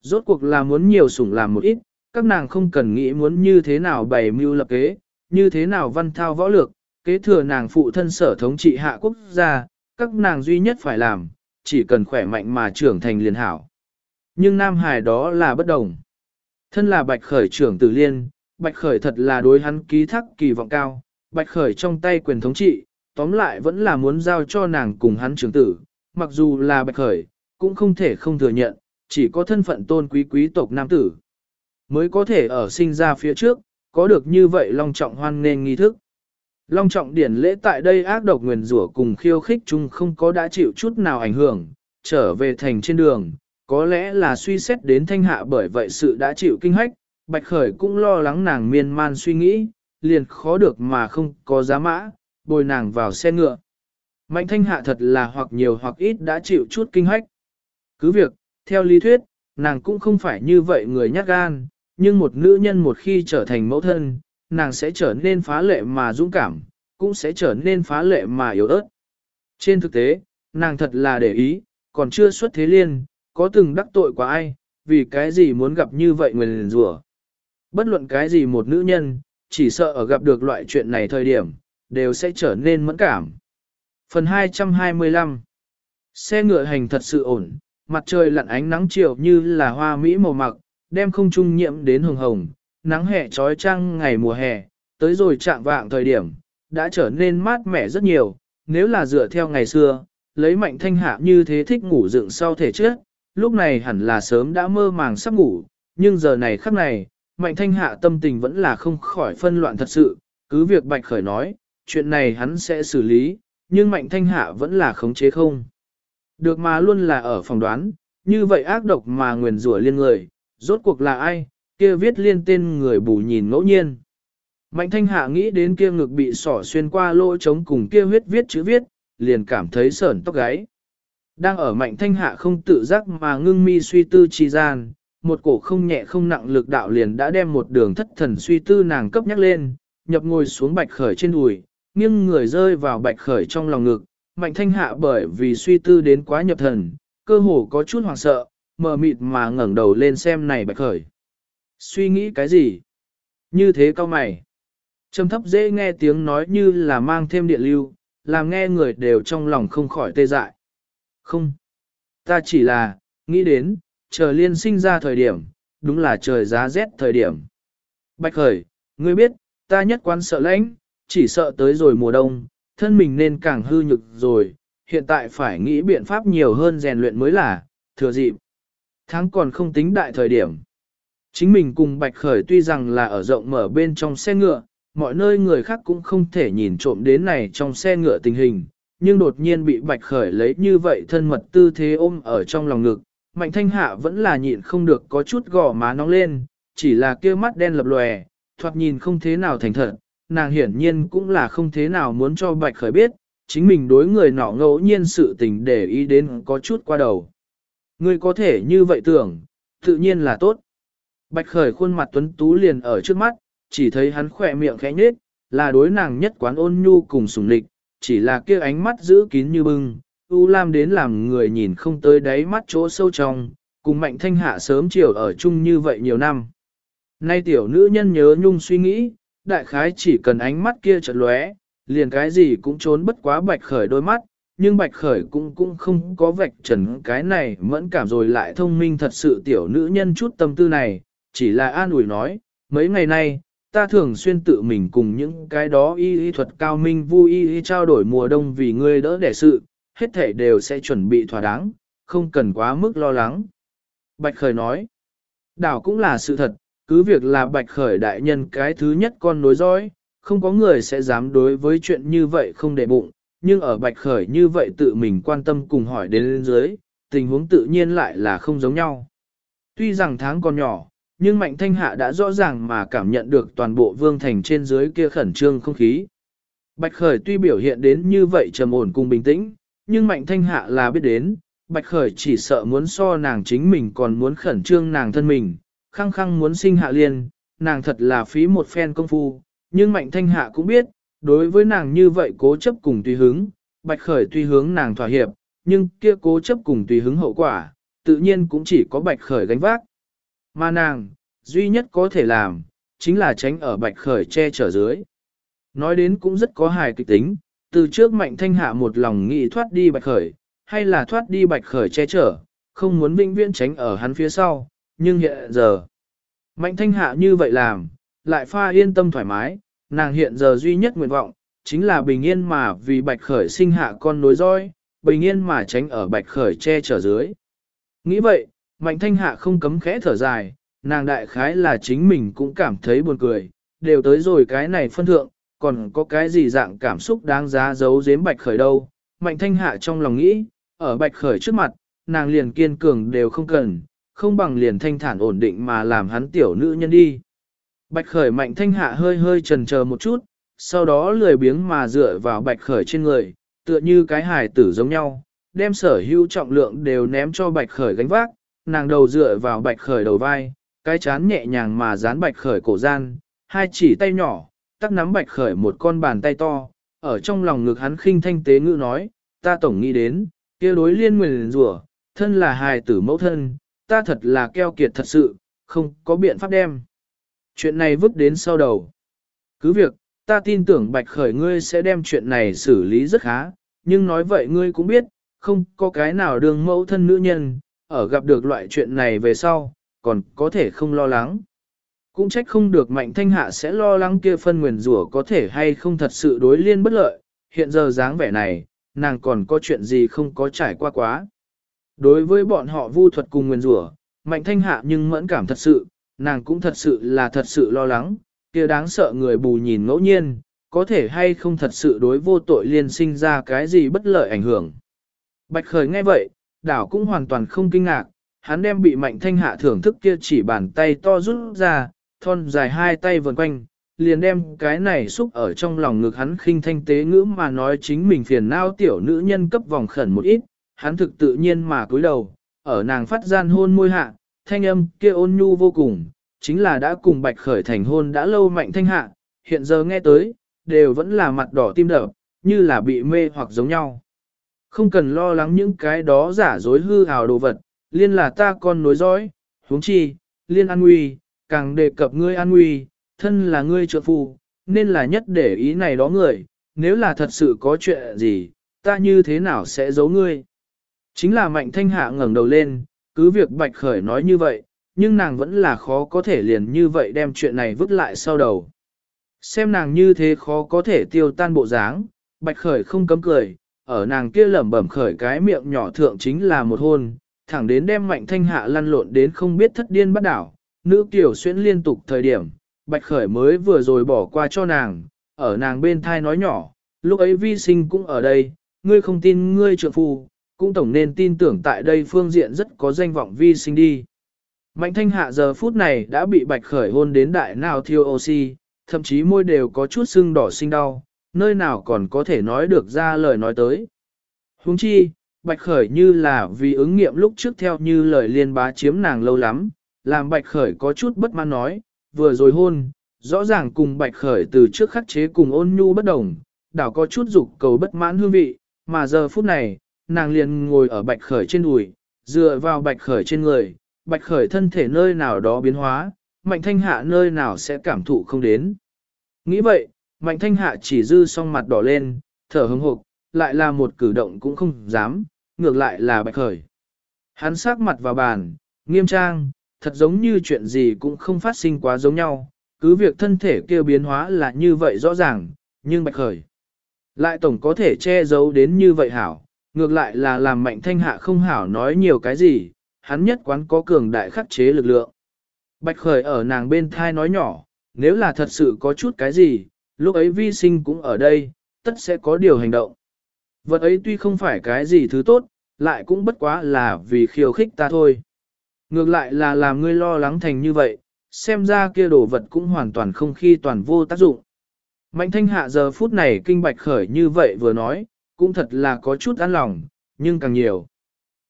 A: Rốt cuộc là muốn nhiều sủng làm một ít, các nàng không cần nghĩ muốn như thế nào bày mưu lập kế, như thế nào văn thao võ lược, kế thừa nàng phụ thân sở thống trị hạ quốc gia, các nàng duy nhất phải làm, chỉ cần khỏe mạnh mà trưởng thành liền hảo. Nhưng Nam Hải đó là bất đồng. Thân là Bạch Khởi trưởng tử liên, Bạch Khởi thật là đối hắn ký thác kỳ vọng cao, Bạch Khởi trong tay quyền thống trị, tóm lại vẫn là muốn giao cho nàng cùng hắn trưởng tử, mặc dù là Bạch Khởi, cũng không thể không thừa nhận, chỉ có thân phận tôn quý quý tộc nam tử. Mới có thể ở sinh ra phía trước, có được như vậy long trọng hoan nên nghi thức. Long trọng điển lễ tại đây ác độc nguyền rủa cùng khiêu khích chung không có đã chịu chút nào ảnh hưởng, trở về thành trên đường, có lẽ là suy xét đến thanh hạ bởi vậy sự đã chịu kinh hách, Bạch Khởi cũng lo lắng nàng miên man suy nghĩ, liền khó được mà không có giá mã, bồi nàng vào xe ngựa. Mạnh thanh hạ thật là hoặc nhiều hoặc ít đã chịu chút kinh hách. Cứ việc, theo lý thuyết, nàng cũng không phải như vậy người nhát gan, nhưng một nữ nhân một khi trở thành mẫu thân, nàng sẽ trở nên phá lệ mà dũng cảm, cũng sẽ trở nên phá lệ mà yếu ớt. Trên thực tế, nàng thật là để ý, còn chưa xuất thế liên, có từng đắc tội quá ai, vì cái gì muốn gặp như vậy người liền rủa. Bất luận cái gì một nữ nhân, chỉ sợ ở gặp được loại chuyện này thời điểm, đều sẽ trở nên mẫn cảm. Phần 225 Xe ngựa hành thật sự ổn, mặt trời lặn ánh nắng chiều như là hoa mỹ màu mặc, đem không trung nhiễm đến hồng hồng, nắng hè trói trăng ngày mùa hè, tới rồi chạm vạng thời điểm, đã trở nên mát mẻ rất nhiều, nếu là dựa theo ngày xưa, lấy mạnh thanh hạ như thế thích ngủ dựng sau thể trước, lúc này hẳn là sớm đã mơ màng sắp ngủ, nhưng giờ này khắc này, mạnh thanh hạ tâm tình vẫn là không khỏi phân loạn thật sự, cứ việc bạch khởi nói, chuyện này hắn sẽ xử lý, nhưng mạnh thanh hạ vẫn là khống chế không. Được mà luôn là ở phòng đoán, như vậy ác độc mà nguyền rủa liên người, rốt cuộc là ai, kia viết liên tên người bù nhìn ngẫu nhiên. Mạnh thanh hạ nghĩ đến kia ngực bị sỏ xuyên qua lỗ trống cùng kia huyết viết chữ viết, liền cảm thấy sởn tóc gáy. Đang ở mạnh thanh hạ không tự giác mà ngưng mi suy tư chi gian, một cổ không nhẹ không nặng lực đạo liền đã đem một đường thất thần suy tư nàng cấp nhắc lên, nhập ngồi xuống bạch khởi trên đùi, nghiêng người rơi vào bạch khởi trong lòng ngực, mạnh thanh hạ bởi vì suy tư đến quá nhập thần, cơ hồ có chút hoảng sợ, mờ mịt mà ngẩng đầu lên xem này bạch khởi. Suy nghĩ cái gì? Như thế cao mày. Trầm thấp dễ nghe tiếng nói như là mang thêm điện lưu, làm nghe người đều trong lòng không khỏi tê dại. Không. Ta chỉ là, nghĩ đến, chờ liên sinh ra thời điểm, đúng là trời giá rét thời điểm. Bạch khởi, ngươi biết, ta nhất quan sợ lãnh, chỉ sợ tới rồi mùa đông, thân mình nên càng hư nhực rồi, hiện tại phải nghĩ biện pháp nhiều hơn rèn luyện mới là, thừa dịp. Tháng còn không tính đại thời điểm. Chính mình cùng Bạch Khởi tuy rằng là ở rộng mở bên trong xe ngựa, mọi nơi người khác cũng không thể nhìn trộm đến này trong xe ngựa tình hình, nhưng đột nhiên bị Bạch Khởi lấy như vậy thân mật tư thế ôm ở trong lòng ngực, Mạnh Thanh Hạ vẫn là nhịn không được có chút gò má nóng lên, chỉ là kia mắt đen lập lòe, thoạt nhìn không thế nào thành thật, nàng hiển nhiên cũng là không thế nào muốn cho Bạch Khởi biết, chính mình đối người nọ ngẫu nhiên sự tình để ý đến có chút qua đầu. Ngươi có thể như vậy tưởng, tự nhiên là tốt. Bạch Khởi khuôn mặt tuấn tú liền ở trước mắt, chỉ thấy hắn khỏe miệng khẽ nhếch, là đối nàng nhất quán ôn nhu cùng sùng lịch, chỉ là kia ánh mắt giữ kín như bưng, u lam đến làm người nhìn không tới đáy mắt chỗ sâu trong, cùng mạnh thanh hạ sớm chiều ở chung như vậy nhiều năm. Nay tiểu nữ nhân nhớ nhung suy nghĩ, đại khái chỉ cần ánh mắt kia chợt lóe, liền cái gì cũng trốn bất quá bạch khởi đôi mắt, nhưng bạch khởi cũng cũng không có vạch trần cái này mẫn cảm rồi lại thông minh thật sự tiểu nữ nhân chút tâm tư này, chỉ là an ủi nói, mấy ngày nay, ta thường xuyên tự mình cùng những cái đó y y thuật cao minh vui y y trao đổi mùa đông vì ngươi đỡ đẻ sự, hết thể đều sẽ chuẩn bị thỏa đáng, không cần quá mức lo lắng. Bạch Khởi nói, đảo cũng là sự thật, cứ việc là Bạch Khởi đại nhân cái thứ nhất con nối dõi, không có người sẽ dám đối với chuyện như vậy không để bụng, nhưng ở Bạch Khởi như vậy tự mình quan tâm cùng hỏi đến lên dưới, tình huống tự nhiên lại là không giống nhau. Tuy rằng tháng còn nhỏ, nhưng Mạnh Thanh Hạ đã rõ ràng mà cảm nhận được toàn bộ vương thành trên dưới kia khẩn trương không khí. Bạch Khởi tuy biểu hiện đến như vậy trầm ổn cùng bình tĩnh, nhưng Mạnh Thanh Hạ là biết đến, Bạch Khởi chỉ sợ muốn so nàng chính mình còn muốn khẩn trương nàng thân mình, khăng khăng muốn sinh hạ liền. nàng thật là phí một phen công phu, nhưng Mạnh Thanh Hạ cũng biết, đối với nàng như vậy cố chấp cùng tùy hứng, Bạch Khởi tuy hướng nàng thỏa hiệp, nhưng kia cố chấp cùng tùy hứng hậu quả, tự nhiên cũng chỉ có Bạch Khởi gánh vác. Mà nàng, duy nhất có thể làm, chính là tránh ở Bạch Khởi che chở dưới. Nói đến cũng rất có hài kịch tính, từ trước Mạnh Thanh Hạ một lòng nghĩ thoát đi Bạch Khởi, hay là thoát đi Bạch Khởi che chở, không muốn vinh viễn tránh ở hắn phía sau, nhưng hiện giờ, Mạnh Thanh Hạ như vậy làm, lại pha yên tâm thoải mái, nàng hiện giờ duy nhất nguyện vọng, chính là bình yên mà vì Bạch Khởi sinh hạ con nối roi, bình yên mà tránh ở Bạch Khởi che chở dưới. Nghĩ vậy, Mạnh Thanh Hạ không cấm khẽ thở dài, nàng đại khái là chính mình cũng cảm thấy buồn cười, đều tới rồi cái này phân thượng, còn có cái gì dạng cảm xúc đáng giá giấu giếm Bạch Khởi đâu. Mạnh Thanh Hạ trong lòng nghĩ, ở Bạch Khởi trước mặt, nàng liền kiên cường đều không cần, không bằng liền thanh thản ổn định mà làm hắn tiểu nữ nhân đi. Bạch Khởi Mạnh Thanh Hạ hơi hơi trần chờ một chút, sau đó lười biếng mà dựa vào Bạch Khởi trên người, tựa như cái hài tử giống nhau, đem sở hữu trọng lượng đều ném cho Bạch Khởi gánh vác, nàng đầu dựa vào Bạch Khởi đầu vai, cái chán nhẹ nhàng mà dán Bạch Khởi cổ gian, hai chỉ tay nhỏ, tắc nắm Bạch Khởi một con bàn tay to, ở trong lòng ngực hắn khinh thanh tế ngữ nói, ta tổng nghĩ đến, kia đối liên nguyền rủa, thân là hài tử mẫu thân, ta thật là keo kiệt thật sự, không có biện pháp đem. Chuyện này vứt đến sau đầu. Cứ việc, ta tin tưởng Bạch Khởi ngươi sẽ đem chuyện này xử lý rất khá, nhưng nói vậy ngươi cũng biết, không có cái nào đường mẫu thân nữ nhân, ở gặp được loại chuyện này về sau, còn có thể không lo lắng. Cũng trách không được mạnh thanh hạ sẽ lo lắng kia phân nguyền rủa có thể hay không thật sự đối liên bất lợi, hiện giờ dáng vẻ này, nàng còn có chuyện gì không có trải qua quá. Đối với bọn họ vu thuật cùng nguyền rủa, mạnh thanh hạ nhưng mẫn cảm thật sự, nàng cũng thật sự là thật sự lo lắng, kia đáng sợ người bù nhìn ngẫu nhiên, có thể hay không thật sự đối vô tội liên sinh ra cái gì bất lợi ảnh hưởng. Bạch Khởi nghe vậy, đảo cũng hoàn toàn không kinh ngạc, hắn đem bị mạnh thanh hạ thưởng thức kia chỉ bàn tay to rút ra, thon dài hai tay vần quanh, liền đem cái này xúc ở trong lòng ngực hắn khinh thanh tế ngữ mà nói chính mình phiền não tiểu nữ nhân cấp vòng khẩn một ít, hắn thực tự nhiên mà cúi đầu, ở nàng phát gian hôn môi hạ, thanh âm kia ôn nhu vô cùng, chính là đã cùng bạch khởi thành hôn đã lâu mạnh thanh hạ, hiện giờ nghe tới, đều vẫn là mặt đỏ tim đập, như là bị mê hoặc giống nhau. Không cần lo lắng những cái đó giả dối hư hào đồ vật, liên là ta con nối dõi, huống chi, liên an nguy, càng đề cập ngươi an nguy, thân là ngươi trợ phụ nên là nhất để ý này đó người, nếu là thật sự có chuyện gì, ta như thế nào sẽ giấu ngươi. Chính là mạnh thanh hạ ngẩng đầu lên, cứ việc bạch khởi nói như vậy, nhưng nàng vẫn là khó có thể liền như vậy đem chuyện này vứt lại sau đầu. Xem nàng như thế khó có thể tiêu tan bộ dáng, bạch khởi không cấm cười, ở nàng kia lẩm bẩm khởi cái miệng nhỏ thượng chính là một hôn, thẳng đến đem mạnh thanh hạ lăn lộn đến không biết thất điên bắt đảo, nữ tiểu xuyên liên tục thời điểm, bạch khởi mới vừa rồi bỏ qua cho nàng, ở nàng bên thai nói nhỏ, lúc ấy vi sinh cũng ở đây, ngươi không tin ngươi trượng phu, cũng tổng nên tin tưởng tại đây phương diện rất có danh vọng vi sinh đi. Mạnh thanh hạ giờ phút này đã bị bạch khởi hôn đến đại nào thiêu oxy, thậm chí môi đều có chút sưng đỏ sinh đau, nơi nào còn có thể nói được ra lời nói tới. Huống chi, bạch khởi như là vì ứng nghiệm lúc trước theo như lời liên bá chiếm nàng lâu lắm, làm bạch khởi có chút bất mãn nói, vừa rồi hôn, rõ ràng cùng bạch khởi từ trước khắc chế cùng ôn nhu bất đồng, đảo có chút dục cầu bất mãn hương vị, mà giờ phút này, nàng liền ngồi ở bạch khởi trên đùi, dựa vào bạch khởi trên người, bạch khởi thân thể nơi nào đó biến hóa, mạnh thanh hạ nơi nào sẽ cảm thụ không đến. Nghĩ vậy, mạnh thanh hạ chỉ dư song mặt đỏ lên, thở hứng hộp, lại là một cử động cũng không dám, ngược lại là bạch khởi. Hắn sát mặt vào bàn, nghiêm trang, thật giống như chuyện gì cũng không phát sinh quá giống nhau, cứ việc thân thể kêu biến hóa là như vậy rõ ràng, nhưng bạch khởi. Lại tổng có thể che giấu đến như vậy hảo, ngược lại là làm mạnh thanh hạ không hảo nói nhiều cái gì, hắn nhất quán có cường đại khắc chế lực lượng. Bạch khởi ở nàng bên thai nói nhỏ, nếu là thật sự có chút cái gì, lúc ấy vi sinh cũng ở đây, tất sẽ có điều hành động. Vật ấy tuy không phải cái gì thứ tốt, lại cũng bất quá là vì khiêu khích ta thôi. Ngược lại là làm ngươi lo lắng thành như vậy, xem ra kia đồ vật cũng hoàn toàn không khi toàn vô tác dụng. Mạnh thanh hạ giờ phút này kinh bạch khởi như vậy vừa nói, cũng thật là có chút an lòng, nhưng càng nhiều.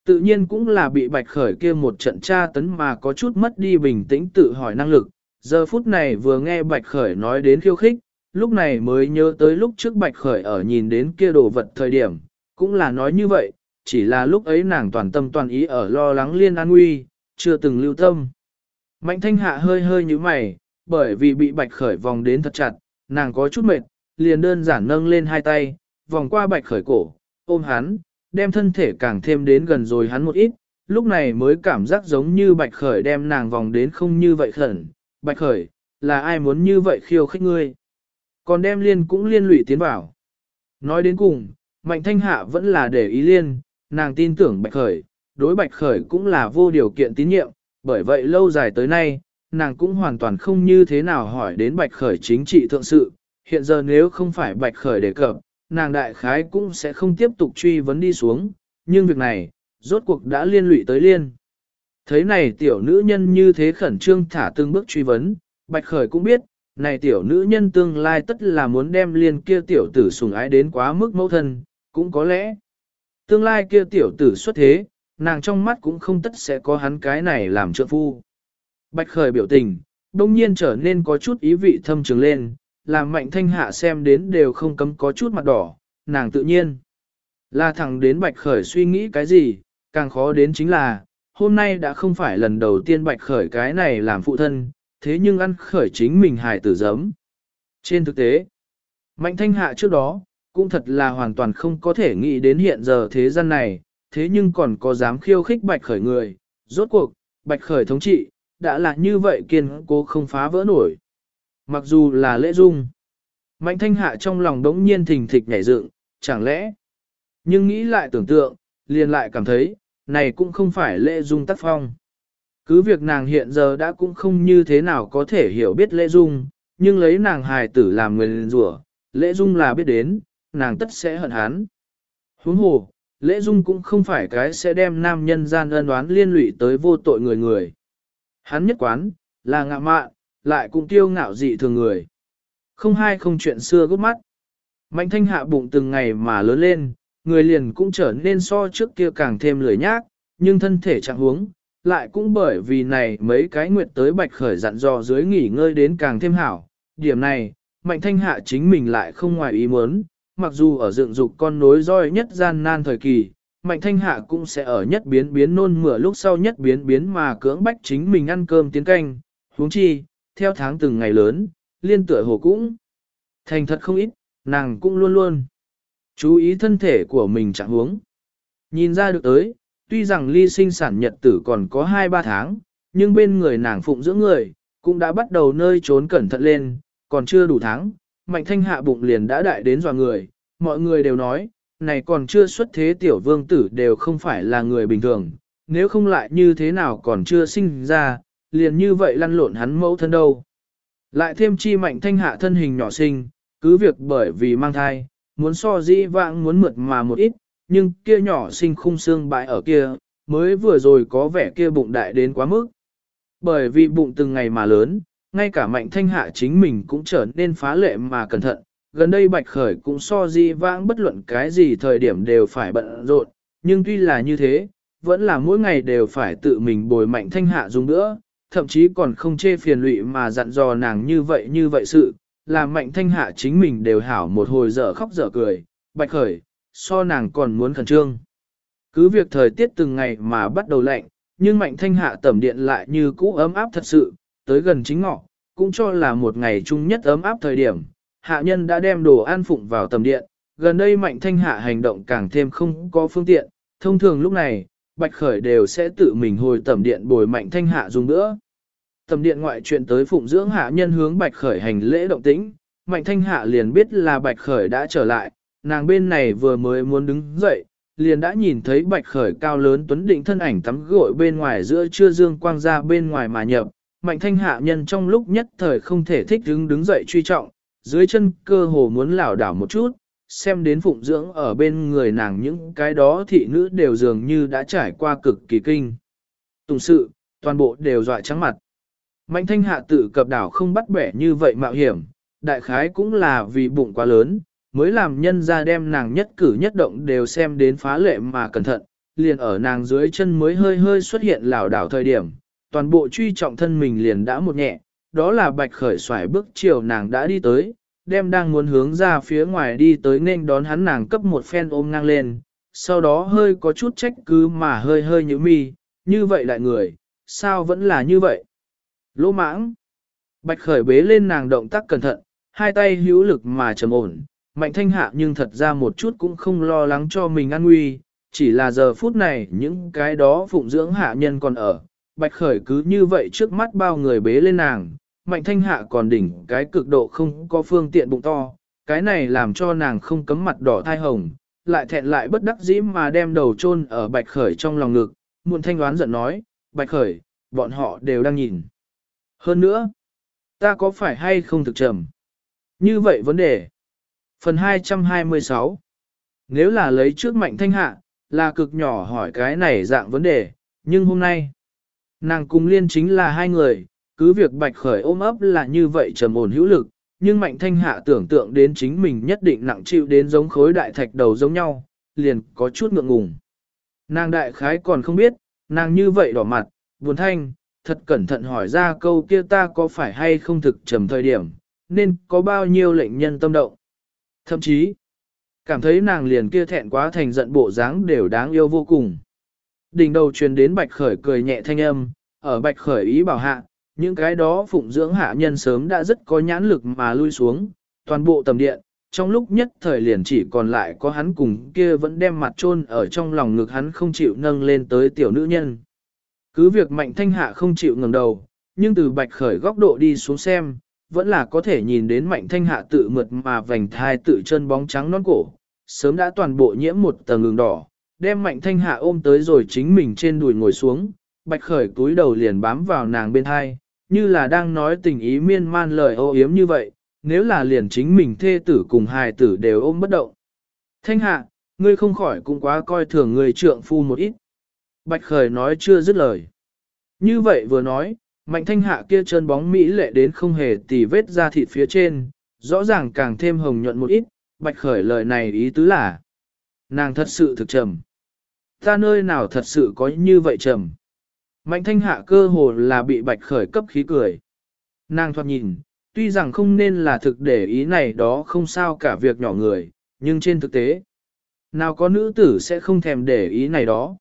A: Tự nhiên cũng là bị bạch khởi kia một trận tra tấn mà có chút mất đi bình tĩnh tự hỏi năng lực. Giờ phút này vừa nghe bạch khởi nói đến khiêu khích, lúc này mới nhớ tới lúc trước bạch khởi ở nhìn đến kia đồ vật thời điểm, cũng là nói như vậy, chỉ là lúc ấy nàng toàn tâm toàn ý ở lo lắng liên an nguy, chưa từng lưu tâm. Mạnh thanh hạ hơi hơi như mày, bởi vì bị bạch khởi vòng đến thật chặt, nàng có chút mệt, liền đơn giản nâng lên hai tay, vòng qua bạch khởi cổ, ôm hắn, đem thân thể càng thêm đến gần rồi hắn một ít, lúc này mới cảm giác giống như bạch khởi đem nàng vòng đến không như vậy khẩn, bạch khởi, là ai muốn như vậy khiêu khích ngươi. Còn đem liên cũng liên lụy tiến vào. Nói đến cùng, mạnh thanh hạ vẫn là để ý liên, nàng tin tưởng bạch khởi, đối bạch khởi cũng là vô điều kiện tín nhiệm, bởi vậy lâu dài tới nay, nàng cũng hoàn toàn không như thế nào hỏi đến bạch khởi chính trị thượng sự, hiện giờ nếu không phải bạch khởi đề cập, nàng đại khái cũng sẽ không tiếp tục truy vấn đi xuống, nhưng việc này, rốt cuộc đã liên lụy tới liên. Thấy này tiểu nữ nhân như thế khẩn trương thả từng bước truy vấn, bạch khởi cũng biết, này tiểu nữ nhân tương lai tất là muốn đem liên kia tiểu tử sùng ái đến quá mức mẫu thân, cũng có lẽ. Tương lai kia tiểu tử xuất thế, nàng trong mắt cũng không tất sẽ có hắn cái này làm trợ phu. Bạch khởi biểu tình, đông nhiên trở nên có chút ý vị thâm trường lên, làm mạnh thanh hạ xem đến đều không cấm có chút mặt đỏ, nàng tự nhiên. Là thẳng đến bạch khởi suy nghĩ cái gì, càng khó đến chính là, hôm nay đã không phải lần đầu tiên bạch khởi cái này làm phụ thân, thế nhưng ăn khởi chính mình hài tử giấm. Trên thực tế, mạnh thanh hạ trước đó, cũng thật là hoàn toàn không có thể nghĩ đến hiện giờ thế gian này, thế nhưng còn có dám khiêu khích bạch khởi người, rốt cuộc, bạch khởi thống trị, đã là như vậy kiên cố không phá vỡ nổi. Mặc dù là lễ dung, mạnh thanh hạ trong lòng đống nhiên thình thịch nhảy dựng, chẳng lẽ, nhưng nghĩ lại tưởng tượng, liền lại cảm thấy, này cũng không phải lễ dung tác phong. Cứ việc nàng hiện giờ đã cũng không như thế nào có thể hiểu biết lễ dung, nhưng lấy nàng hài tử làm người liền rủa, lễ dung là biết đến, nàng tất sẽ hận hắn. Huống hồ, lễ dung cũng không phải cái sẽ đem nam nhân gian ân đoán liên lụy tới vô tội người người. Hắn nhất quán, là ngạ mạn, lại cũng tiêu ngạo dị thường người. Không hai không chuyện xưa gốc mắt. Mạnh thanh hạ bụng từng ngày mà lớn lên, người liền cũng trở nên so trước kia càng thêm lười nhác, nhưng thân thể trạng huống, lại cũng bởi vì này mấy cái nguyệt tới bạch khởi dặn dò dưới nghỉ ngơi đến càng thêm hảo. Điểm này, mạnh thanh hạ chính mình lại không ngoài ý muốn, mặc dù ở dựng dục con nối roi nhất gian nan thời kỳ, mạnh thanh hạ cũng sẽ ở nhất biến biến nôn mửa lúc sau nhất biến biến mà cưỡng bách chính mình ăn cơm tiến canh, huống chi, theo tháng từng ngày lớn, liên tựa hồ cũng thành thật không ít, nàng cũng luôn luôn chú ý thân thể của mình chẳng huống. Nhìn ra được tới, tuy rằng ly sinh sản nhật tử còn có 2-3 tháng, nhưng bên người nàng phụng dưỡng người, cũng đã bắt đầu nơi trốn cẩn thận lên, còn chưa đủ tháng, mạnh thanh hạ bụng liền đã đại đến dò người, mọi người đều nói, này còn chưa xuất thế tiểu vương tử đều không phải là người bình thường, nếu không lại như thế nào còn chưa sinh ra, liền như vậy lăn lộn hắn mẫu thân đâu. Lại thêm chi mạnh thanh hạ thân hình nhỏ sinh, cứ việc bởi vì mang thai, muốn so dĩ vãng muốn mượt mà một ít, nhưng kia nhỏ sinh khung xương bại ở kia, mới vừa rồi có vẻ kia bụng đại đến quá mức. Bởi vì bụng từng ngày mà lớn, ngay cả mạnh thanh hạ chính mình cũng trở nên phá lệ mà cẩn thận. Gần đây bạch khởi cũng so di vãng bất luận cái gì thời điểm đều phải bận rộn, nhưng tuy là như thế, vẫn là mỗi ngày đều phải tự mình bồi mạnh thanh hạ dùng nữa, thậm chí còn không chê phiền lụy mà dặn dò nàng như vậy như vậy sự, làm mạnh thanh hạ chính mình đều hảo một hồi dở khóc dở cười, bạch khởi, so nàng còn muốn khẩn trương. Cứ việc thời tiết từng ngày mà bắt đầu lạnh, nhưng mạnh thanh hạ tẩm điện lại như cũ ấm áp thật sự, tới gần chính ngọ, cũng cho là một ngày chung nhất ấm áp thời điểm, hạ nhân đã đem đồ ăn phụng vào tầm điện, gần đây mạnh thanh hạ hành động càng thêm không có phương tiện, thông thường lúc này, bạch khởi đều sẽ tự mình hồi tầm điện bồi mạnh thanh hạ dùng nữa. Tầm điện ngoại chuyện tới phụng dưỡng hạ nhân hướng bạch khởi hành lễ động tĩnh, mạnh thanh hạ liền biết là bạch khởi đã trở lại, nàng bên này vừa mới muốn đứng dậy, liền đã nhìn thấy bạch khởi cao lớn tuấn định thân ảnh tắm gội bên ngoài giữa trưa dương quang ra bên ngoài mà nhập, mạnh thanh hạ nhân trong lúc nhất thời không thể thích đứng đứng dậy truy trọng, dưới chân cơ hồ muốn lảo đảo một chút, xem đến phụng dưỡng ở bên người nàng những cái đó thị nữ đều dường như đã trải qua cực kỳ kinh. Tùng sự, toàn bộ đều dọa trắng mặt. Mạnh thanh hạ tự cập đảo không bắt bẻ như vậy mạo hiểm, đại khái cũng là vì bụng quá lớn, mới làm nhân ra đem nàng nhất cử nhất động đều xem đến phá lệ mà cẩn thận, liền ở nàng dưới chân mới hơi hơi xuất hiện lảo đảo thời điểm, toàn bộ truy trọng thân mình liền đã một nhẹ, đó là bạch khởi xoải bước chiều nàng đã đi tới, đem đang muốn hướng ra phía ngoài đi tới nên đón hắn nàng cấp một phen ôm ngang lên, sau đó hơi có chút trách cứ mà hơi hơi như mi, như vậy lại người, sao vẫn là như vậy? Lỗ mãng, bạch khởi bế lên nàng động tác cẩn thận, hai tay hữu lực mà trầm ổn, mạnh thanh hạ nhưng thật ra một chút cũng không lo lắng cho mình an nguy, chỉ là giờ phút này những cái đó phụng dưỡng hạ nhân còn ở, bạch khởi cứ như vậy trước mắt bao người bế lên nàng, mạnh thanh hạ còn đỉnh cái cực độ không có phương tiện bụng to, cái này làm cho nàng không cấm mặt đỏ thai hồng, lại thẹn lại bất đắc dĩ mà đem đầu chôn ở bạch khởi trong lòng ngực, muộn thanh đoán giận nói, bạch khởi, bọn họ đều đang nhìn. Hơn nữa, ta có phải hay không thực trầm? Như vậy vấn đề. Phần 226 Nếu là lấy trước mạnh thanh hạ, là cực nhỏ hỏi cái này dạng vấn đề, nhưng hôm nay, nàng cùng liên chính là hai người, cứ việc bạch khởi ôm ấp là như vậy trầm ổn hữu lực, nhưng mạnh thanh hạ tưởng tượng đến chính mình nhất định nặng chịu đến giống khối đại thạch đầu giống nhau, liền có chút ngượng ngùng. Nàng đại khái còn không biết, nàng như vậy đỏ mặt, buồn thanh, thật cẩn thận hỏi ra câu kia ta có phải hay không thực trầm thời điểm, nên có bao nhiêu lệnh nhân tâm động. Thậm chí, cảm thấy nàng liền kia thẹn quá thành giận bộ dáng đều đáng yêu vô cùng. Đỉnh đầu truyền đến bạch khởi cười nhẹ thanh âm, ở bạch khởi ý bảo hạ, những cái đó phụng dưỡng hạ nhân sớm đã rất có nhãn lực mà lui xuống, toàn bộ tầm điện, trong lúc nhất thời liền chỉ còn lại có hắn cùng kia vẫn đem mặt chôn ở trong lòng ngực hắn không chịu nâng lên tới tiểu nữ nhân. Cứ việc mạnh thanh hạ không chịu ngẩng đầu, nhưng từ bạch khởi góc độ đi xuống xem, vẫn là có thể nhìn đến mạnh thanh hạ tự mượt mà vành thai tự chân bóng trắng non cổ, sớm đã toàn bộ nhiễm một tầng ngừng đỏ, đem mạnh thanh hạ ôm tới rồi chính mình trên đùi ngồi xuống, bạch khởi túi đầu liền bám vào nàng bên thai, như là đang nói tình ý miên man lời ô yếm như vậy, nếu là liền chính mình thê tử cùng hài tử đều ôm bất động. Thanh hạ, ngươi không khỏi cũng quá coi thường người trượng phu một ít. Bạch khởi nói chưa dứt lời. Như vậy vừa nói, mạnh thanh hạ kia chân bóng mỹ lệ đến không hề tì vết ra thịt phía trên, rõ ràng càng thêm hồng nhuận một ít, bạch khởi lời này ý tứ là. Nàng thật sự thực trầm. Ta nơi nào thật sự có như vậy trầm. Mạnh thanh hạ cơ hồ là bị bạch khởi cấp khí cười. Nàng thoạt nhìn, tuy rằng không nên là thực để ý này đó không sao cả việc nhỏ người, nhưng trên thực tế, nào có nữ tử sẽ không thèm để ý này đó.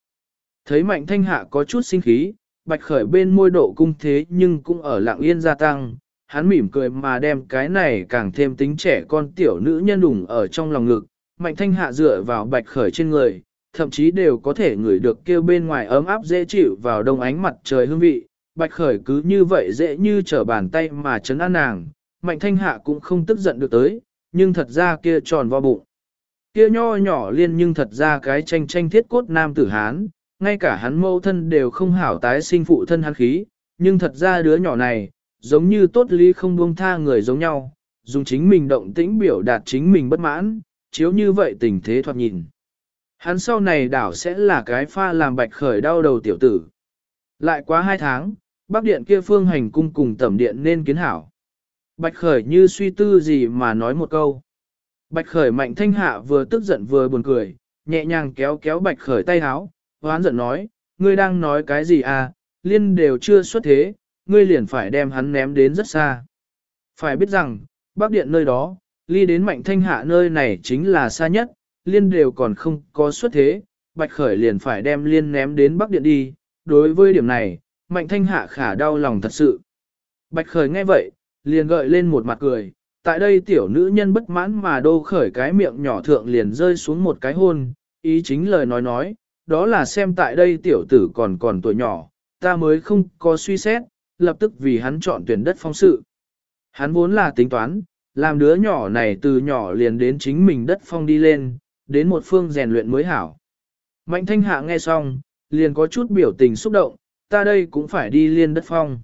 A: Thấy mạnh thanh hạ có chút sinh khí, bạch khởi bên môi độ cung thế nhưng cũng ở lạng yên gia tăng, hắn mỉm cười mà đem cái này càng thêm tính trẻ con tiểu nữ nhân đủng ở trong lòng ngực, mạnh thanh hạ dựa vào bạch khởi trên người, thậm chí đều có thể ngửi được kêu bên ngoài ấm áp dễ chịu vào đông ánh mặt trời hương vị. Bạch khởi cứ như vậy dễ như trở bàn tay mà chấn an nàng, mạnh thanh hạ cũng không tức giận được tới, nhưng thật ra kia tròn vo bụng. Kia nho nhỏ liên nhưng thật ra cái tranh tranh thiết cốt nam tử Hán, ngay cả hắn mâu thân đều không hảo tái sinh phụ thân hắn khí, nhưng thật ra đứa nhỏ này, giống như tốt lý không buông tha người giống nhau, dùng chính mình động tĩnh biểu đạt chính mình bất mãn, chiếu như vậy tình thế thoạt nhìn. Hắn sau này đảo sẽ là cái pha làm bạch khởi đau đầu tiểu tử. Lại quá hai tháng, bắc điện kia phương hành cung cùng tẩm điện nên kiến hảo. Bạch khởi như suy tư gì mà nói một câu. Bạch khởi mạnh thanh hạ vừa tức giận vừa buồn cười, nhẹ nhàng kéo kéo bạch khởi tay háo, hoán giận nói, ngươi đang nói cái gì à, liên đều chưa xuất thế, ngươi liền phải đem hắn ném đến rất xa. Phải biết rằng, bắc điện nơi đó, ly đến mạnh thanh hạ nơi này chính là xa nhất, liên đều còn không có xuất thế, bạch khởi liền phải đem liên ném đến bắc điện đi, đối với điểm này, mạnh thanh hạ khả đau lòng thật sự. Bạch khởi nghe vậy, liền gợi lên một mặt cười, tại đây tiểu nữ nhân bất mãn mà đô khởi cái miệng nhỏ thượng liền rơi xuống một cái hôn, ý chính lời nói nói, đó là xem tại đây tiểu tử còn còn tuổi nhỏ, ta mới không có suy xét, lập tức vì hắn chọn tuyển đất phong sự. Hắn vốn là tính toán, làm đứa nhỏ này từ nhỏ liền đến chính mình đất phong đi lên, đến một phương rèn luyện mới hảo. Mạnh thanh hạ nghe xong, liền có chút biểu tình xúc động, ta đây cũng phải đi liên đất phong.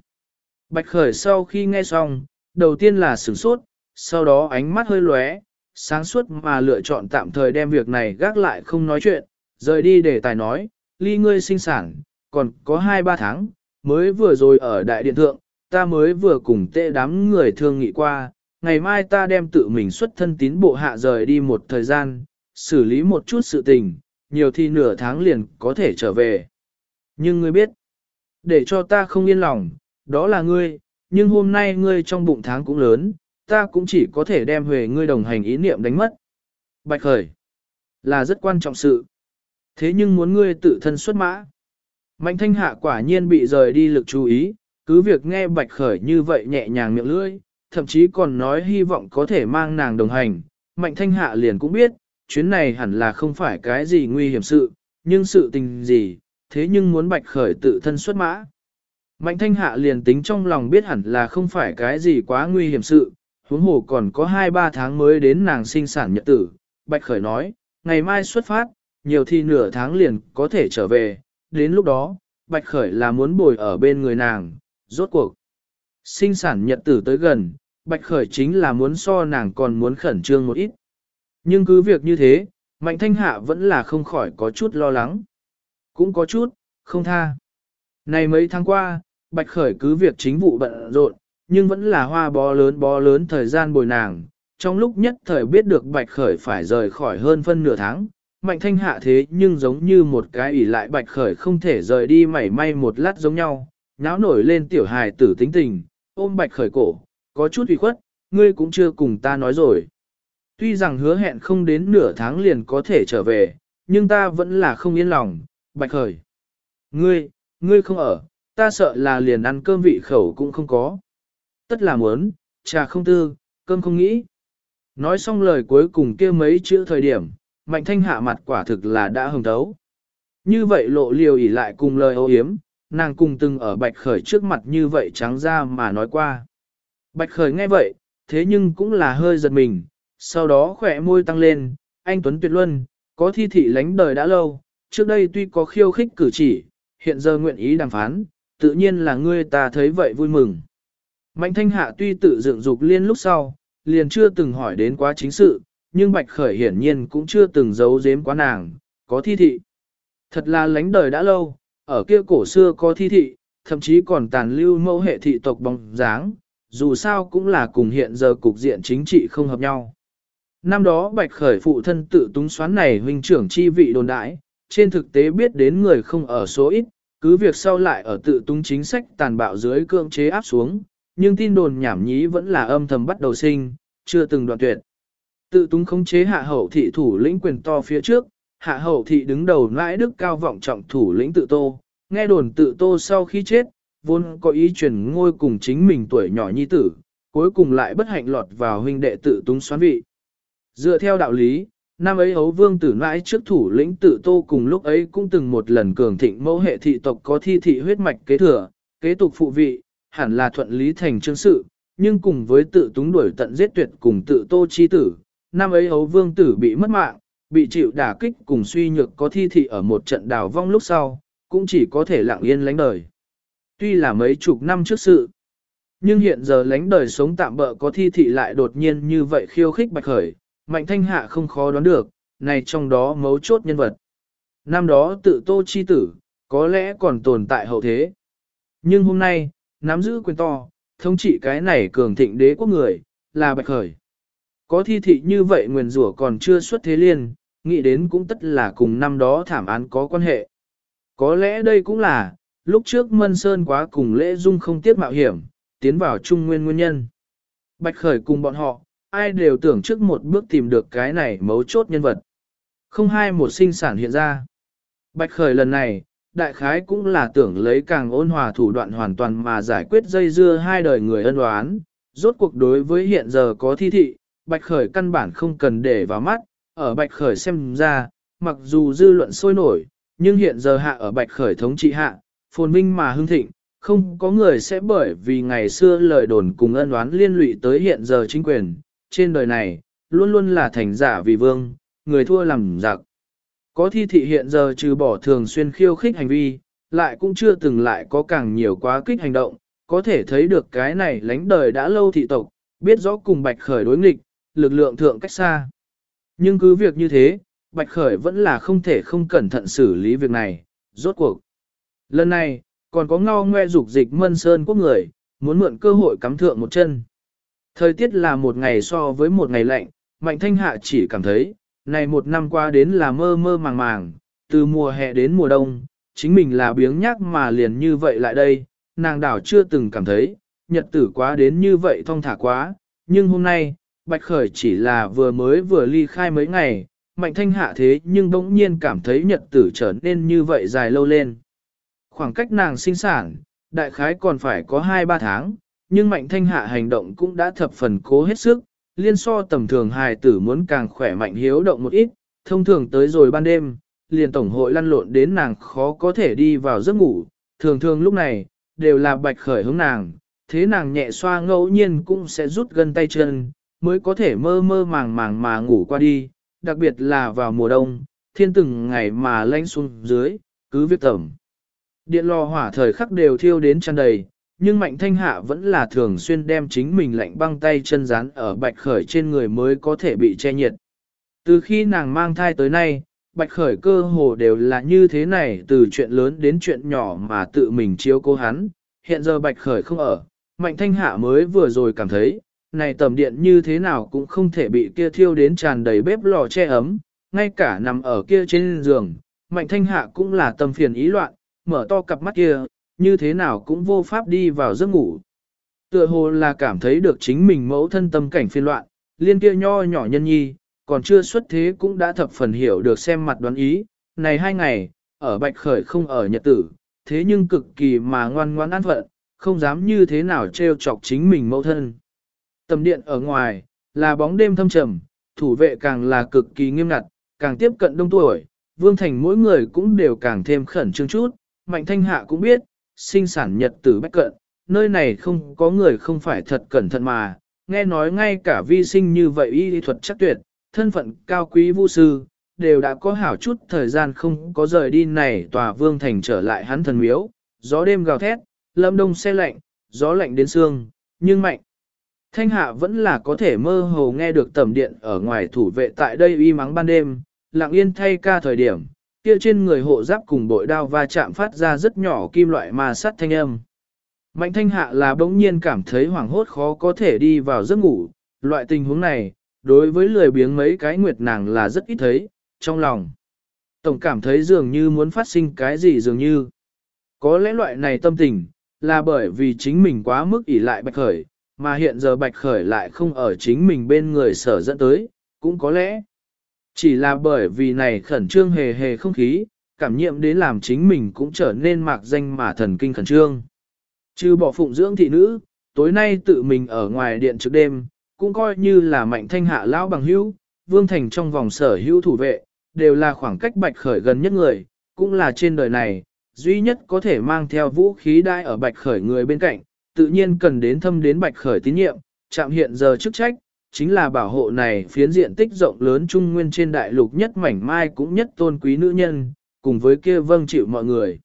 A: Bạch khởi sau khi nghe xong, đầu tiên là sửng sốt, sau đó ánh mắt hơi lóe, sáng suốt mà lựa chọn tạm thời đem việc này gác lại không nói chuyện, rời đi để tài nói, ly ngươi sinh sản, còn có 2-3 tháng, mới vừa rồi ở đại điện thượng, ta mới vừa cùng tệ đám người thương nghị qua, ngày mai ta đem tự mình xuất thân tín bộ hạ rời đi một thời gian, xử lý một chút sự tình, nhiều thì nửa tháng liền có thể trở về. Nhưng ngươi biết, để cho ta không yên lòng, đó là ngươi, nhưng hôm nay ngươi trong bụng tháng cũng lớn, ta cũng chỉ có thể đem huề ngươi đồng hành ý niệm đánh mất. Bạch khởi, là rất quan trọng sự. Thế nhưng muốn ngươi tự thân xuất mã. Mạnh thanh hạ quả nhiên bị rời đi lực chú ý, cứ việc nghe bạch khởi như vậy nhẹ nhàng miệng lưỡi, thậm chí còn nói hy vọng có thể mang nàng đồng hành. Mạnh thanh hạ liền cũng biết, chuyến này hẳn là không phải cái gì nguy hiểm sự, nhưng sự tình gì, thế nhưng muốn bạch khởi tự thân xuất mã. Mạnh thanh hạ liền tính trong lòng biết hẳn là không phải cái gì quá nguy hiểm sự, huống hồ còn có 2-3 tháng mới đến nàng sinh sản nhật tử. Bạch khởi nói, ngày mai xuất phát, nhiều thì nửa tháng liền có thể trở về, đến lúc đó, Bạch khởi là muốn bồi ở bên người nàng, rốt cuộc. Sinh sản nhật tử tới gần, Bạch khởi chính là muốn so nàng còn muốn khẩn trương một ít. Nhưng cứ việc như thế, Mạnh thanh hạ vẫn là không khỏi có chút lo lắng. Cũng có chút, không tha. Này mấy tháng qua, Bạch Khởi cứ việc chính vụ bận rộn, nhưng vẫn là hoa bó lớn bó lớn thời gian bồi nàng. Trong lúc nhất thời biết được Bạch Khởi phải rời khỏi hơn phân nửa tháng, Mạnh Thanh Hạ thế nhưng giống như một cái ỉ lại Bạch Khởi không thể rời đi mảy may một lát giống nhau, náo nổi lên tiểu hài tử tính tình, ôm Bạch Khởi cổ, có chút ủy khuất, ngươi cũng chưa cùng ta nói rồi. Tuy rằng hứa hẹn không đến nửa tháng liền có thể trở về, nhưng ta vẫn là không yên lòng, Bạch Khởi. Ngươi, ngươi không ở, ta sợ là liền ăn cơm vị khẩu cũng không có. Tất là muốn, trà không tư, cơm không nghĩ. Nói xong lời cuối cùng kia mấy chữ thời điểm, mạnh thanh hạ mặt quả thực là đã hồng thấu. Như vậy lộ liều ỉ lại cùng lời ô hiếm, nàng cùng từng ở bạch khởi trước mặt như vậy trắng ra mà nói qua. Bạch khởi nghe vậy, thế nhưng cũng là hơi giật mình, sau đó khỏe môi tăng lên, anh Tuấn Tuyệt Luân, có thi thị lánh đời đã lâu, trước đây tuy có khiêu khích cử chỉ, hiện giờ nguyện ý đàm phán, tự nhiên là ngươi ta thấy vậy vui mừng. Mạnh thanh hạ tuy tự dựng dục liên lúc sau, liền chưa từng hỏi đến quá chính sự, nhưng bạch khởi hiển nhiên cũng chưa từng giấu giếm quá nàng, có thi thị. Thật là lánh đời đã lâu, ở kia cổ xưa có thi thị, thậm chí còn tàn lưu mẫu hệ thị tộc bóng dáng, dù sao cũng là cùng hiện giờ cục diện chính trị không hợp nhau. Năm đó bạch khởi phụ thân tự túng xoán này huynh trưởng chi vị đồn đãi, trên thực tế biết đến người không ở số ít, cứ việc sau lại ở tự túng chính sách tàn bạo dưới cưỡng chế áp xuống, nhưng tin đồn nhảm nhí vẫn là âm thầm bắt đầu sinh, chưa từng đoạn tuyệt. Tự túng khống chế hạ hậu thị thủ lĩnh quyền to phía trước, hạ hậu thị đứng đầu nãi đức cao vọng trọng thủ lĩnh tự tô, nghe đồn tự tô sau khi chết, vốn có ý truyền ngôi cùng chính mình tuổi nhỏ nhi tử, cuối cùng lại bất hạnh lọt vào huynh đệ tự túng xoán vị. Dựa theo đạo lý, năm ấy hấu vương tử nãi trước thủ lĩnh tự tô cùng lúc ấy cũng từng một lần cường thịnh mẫu hệ thị tộc có thi thị huyết mạch kế thừa, kế tục phụ vị, hẳn là thuận lý thành chương sự, nhưng cùng với tự túng đuổi tận giết tuyệt cùng tự tô chi tử, năm ấy hấu vương tử bị mất mạng, bị chịu đả kích cùng suy nhược có thi thị ở một trận đào vong lúc sau, cũng chỉ có thể lặng yên lánh đời. Tuy là mấy chục năm trước sự, nhưng hiện giờ lánh đời sống tạm bỡ có thi thị lại đột nhiên như vậy khiêu khích bạch khởi, mạnh thanh hạ không khó đoán được, này trong đó mấu chốt nhân vật. Năm đó tự tô chi tử, có lẽ còn tồn tại hậu thế. Nhưng hôm nay, nắm giữ quyền to, thống trị cái này cường thịnh đế quốc người, là bạch khởi. Có thi thị như vậy nguyền rủa còn chưa xuất thế liên, nghĩ đến cũng tất là cùng năm đó thảm án có quan hệ. Có lẽ đây cũng là, lúc trước Mân Sơn quá cùng lễ dung không tiếc mạo hiểm, tiến vào trung nguyên nguyên nhân. Bạch khởi cùng bọn họ, ai đều tưởng trước một bước tìm được cái này mấu chốt nhân vật. Không hai một sinh sản hiện ra. Bạch khởi lần này, đại khái cũng là tưởng lấy càng ôn hòa thủ đoạn hoàn toàn mà giải quyết dây dưa hai đời người ân oán. Rốt cuộc đối với hiện giờ có thi thị, bạch khởi căn bản không cần để vào mắt, ở bạch khởi xem ra, mặc dù dư luận sôi nổi, nhưng hiện giờ hạ ở bạch khởi thống trị hạ, phồn vinh mà hưng thịnh, không có người sẽ bởi vì ngày xưa lời đồn cùng ân oán liên lụy tới hiện giờ chính quyền, trên đời này, luôn luôn là thành giả vì vương, người thua làm giặc. Có thi thị hiện giờ trừ bỏ thường xuyên khiêu khích hành vi, lại cũng chưa từng lại có càng nhiều quá kích hành động, có thể thấy được cái này lánh đời đã lâu thị tộc, biết rõ cùng Bạch Khởi đối nghịch, lực lượng thượng cách xa. Nhưng cứ việc như thế, Bạch Khởi vẫn là không thể không cẩn thận xử lý việc này, rốt cuộc. Lần này, còn có ngao ngoe dục dịch mân sơn quốc người, muốn mượn cơ hội cắm thượng một chân. Thời tiết là một ngày so với một ngày lạnh, Mạnh Thanh Hạ chỉ cảm thấy, này một năm qua đến là mơ mơ màng màng, từ mùa hè đến mùa đông, chính mình là biếng nhác mà liền như vậy lại đây, nàng đảo chưa từng cảm thấy, nhật tử quá đến như vậy thong thả quá, nhưng hôm nay, Bạch Khởi chỉ là vừa mới vừa ly khai mấy ngày, Mạnh Thanh hạ thế nhưng bỗng nhiên cảm thấy nhật tử trở nên như vậy dài lâu lên. Khoảng cách nàng sinh sản, đại khái còn phải có 2-3 tháng, nhưng Mạnh Thanh hạ hành động cũng đã thập phần cố hết sức, liên so tầm thường hài tử muốn càng khỏe mạnh hiếu động một ít, thông thường tới rồi ban đêm, liền tổng hội lăn lộn đến nàng khó có thể đi vào giấc ngủ, thường thường lúc này, đều là Bạch Khởi hướng nàng, thế nàng nhẹ xoa ngẫu nhiên cũng sẽ rút gân tay chân, mới có thể mơ mơ màng màng mà ngủ qua đi, đặc biệt là vào mùa đông, thiên từng ngày mà lanh xuống dưới, cứ việc tẩm. Điện lò hỏa thời khắc đều thiêu đến tràn đầy, nhưng mạnh thanh hạ vẫn là thường xuyên đem chính mình lạnh băng tay chân rán ở bạch khởi trên người mới có thể bị che nhiệt. Từ khi nàng mang thai tới nay, bạch khởi cơ hồ đều là như thế này từ chuyện lớn đến chuyện nhỏ mà tự mình chiếu cố hắn, hiện giờ bạch khởi không ở, mạnh thanh hạ mới vừa rồi cảm thấy, này tầm điện như thế nào cũng không thể bị kia thiêu đến tràn đầy bếp lò che ấm, ngay cả nằm ở kia trên giường, mạnh thanh hạ cũng là tâm phiền ý loạn, mở to cặp mắt kia, như thế nào cũng vô pháp đi vào giấc ngủ. Tựa hồ là cảm thấy được chính mình mẫu thân tâm cảnh phiền loạn, liên kia nho nhỏ nhân nhi, còn chưa xuất thế cũng đã thập phần hiểu được xem mặt đoán ý, này hai ngày, ở bạch khởi không ở nhật tử, thế nhưng cực kỳ mà ngoan ngoan an phận, không dám như thế nào trêu chọc chính mình mẫu thân. Tầm điện ở ngoài, là bóng đêm thâm trầm, thủ vệ càng là cực kỳ nghiêm ngặt, càng tiếp cận đông tuổi, vương thành mỗi người cũng đều càng thêm khẩn trương chút, mạnh thanh hạ cũng biết, sinh sản nhật tử bách cận, nơi này không có người không phải thật cẩn thận mà, nghe nói ngay cả vi sinh như vậy y thuật chắc tuyệt, thân phận cao quý vũ sư, đều đã có hảo chút thời gian không có rời đi này tòa vương thành trở lại hắn thần miếu, gió đêm gào thét, lâm đông xe lạnh, gió lạnh đến xương, nhưng mạnh. Thanh hạ vẫn là có thể mơ hồ nghe được tầm điện ở ngoài thủ vệ tại đây uy mắng ban đêm, lặng yên thay ca thời điểm, kia trên người hộ giáp cùng bội đao va chạm phát ra rất nhỏ kim loại ma sắt thanh âm. Mạnh thanh hạ là bỗng nhiên cảm thấy hoảng hốt khó có thể đi vào giấc ngủ, loại tình huống này, đối với lười biếng mấy cái nguyệt nàng là rất ít thấy, trong lòng. Tổng cảm thấy dường như muốn phát sinh cái gì dường như. Có lẽ loại này tâm tình, là bởi vì chính mình quá mức ỷ lại bạch khởi, mà hiện giờ bạch khởi lại không ở chính mình bên người sở dẫn tới, cũng có lẽ. Chỉ là bởi vì này khẩn trương hề hề không khí, cảm nhiệm đến làm chính mình cũng trở nên mạc danh mà thần kinh khẩn trương. Chứ bỏ phụng dưỡng thị nữ, tối nay tự mình ở ngoài điện trước đêm, cũng coi như là mạnh thanh hạ lão bằng hữu, vương thành trong vòng sở hữu thủ vệ, đều là khoảng cách bạch khởi gần nhất người, cũng là trên đời này, duy nhất có thể mang theo vũ khí đai ở bạch khởi người bên cạnh, tự nhiên cần đến thâm đến bạch khởi tín nhiệm, chạm hiện giờ chức trách, chính là bảo hộ này phiến diện tích rộng lớn trung nguyên trên đại lục nhất mảnh mai cũng nhất tôn quý nữ nhân, cùng với kia vâng chịu mọi người.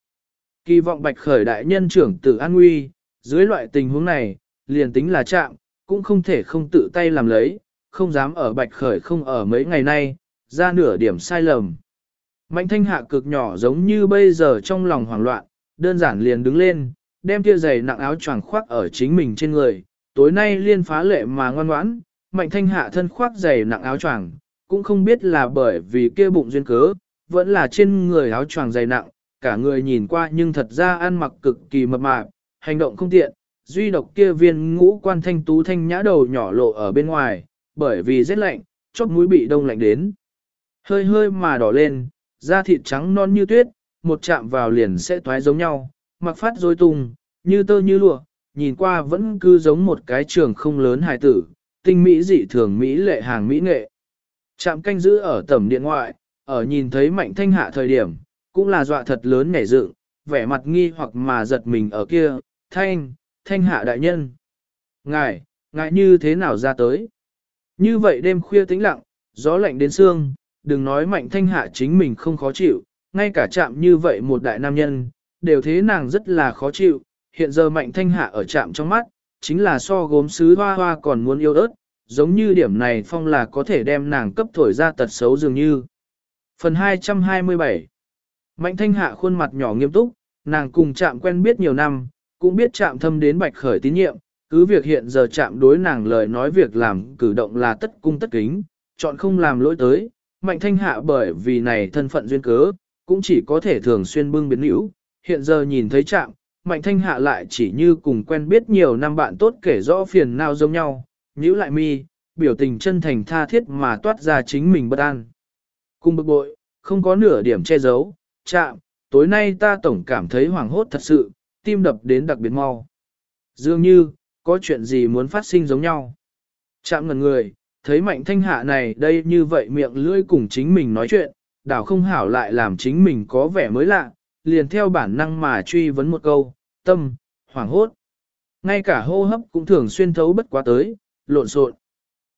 A: Kỳ vọng bạch khởi đại nhân trưởng tử an nguy, dưới loại tình huống này, liền tính là chạm, cũng không thể không tự tay làm lấy, không dám ở bạch khởi không ở mấy ngày nay, ra nửa điểm sai lầm. Mạnh thanh hạ cực nhỏ giống như bây giờ trong lòng hoảng loạn, đơn giản liền đứng lên, đem kia giày nặng áo choàng khoác ở chính mình trên người, tối nay liên phá lệ mà ngoan ngoãn, mạnh thanh hạ thân khoác giày nặng áo choàng, cũng không biết là bởi vì kia bụng duyên cớ, vẫn là trên người áo choàng dày nặng, cả người nhìn qua nhưng thật ra ăn mặc cực kỳ mập mạp, hành động không tiện, duy độc kia viên ngũ quan thanh tú thanh nhã đầu nhỏ lộ ở bên ngoài, bởi vì rét lạnh, chóp mũi bị đông lạnh đến. Hơi hơi mà đỏ lên, da thịt trắng non như tuyết, một chạm vào liền sẽ toái giống nhau, mặc phát rối tung, như tơ như lụa, nhìn qua vẫn cứ giống một cái trường không lớn hài tử, tinh mỹ dị thường mỹ lệ hàng mỹ nghệ. trạm canh giữ ở tầm điện ngoại, ở nhìn thấy mạnh thanh hạ thời điểm, cũng là dọa thật lớn nhảy dựng, vẻ mặt nghi hoặc mà giật mình ở kia, thanh, thanh hạ đại nhân. Ngài, ngài như thế nào ra tới? Như vậy đêm khuya tĩnh lặng, gió lạnh đến xương, đừng nói mạnh thanh hạ chính mình không khó chịu, ngay cả chạm như vậy một đại nam nhân, đều thế nàng rất là khó chịu, hiện giờ mạnh thanh hạ ở chạm trong mắt, chính là so gốm sứ hoa hoa còn muốn yêu ớt, giống như điểm này phong là có thể đem nàng cấp thổi ra tật xấu dường như. Phần 227 Mạnh thanh hạ khuôn mặt nhỏ nghiêm túc, nàng cùng chạm quen biết nhiều năm, cũng biết chạm thâm đến bạch khởi tín nhiệm, cứ việc hiện giờ chạm đối nàng lời nói việc làm cử động là tất cung tất kính, chọn không làm lỗi tới, mạnh thanh hạ bởi vì này thân phận duyên cớ, cũng chỉ có thể thường xuyên bưng biến hữu, hiện giờ nhìn thấy chạm, mạnh thanh hạ lại chỉ như cùng quen biết nhiều năm bạn tốt kể rõ phiền nào giống nhau, nhíu lại mi, biểu tình chân thành tha thiết mà toát ra chính mình bất an. Cùng bực bội, không có nửa điểm che giấu, chạm, tối nay ta tổng cảm thấy hoảng hốt thật sự, tim đập đến đặc biệt mau. Dường như, có chuyện gì muốn phát sinh giống nhau. Chạm ngần người, thấy mạnh thanh hạ này đây như vậy miệng lưỡi cùng chính mình nói chuyện, đảo không hảo lại làm chính mình có vẻ mới lạ, liền theo bản năng mà truy vấn một câu, tâm, hoảng hốt. Ngay cả hô hấp cũng thường xuyên thấu bất quá tới, lộn xộn.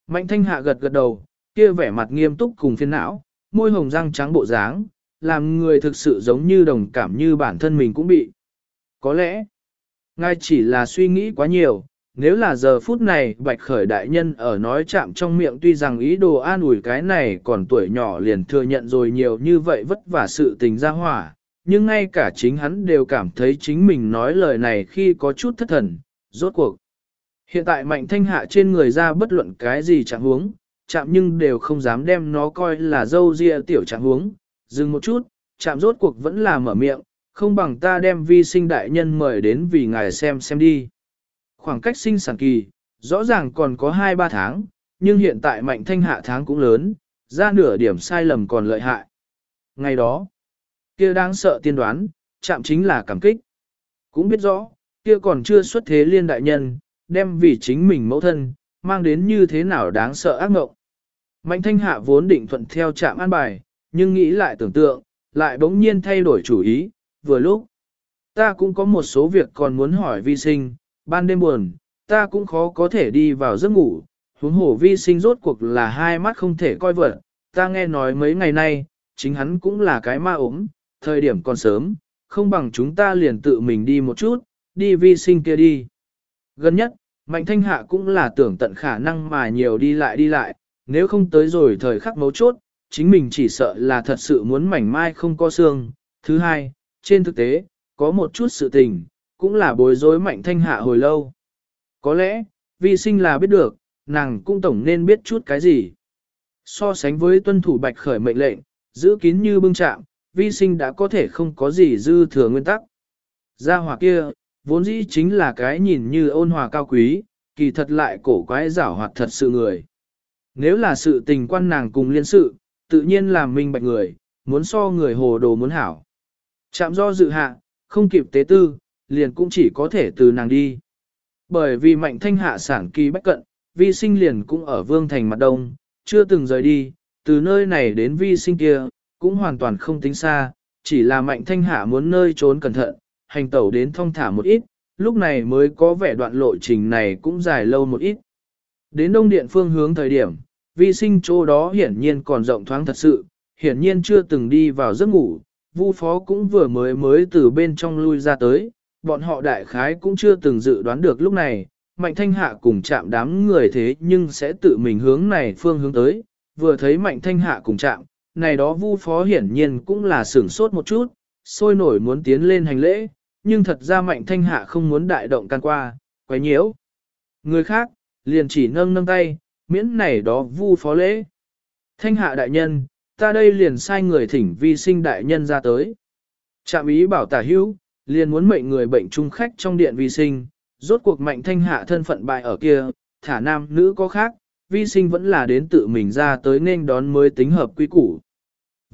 A: Mạnh thanh hạ gật gật đầu, kia vẻ mặt nghiêm túc cùng phiền não, môi hồng răng trắng bộ dáng, làm người thực sự giống như đồng cảm như bản thân mình cũng bị. Có lẽ, ngay chỉ là suy nghĩ quá nhiều, nếu là giờ phút này bạch khởi đại nhân ở nói chạm trong miệng tuy rằng ý đồ an ủi cái này còn tuổi nhỏ liền thừa nhận rồi nhiều như vậy vất vả sự tình ra hỏa, nhưng ngay cả chính hắn đều cảm thấy chính mình nói lời này khi có chút thất thần, rốt cuộc. Hiện tại mạnh thanh hạ trên người ra bất luận cái gì chẳng huống, chạm nhưng đều không dám đem nó coi là dâu ria tiểu chẳng huống, dừng một chút, chạm rốt cuộc vẫn là mở miệng, không bằng ta đem vi sinh đại nhân mời đến vì ngài xem xem đi. Khoảng cách sinh sản kỳ, rõ ràng còn có 2-3 tháng, nhưng hiện tại mạnh thanh hạ tháng cũng lớn, ra nửa điểm sai lầm còn lợi hại. Ngày đó, kia đáng sợ tiên đoán, chạm chính là cảm kích. Cũng biết rõ, kia còn chưa xuất thế liên đại nhân, đem vì chính mình mẫu thân, mang đến như thế nào đáng sợ ác mộng. Mạnh thanh hạ vốn định thuận theo chạm an bài, nhưng nghĩ lại tưởng tượng, lại bỗng nhiên thay đổi chủ ý, vừa lúc. Ta cũng có một số việc còn muốn hỏi vi sinh, ban đêm buồn, ta cũng khó có thể đi vào giấc ngủ, huống hổ vi sinh rốt cuộc là hai mắt không thể coi vợ, ta nghe nói mấy ngày nay, chính hắn cũng là cái ma ốm, thời điểm còn sớm, không bằng chúng ta liền tự mình đi một chút, đi vi sinh kia đi. Gần nhất, Mạnh Thanh Hạ cũng là tưởng tận khả năng mà nhiều đi lại đi lại, nếu không tới rồi thời khắc mấu chốt, chính mình chỉ sợ là thật sự muốn mảnh mai không có xương. Thứ hai, trên thực tế, có một chút sự tình, cũng là bối rối Mạnh Thanh Hạ hồi lâu. Có lẽ, vi sinh là biết được, nàng cũng tổng nên biết chút cái gì. So sánh với tuân thủ bạch khởi mệnh lệnh, giữ kín như bưng chạm, vi sinh đã có thể không có gì dư thừa nguyên tắc. Gia hỏa kia, vốn dĩ chính là cái nhìn như ôn hòa cao quý, kỳ thật lại cổ quái giảo hoạt thật sự người. Nếu là sự tình quan nàng cùng liên sự, tự nhiên làm minh bạch người, muốn so người hồ đồ muốn hảo. Chạm do dự hạ, không kịp tế tư, liền cũng chỉ có thể từ nàng đi. Bởi vì mạnh thanh hạ sản kỳ bách cận, vi sinh liền cũng ở vương thành mặt đông, chưa từng rời đi, từ nơi này đến vi sinh kia, cũng hoàn toàn không tính xa, chỉ là mạnh thanh hạ muốn nơi trốn cẩn thận, hành tẩu đến thong thả một ít, lúc này mới có vẻ đoạn lộ trình này cũng dài lâu một ít. Đến đông điện phương hướng thời điểm, vi sinh chỗ đó hiển nhiên còn rộng thoáng thật sự, hiển nhiên chưa từng đi vào giấc ngủ, vu phó cũng vừa mới mới từ bên trong lui ra tới, bọn họ đại khái cũng chưa từng dự đoán được lúc này, mạnh thanh hạ cùng chạm đám người thế nhưng sẽ tự mình hướng này phương hướng tới, vừa thấy mạnh thanh hạ cùng chạm, này đó vu phó hiển nhiên cũng là sửng sốt một chút, sôi nổi muốn tiến lên hành lễ, nhưng thật ra mạnh thanh hạ không muốn đại động can qua, quấy nhiễu. Người khác, liền chỉ nâng nâng tay, miễn này đó vu phó lễ. Thanh hạ đại nhân, ta đây liền sai người thỉnh vi sinh đại nhân ra tới. Trạm ý bảo tả hữu, liền muốn mệnh người bệnh trung khách trong điện vi sinh, rốt cuộc mạnh thanh hạ thân phận bại ở kia, thả nam nữ có khác, vi sinh vẫn là đến tự mình ra tới nên đón mới tính hợp quy củ.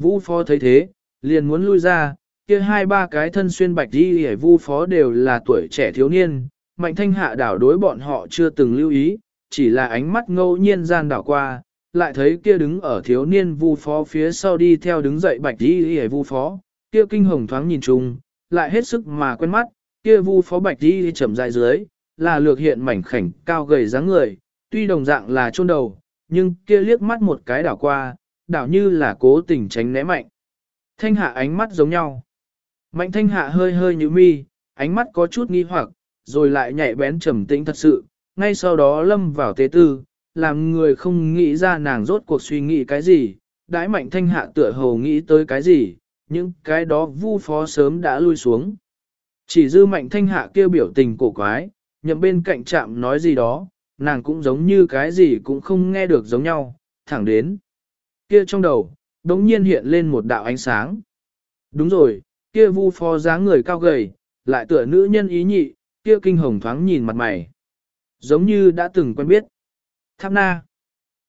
A: Vũ phó thấy thế, liền muốn lui ra, kia hai ba cái thân xuyên bạch đi hề vu phó đều là tuổi trẻ thiếu niên, mạnh thanh hạ đảo đối bọn họ chưa từng lưu ý, chỉ là ánh mắt ngẫu nhiên gian đảo qua, lại thấy kia đứng ở thiếu niên vu phó phía sau đi theo đứng dậy bạch đi hề vu phó, kia kinh hồng thoáng nhìn chung, lại hết sức mà quen mắt, kia vu phó bạch đi chậm dài dưới, là lược hiện mảnh khảnh cao gầy dáng người, tuy đồng dạng là chôn đầu, nhưng kia liếc mắt một cái đảo qua, đảo như là cố tình tránh né mạnh. Thanh hạ ánh mắt giống nhau. Mạnh thanh hạ hơi hơi như mi, ánh mắt có chút nghi hoặc, rồi lại nhạy bén trầm tĩnh thật sự, ngay sau đó lâm vào tế tư, làm người không nghĩ ra nàng rốt cuộc suy nghĩ cái gì, đãi mạnh thanh hạ tựa hồ nghĩ tới cái gì, nhưng cái đó vu phó sớm đã lui xuống. Chỉ dư mạnh thanh hạ kêu biểu tình cổ quái, nhậm bên cạnh chạm nói gì đó, nàng cũng giống như cái gì cũng không nghe được giống nhau, thẳng đến. Kia trong đầu, đống nhiên hiện lên một đạo ánh sáng. Đúng rồi, kia vu phó dáng người cao gầy, lại tựa nữ nhân ý nhị, kia kinh hồng thoáng nhìn mặt mày. Giống như đã từng quen biết. Tháp na.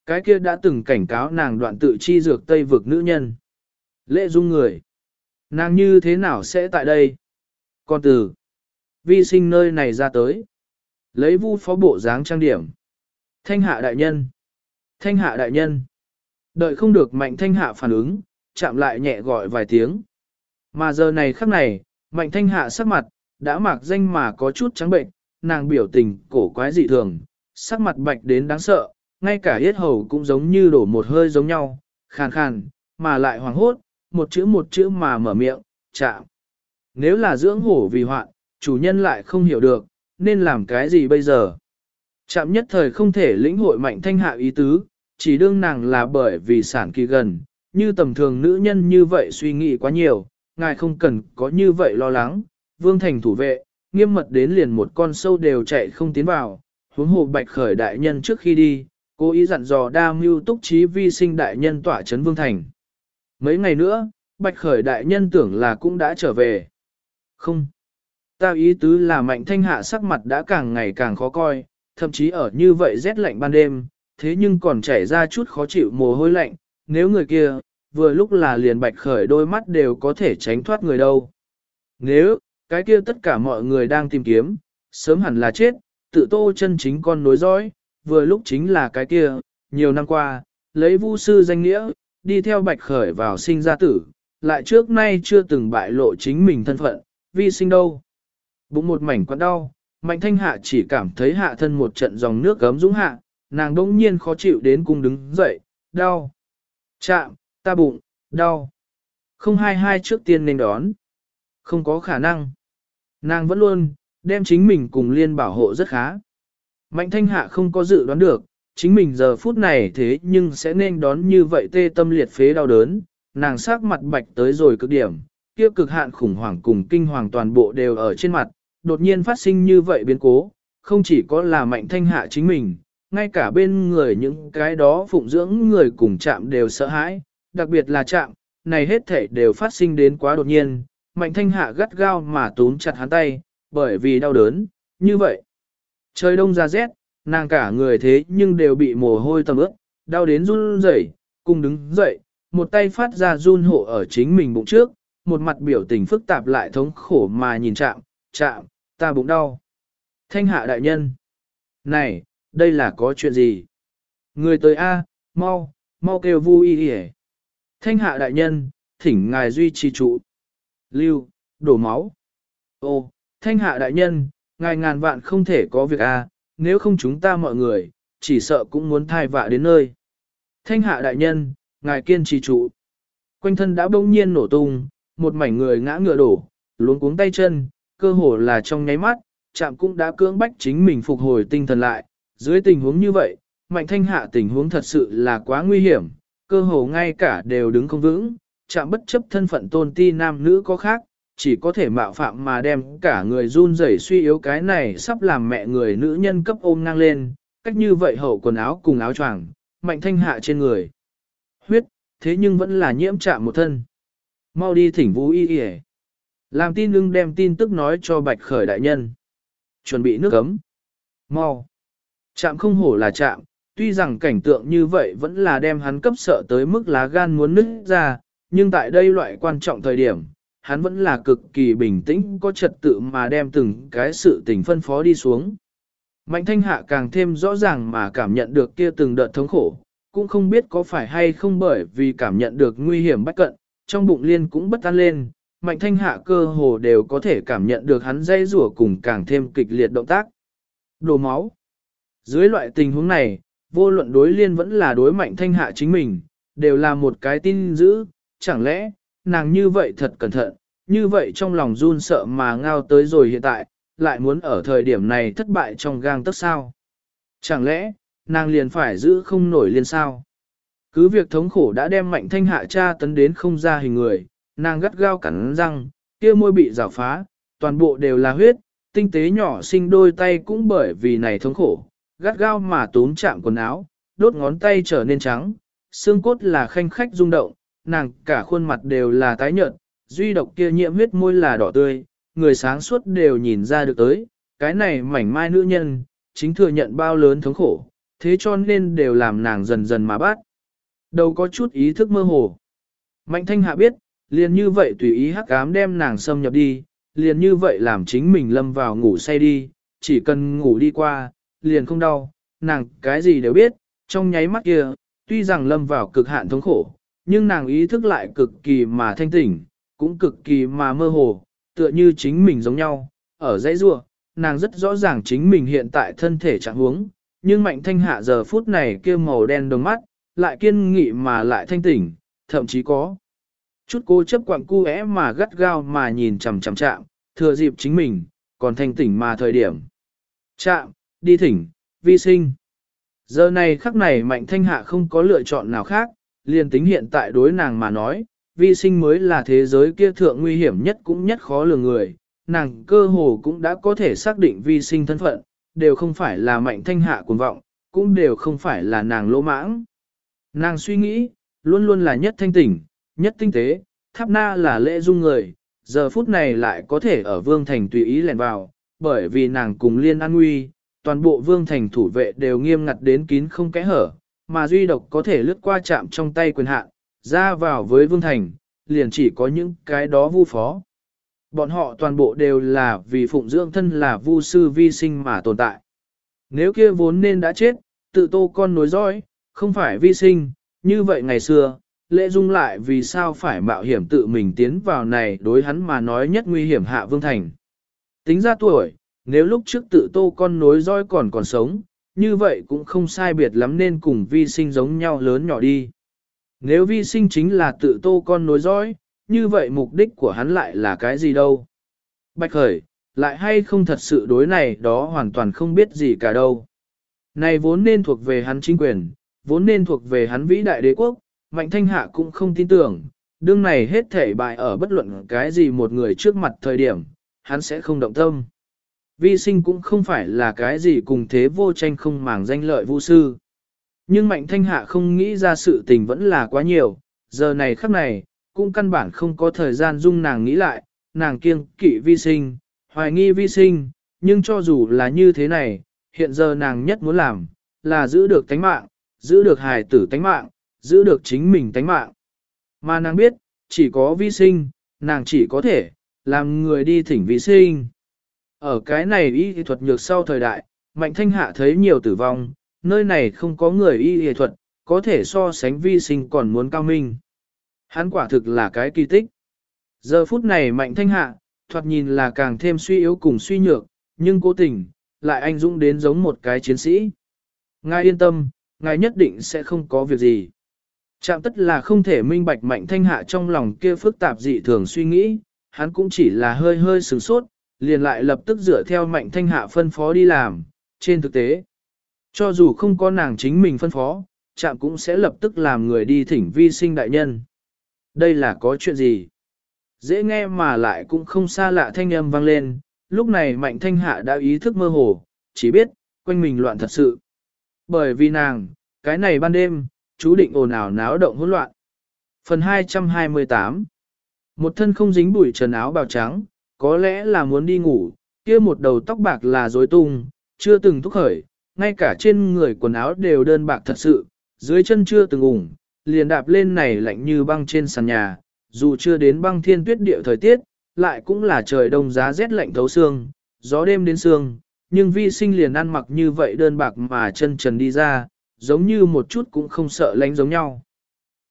A: Cái kia đã từng cảnh cáo nàng đoạn tự chi dược tây vực nữ nhân. Lệ dung người. Nàng như thế nào sẽ tại đây? Con từ. Vi sinh nơi này ra tới. Lấy vu phó bộ dáng trang điểm. Thanh hạ đại nhân. Thanh hạ đại nhân. Đợi không được mạnh thanh hạ phản ứng, chạm lại nhẹ gọi vài tiếng. Mà giờ này khắc này, mạnh thanh hạ sắc mặt, đã mạc danh mà có chút trắng bệnh, nàng biểu tình cổ quái dị thường, sắc mặt bạch đến đáng sợ, ngay cả yết hầu cũng giống như đổ một hơi giống nhau, khàn khàn, mà lại hoàng hốt, một chữ một chữ mà mở miệng, chạm. Nếu là dưỡng hổ vì hoạn, chủ nhân lại không hiểu được, nên làm cái gì bây giờ? Chạm nhất thời không thể lĩnh hội mạnh thanh hạ ý tứ, chỉ đương nàng là bởi vì sản kỳ gần, như tầm thường nữ nhân như vậy suy nghĩ quá nhiều, ngài không cần có như vậy lo lắng, vương thành thủ vệ, nghiêm mật đến liền một con sâu đều chạy không tiến vào, huống hồ bạch khởi đại nhân trước khi đi, cố ý dặn dò đa mưu túc trí vi sinh đại nhân tỏa chấn vương thành. Mấy ngày nữa, bạch khởi đại nhân tưởng là cũng đã trở về. Không. Ta ý tứ là mạnh thanh hạ sắc mặt đã càng ngày càng khó coi, thậm chí ở như vậy rét lạnh ban đêm, thế nhưng còn chảy ra chút khó chịu mồ hôi lạnh, nếu người kia, vừa lúc là liền bạch khởi đôi mắt đều có thể tránh thoát người đâu. Nếu, cái kia tất cả mọi người đang tìm kiếm, sớm hẳn là chết, tự tô chân chính con nối dõi, vừa lúc chính là cái kia, nhiều năm qua, lấy vu sư danh nghĩa, đi theo bạch khởi vào sinh ra tử, lại trước nay chưa từng bại lộ chính mình thân phận, vi sinh đâu. Bụng một mảnh quặn đau, mạnh thanh hạ chỉ cảm thấy hạ thân một trận dòng nước gấm dũng hạ, nàng đông nhiên khó chịu đến cung đứng dậy, đau. Chạm, ta bụng, đau. Không hai hai trước tiên nên đón. Không có khả năng. Nàng vẫn luôn, đem chính mình cùng liên bảo hộ rất khá. Mạnh thanh hạ không có dự đoán được, chính mình giờ phút này thế nhưng sẽ nên đón như vậy tê tâm liệt phế đau đớn, nàng sắc mặt bạch tới rồi cực điểm, kia cực hạn khủng hoảng cùng kinh hoàng toàn bộ đều ở trên mặt, đột nhiên phát sinh như vậy biến cố, không chỉ có là mạnh thanh hạ chính mình, ngay cả bên người những cái đó phụng dưỡng người cùng chạm đều sợ hãi, đặc biệt là chạm, này hết thể đều phát sinh đến quá đột nhiên, mạnh thanh hạ gắt gao mà túm chặt hắn tay, bởi vì đau đớn, như vậy. Trời đông ra rét, nàng cả người thế nhưng đều bị mồ hôi tầm ướt, đau đến run rẩy, cùng đứng dậy, một tay phát ra run hộ ở chính mình bụng trước, một mặt biểu tình phức tạp lại thống khổ mà nhìn chạm, chạm, ta bụng đau. Thanh hạ đại nhân. Này, đây là có chuyện gì? Người tới A, mau, mau kêu vui y đi Thanh hạ đại nhân, thỉnh ngài duy trì trụ. Lưu, đổ máu. Ô, thanh hạ đại nhân, ngài ngàn vạn không thể có việc A, nếu không chúng ta mọi người, chỉ sợ cũng muốn thai vạ đến nơi. Thanh hạ đại nhân, ngài kiên trì trụ. Quanh thân đã bỗng nhiên nổ tung, một mảnh người ngã ngựa đổ, luống cuống tay chân, cơ hồ là trong nháy mắt, chạm cũng đã cưỡng bách chính mình phục hồi tinh thần lại. Dưới tình huống như vậy, mạnh thanh hạ tình huống thật sự là quá nguy hiểm, cơ hồ ngay cả đều đứng không vững, chạm bất chấp thân phận tôn ti nam nữ có khác, chỉ có thể mạo phạm mà đem cả người run rẩy suy yếu cái này sắp làm mẹ người nữ nhân cấp ôm ngang lên, cách như vậy hậu quần áo cùng áo choàng, mạnh thanh hạ trên người. Huyết, thế nhưng vẫn là nhiễm chạm một thân. Mau đi thỉnh vũ y y Làm tin lưng đem tin tức nói cho bạch khởi đại nhân. Chuẩn bị nước cấm. Mau. Chạm không hổ là chạm, tuy rằng cảnh tượng như vậy vẫn là đem hắn cấp sợ tới mức lá gan muốn nứt ra, nhưng tại đây loại quan trọng thời điểm, hắn vẫn là cực kỳ bình tĩnh có trật tự mà đem từng cái sự tình phân phó đi xuống. Mạnh thanh hạ càng thêm rõ ràng mà cảm nhận được kia từng đợt thống khổ, cũng không biết có phải hay không bởi vì cảm nhận được nguy hiểm bách cận, trong bụng liên cũng bất an lên, mạnh thanh hạ cơ hồ đều có thể cảm nhận được hắn dây rủa cùng càng thêm kịch liệt động tác. Đổ máu. Dưới loại tình huống này, vô luận đối liên vẫn là đối mạnh thanh hạ chính mình, đều là một cái tin dữ, chẳng lẽ, nàng như vậy thật cẩn thận, như vậy trong lòng run sợ mà ngao tới rồi hiện tại, lại muốn ở thời điểm này thất bại trong gang tấc sao. Chẳng lẽ, nàng liền phải giữ không nổi liên sao? Cứ việc thống khổ đã đem mạnh thanh hạ cha tấn đến không ra hình người, nàng gắt gao cắn răng, kia môi bị rào phá, toàn bộ đều là huyết, tinh tế nhỏ sinh đôi tay cũng bởi vì này thống khổ, gắt gao mà túm chạm quần áo, đốt ngón tay trở nên trắng, xương cốt là khanh khách rung động, nàng cả khuôn mặt đều là tái nhợt, duy độc kia nhiễm huyết môi là đỏ tươi, người sáng suốt đều nhìn ra được tới, cái này mảnh mai nữ nhân, chính thừa nhận bao lớn thống khổ, thế cho nên đều làm nàng dần dần mà bắt. Đầu có chút ý thức mơ hồ. Mạnh thanh hạ biết, liền như vậy tùy ý hắc ám đem nàng xâm nhập đi, liền như vậy làm chính mình lâm vào ngủ say đi, chỉ cần ngủ đi qua, liền không đau, nàng cái gì đều biết, trong nháy mắt kia, tuy rằng lâm vào cực hạn thống khổ, nhưng nàng ý thức lại cực kỳ mà thanh tỉnh, cũng cực kỳ mà mơ hồ, tựa như chính mình giống nhau, ở dãy rua, nàng rất rõ ràng chính mình hiện tại thân thể trạng huống, nhưng mạnh thanh hạ giờ phút này kia màu đen đồng mắt, lại kiên nghị mà lại thanh tỉnh, thậm chí có chút cô chấp quặng cu é mà gắt gao mà nhìn chằm chằm chạm, thừa dịp chính mình, còn thanh tỉnh mà thời điểm. Chạm, đi thỉnh, vi sinh. Giờ này khắc này mạnh thanh hạ không có lựa chọn nào khác, liền tính hiện tại đối nàng mà nói, vi sinh mới là thế giới kia thượng nguy hiểm nhất cũng nhất khó lường người, nàng cơ hồ cũng đã có thể xác định vi sinh thân phận, đều không phải là mạnh thanh hạ cuồng vọng, cũng đều không phải là nàng lỗ mãng. Nàng suy nghĩ, luôn luôn là nhất thanh tỉnh, nhất tinh tế, tháp na là lễ dung người, giờ phút này lại có thể ở vương thành tùy ý lẻn vào, bởi vì nàng cùng liên an nguy, toàn bộ vương thành thủ vệ đều nghiêm ngặt đến kín không kẽ hở, mà duy độc có thể lướt qua chạm trong tay quyền hạn, ra vào với vương thành, liền chỉ có những cái đó vu phó. Bọn họ toàn bộ đều là vì phụng dưỡng thân là vu sư vi sinh mà tồn tại. Nếu kia vốn nên đã chết, tự tô con nối dõi, không phải vi sinh, như vậy ngày xưa, lễ dung lại vì sao phải mạo hiểm tự mình tiến vào này đối hắn mà nói nhất nguy hiểm hạ vương thành. Tính ra tuổi, nếu lúc trước tự tô con nối dõi còn còn sống, như vậy cũng không sai biệt lắm nên cùng vi sinh giống nhau lớn nhỏ đi. Nếu vi sinh chính là tự tô con nối dõi, như vậy mục đích của hắn lại là cái gì đâu? Bạch khởi, lại hay không thật sự đối này đó hoàn toàn không biết gì cả đâu. Này vốn nên thuộc về hắn chính quyền, vốn nên thuộc về hắn vĩ đại đế quốc, mạnh thanh hạ cũng không tin tưởng, đương này hết thể bại ở bất luận cái gì một người trước mặt thời điểm, hắn sẽ không động tâm. Vi sinh cũng không phải là cái gì cùng thế vô tranh không màng danh lợi vô sư. Nhưng mạnh thanh hạ không nghĩ ra sự tình vẫn là quá nhiều, giờ này khắc này, cũng căn bản không có thời gian dung nàng nghĩ lại, nàng kiêng kỵ vi sinh, hoài nghi vi sinh, nhưng cho dù là như thế này, hiện giờ nàng nhất muốn làm, là giữ được tánh mạng, giữ được hài tử tánh mạng, giữ được chính mình tánh mạng. Mà nàng biết, chỉ có vi sinh, nàng chỉ có thể, làm người đi thỉnh vi sinh. Ở cái này y thuật nhược sau thời đại, Mạnh Thanh Hạ thấy nhiều tử vong, nơi này không có người y y thuật, có thể so sánh vi sinh còn muốn cao minh. Hắn quả thực là cái kỳ tích. Giờ phút này Mạnh Thanh Hạ, thoạt nhìn là càng thêm suy yếu cùng suy nhược, nhưng cố tình, lại anh dũng đến giống một cái chiến sĩ. Ngài yên tâm, ngài nhất định sẽ không có việc gì. Chạm tất là không thể minh bạch Mạnh Thanh Hạ trong lòng kia phức tạp dị thường suy nghĩ, hắn cũng chỉ là hơi hơi sửng sốt, liền lại lập tức dựa theo Mạnh Thanh Hạ phân phó đi làm, trên thực tế. Cho dù không có nàng chính mình phân phó, chạm cũng sẽ lập tức làm người đi thỉnh vi sinh đại nhân. Đây là có chuyện gì? Dễ nghe mà lại cũng không xa lạ thanh âm vang lên, lúc này mạnh thanh hạ đã ý thức mơ hồ, chỉ biết, quanh mình loạn thật sự. Bởi vì nàng, cái này ban đêm, chú định ồn ào náo động hỗn loạn. Phần 228 Một thân không dính bụi trần áo bào trắng, có lẽ là muốn đi ngủ, kia một đầu tóc bạc là rối tung, chưa từng thúc khởi, ngay cả trên người quần áo đều đơn bạc thật sự, dưới chân chưa từng ủng, liền đạp lên này lạnh như băng trên sàn nhà, dù chưa đến băng thiên tuyết địa thời tiết, lại cũng là trời đông giá rét lạnh thấu xương, gió đêm đến xương, nhưng vi sinh liền ăn mặc như vậy đơn bạc mà chân trần đi ra, giống như một chút cũng không sợ lánh giống nhau.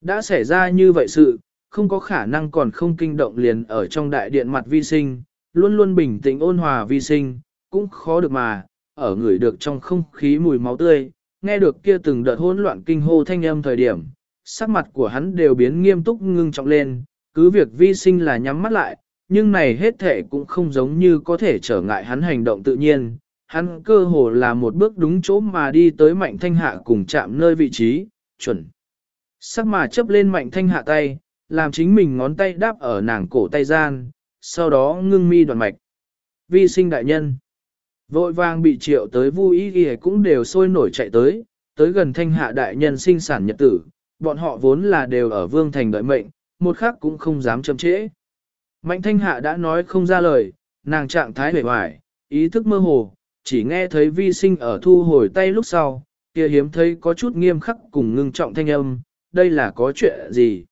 A: Đã xảy ra như vậy sự, không có khả năng còn không kinh động liền ở trong đại điện mặt vi sinh, luôn luôn bình tĩnh ôn hòa vi sinh, cũng khó được mà, ở người được trong không khí mùi máu tươi, nghe được kia từng đợt hỗn loạn kinh hô thanh âm thời điểm, sắc mặt của hắn đều biến nghiêm túc ngưng trọng lên, cứ việc vi sinh là nhắm mắt lại, nhưng này hết thể cũng không giống như có thể trở ngại hắn hành động tự nhiên. Hắn cơ hồ là một bước đúng chỗ mà đi tới mạnh thanh hạ cùng chạm nơi vị trí, chuẩn. Sắc mà chấp lên mạnh thanh hạ tay, làm chính mình ngón tay đáp ở nàng cổ tay gian, sau đó ngưng mi đoàn mạch. Vi sinh đại nhân. Vội vàng bị triệu tới vui ý cũng đều sôi nổi chạy tới, tới gần thanh hạ đại nhân sinh sản nhật tử, bọn họ vốn là đều ở vương thành đợi mệnh, một khắc cũng không dám chậm trễ. Mạnh thanh hạ đã nói không ra lời, nàng trạng thái hề hoài, ý thức mơ hồ, chỉ nghe thấy vi sinh ở thu hồi tay lúc sau, kia hiếm thấy có chút nghiêm khắc cùng ngưng trọng thanh âm, đây là có chuyện gì.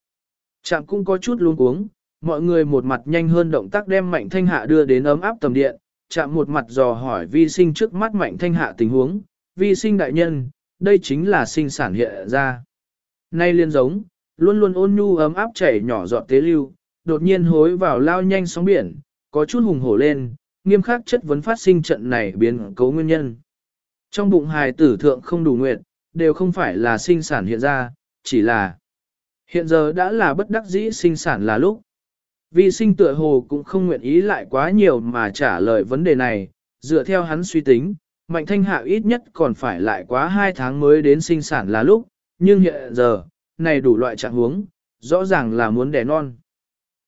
A: Trạng cũng có chút luống cuống, mọi người một mặt nhanh hơn động tác đem mạnh thanh hạ đưa đến ấm áp tầm điện, chạm một mặt dò hỏi vi sinh trước mắt mạnh thanh hạ tình huống, vi sinh đại nhân, đây chính là sinh sản hiện ra. Nay liên giống, luôn luôn ôn nhu ấm áp chảy nhỏ giọt tế lưu, đột nhiên hối vào lao nhanh sóng biển, có chút hùng hổ lên, nghiêm khắc chất vấn phát sinh trận này biến cấu nguyên nhân. Trong bụng hài tử thượng không đủ nguyện, đều không phải là sinh sản hiện ra, chỉ là hiện giờ đã là bất đắc dĩ sinh sản là lúc. Vi sinh tựa hồ cũng không nguyện ý lại quá nhiều mà trả lời vấn đề này, dựa theo hắn suy tính, mạnh thanh hạ ít nhất còn phải lại quá 2 tháng mới đến sinh sản là lúc, nhưng hiện giờ, này đủ loại trạng huống, rõ ràng là muốn đẻ non.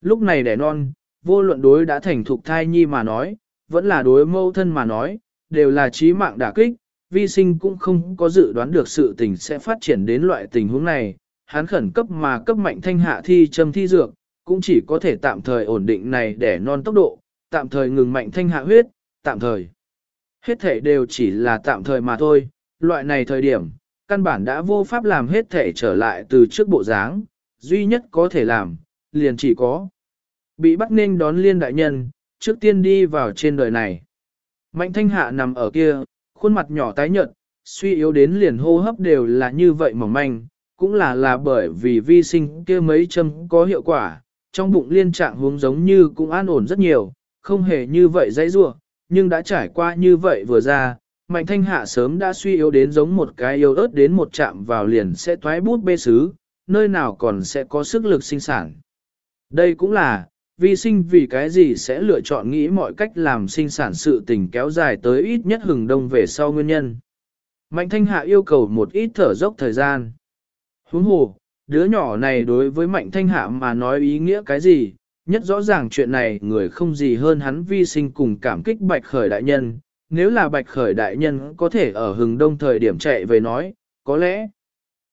A: Lúc này đẻ non, vô luận đối đã thành thục thai nhi mà nói, vẫn là đối mâu thân mà nói, đều là trí mạng đả kích, vi sinh cũng không có dự đoán được sự tình sẽ phát triển đến loại tình huống này, hắn khẩn cấp mà cấp mạnh thanh hạ thi châm thi dược, cũng chỉ có thể tạm thời ổn định này để non tốc độ, tạm thời ngừng mạnh thanh hạ huyết, tạm thời. Hết thể đều chỉ là tạm thời mà thôi, loại này thời điểm, căn bản đã vô pháp làm hết thể trở lại từ trước bộ dáng, duy nhất có thể làm, liền chỉ có. Bị bắt nên đón liên đại nhân, trước tiên đi vào trên đời này. Mạnh thanh hạ nằm ở kia, khuôn mặt nhỏ tái nhợt, suy yếu đến liền hô hấp đều là như vậy mỏng manh, cũng là là bởi vì vi sinh kia mấy châm có hiệu quả, trong bụng liên trạng hướng giống như cũng an ổn rất nhiều, không hề như vậy dãy rua, nhưng đã trải qua như vậy vừa ra, mạnh thanh hạ sớm đã suy yếu đến giống một cái yếu ớt đến một chạm vào liền sẽ thoái bút bê xứ, nơi nào còn sẽ có sức lực sinh sản. Đây cũng là, vi sinh vì cái gì sẽ lựa chọn nghĩ mọi cách làm sinh sản sự tình kéo dài tới ít nhất hừng đông về sau nguyên nhân. Mạnh thanh hạ yêu cầu một ít thở dốc thời gian. Huống hồ, đứa nhỏ này đối với mạnh thanh hạ mà nói ý nghĩa cái gì, nhất rõ ràng chuyện này người không gì hơn hắn vi sinh cùng cảm kích bạch khởi đại nhân, nếu là bạch khởi đại nhân có thể ở hừng đông thời điểm chạy về nói, có lẽ.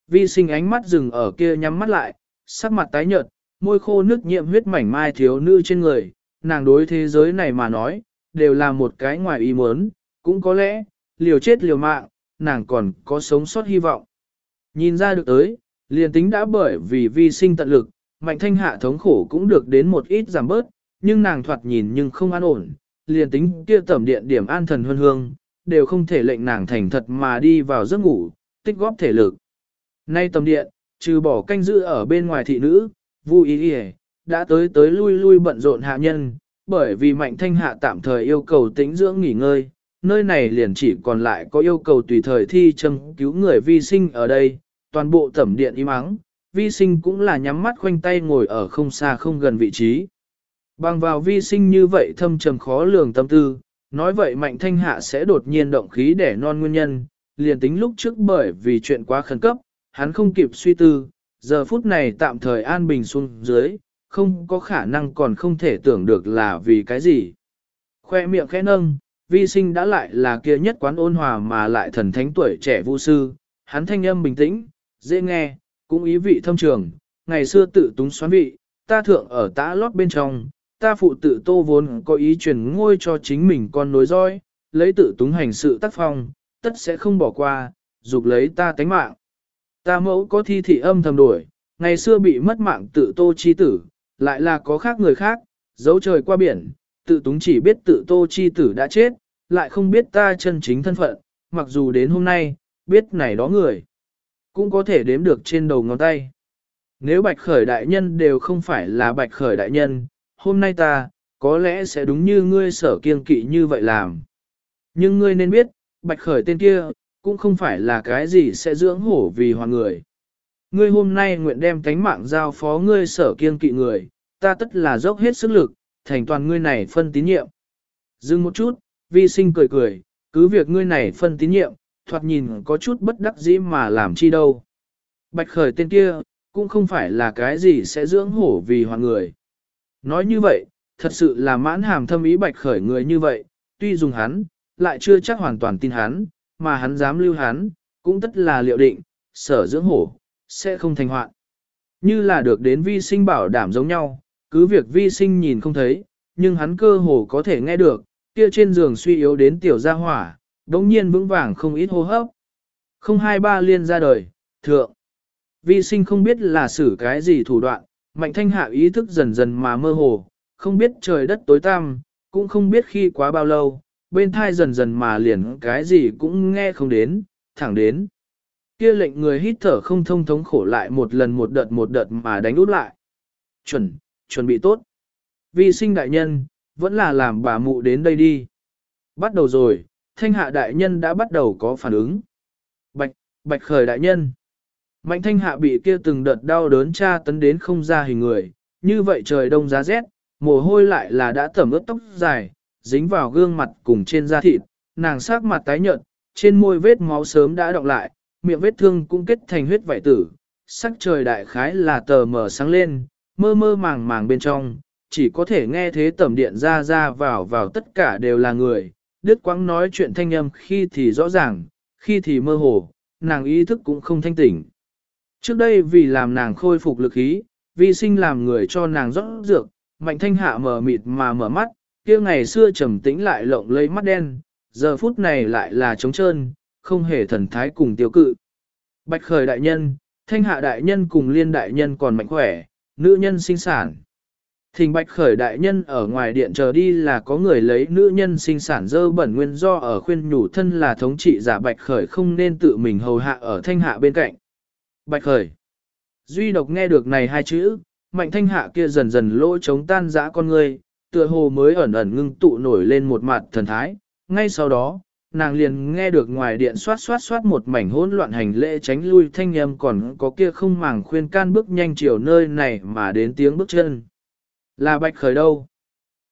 A: Vi sinh ánh mắt dừng ở kia nhắm mắt lại, sắc mặt tái nhợt, môi khô nước nhiễm huyết mảnh mai thiếu nữ trên người, nàng đối thế giới này mà nói, đều là một cái ngoài ý muốn, cũng có lẽ, liều chết liều mạng, nàng còn có sống sót hy vọng. Nhìn ra được tới, liền tính đã bởi vì vi sinh tận lực, mạnh thanh hạ thống khổ cũng được đến một ít giảm bớt, nhưng nàng thoạt nhìn nhưng không an ổn, liền tính kia tẩm điện điểm an thần huân hương, đều không thể lệnh nàng thành thật mà đi vào giấc ngủ, tích góp thể lực. Nay tầm điện, trừ bỏ canh giữ ở bên ngoài thị nữ, vui ý ý, đã tới tới lui lui bận rộn hạ nhân, bởi vì mạnh thanh hạ tạm thời yêu cầu tĩnh dưỡng nghỉ ngơi, nơi này liền chỉ còn lại có yêu cầu tùy thời thi châm cứu người vi sinh ở đây, toàn bộ tẩm điện im ắng, vi sinh cũng là nhắm mắt khoanh tay ngồi ở không xa không gần vị trí. Bằng vào vi sinh như vậy thâm trầm khó lường tâm tư, nói vậy mạnh thanh hạ sẽ đột nhiên động khí để non nguyên nhân, liền tính lúc trước bởi vì chuyện quá khẩn cấp, hắn không kịp suy tư, giờ phút này tạm thời an bình xuống dưới, không có khả năng còn không thể tưởng được là vì cái gì. Khoe miệng khẽ nâng, vi sinh đã lại là kia nhất quán ôn hòa mà lại thần thánh tuổi trẻ vũ sư, hắn thanh âm bình tĩnh, dễ nghe, cũng ý vị thâm trường, ngày xưa tự túng xoán vị, ta thượng ở tã lót bên trong, ta phụ tự tô vốn có ý truyền ngôi cho chính mình con nối roi, lấy tự túng hành sự tác phong, tất sẽ không bỏ qua, dục lấy ta tánh mạng. Ta mẫu có thi thị âm thầm đổi, ngày xưa bị mất mạng tự tô chi tử, lại là có khác người khác, dấu trời qua biển, tự túng chỉ biết tự tô chi tử đã chết, lại không biết ta chân chính thân phận, mặc dù đến hôm nay, biết này đó người cũng có thể đếm được trên đầu ngón tay. Nếu bạch khởi đại nhân đều không phải là bạch khởi đại nhân, hôm nay ta, có lẽ sẽ đúng như ngươi sở kiên kỵ như vậy làm. Nhưng ngươi nên biết, bạch khởi tên kia, cũng không phải là cái gì sẽ dưỡng hổ vì hoàng người. Ngươi hôm nay nguyện đem cánh mạng giao phó ngươi sở kiên kỵ người, ta tất là dốc hết sức lực, thành toàn ngươi này phân tín nhiệm. Dừng một chút, vi sinh cười cười, cứ việc ngươi này phân tín nhiệm, thoạt nhìn có chút bất đắc dĩ mà làm chi đâu. Bạch khởi tên kia, cũng không phải là cái gì sẽ dưỡng hổ vì hoàng người. Nói như vậy, thật sự là mãn hàm thâm ý bạch khởi người như vậy, tuy dùng hắn, lại chưa chắc hoàn toàn tin hắn, mà hắn dám lưu hắn, cũng tất là liệu định, sở dưỡng hổ, sẽ không thành hoạn. Như là được đến vi sinh bảo đảm giống nhau, cứ việc vi sinh nhìn không thấy, nhưng hắn cơ hồ có thể nghe được, kia trên giường suy yếu đến tiểu gia hỏa, đống nhiên vững vàng không ít hô hấp. Không hai ba liên ra đời, thượng. Vi sinh không biết là xử cái gì thủ đoạn, mạnh thanh hạ ý thức dần dần mà mơ hồ, không biết trời đất tối tăm, cũng không biết khi quá bao lâu, bên thai dần dần mà liền cái gì cũng nghe không đến, thẳng đến. Kia lệnh người hít thở không thông thống khổ lại một lần một đợt một đợt mà đánh út lại. Chuẩn, chuẩn bị tốt. Vi sinh đại nhân, vẫn là làm bà mụ đến đây đi. Bắt đầu rồi, thanh hạ đại nhân đã bắt đầu có phản ứng. Bạch, bạch khởi đại nhân. Mạnh thanh hạ bị kia từng đợt đau đớn tra tấn đến không ra hình người, như vậy trời đông giá rét, mồ hôi lại là đã tẩm ướt tóc dài, dính vào gương mặt cùng trên da thịt, nàng sắc mặt tái nhợt, trên môi vết máu sớm đã đọng lại, miệng vết thương cũng kết thành huyết vảy tử, sắc trời đại khái là tờ mờ sáng lên, mơ mơ màng màng bên trong, chỉ có thể nghe thế tẩm điện ra ra vào vào tất cả đều là người, Đức Quang nói chuyện thanh âm khi thì rõ ràng, khi thì mơ hồ, nàng ý thức cũng không thanh tỉnh. Trước đây vì làm nàng khôi phục lực khí, vi sinh làm người cho nàng rót dược, mạnh thanh hạ mở mịt mà mở mắt, kia ngày xưa trầm tĩnh lại lộng lấy mắt đen, giờ phút này lại là trống trơn, không hề thần thái cùng tiêu cự. Bạch khởi đại nhân, thanh hạ đại nhân cùng liên đại nhân còn mạnh khỏe, nữ nhân sinh sản. Thình bạch khởi đại nhân ở ngoài điện chờ đi là có người lấy nữ nhân sinh sản dơ bẩn nguyên do ở khuyên nhủ thân là thống trị giả bạch khởi không nên tự mình hầu hạ ở thanh hạ bên cạnh. Bạch khởi. Duy độc nghe được này hai chữ, mạnh thanh hạ kia dần dần lỗ chống tan dã con người, tựa hồ mới ẩn ẩn ngưng tụ nổi lên một mặt thần thái. Ngay sau đó, nàng liền nghe được ngoài điện xoát xoát xoát một mảnh hỗn loạn hành lễ tránh lui thanh âm còn có kia không màng khuyên can bước nhanh chiều nơi này mà đến tiếng bước chân. Là bạch khởi đâu?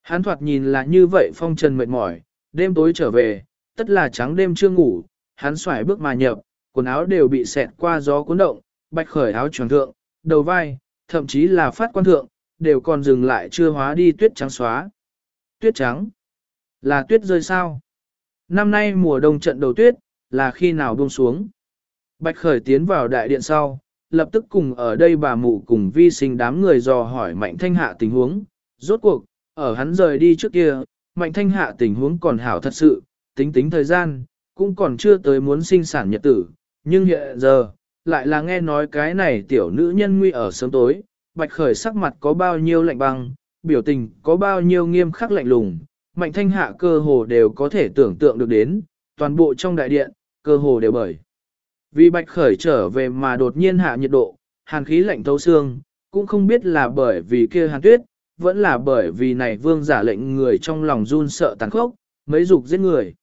A: Hắn thoạt nhìn là như vậy phong trần mệt mỏi, đêm tối trở về, tất là trắng đêm chưa ngủ, hắn xoải bước mà nhập, quần áo đều bị xẹt qua gió cuốn động, bạch khởi áo tròn thượng, đầu vai, thậm chí là phát quan thượng, đều còn dừng lại chưa hóa đi tuyết trắng xóa. Tuyết trắng? Là tuyết rơi sao? Năm nay mùa đông trận đầu tuyết, là khi nào buông xuống? Bạch khởi tiến vào đại điện sau, lập tức cùng ở đây bà mụ cùng vi sinh đám người dò hỏi mạnh thanh hạ tình huống. Rốt cuộc, ở hắn rời đi trước kia, mạnh thanh hạ tình huống còn hảo thật sự, tính tính thời gian, cũng còn chưa tới muốn sinh sản nhật tử. Nhưng hiện giờ, lại là nghe nói cái này tiểu nữ nhân nguy ở sớm tối, bạch khởi sắc mặt có bao nhiêu lạnh băng, biểu tình có bao nhiêu nghiêm khắc lạnh lùng, mạnh thanh hạ cơ hồ đều có thể tưởng tượng được đến, toàn bộ trong đại điện, cơ hồ đều bởi. Vì bạch khởi trở về mà đột nhiên hạ nhiệt độ, hàn khí lạnh thấu xương, cũng không biết là bởi vì kia hàn tuyết, vẫn là bởi vì này vương giả lệnh người trong lòng run sợ tàn khốc, mấy dục giết người.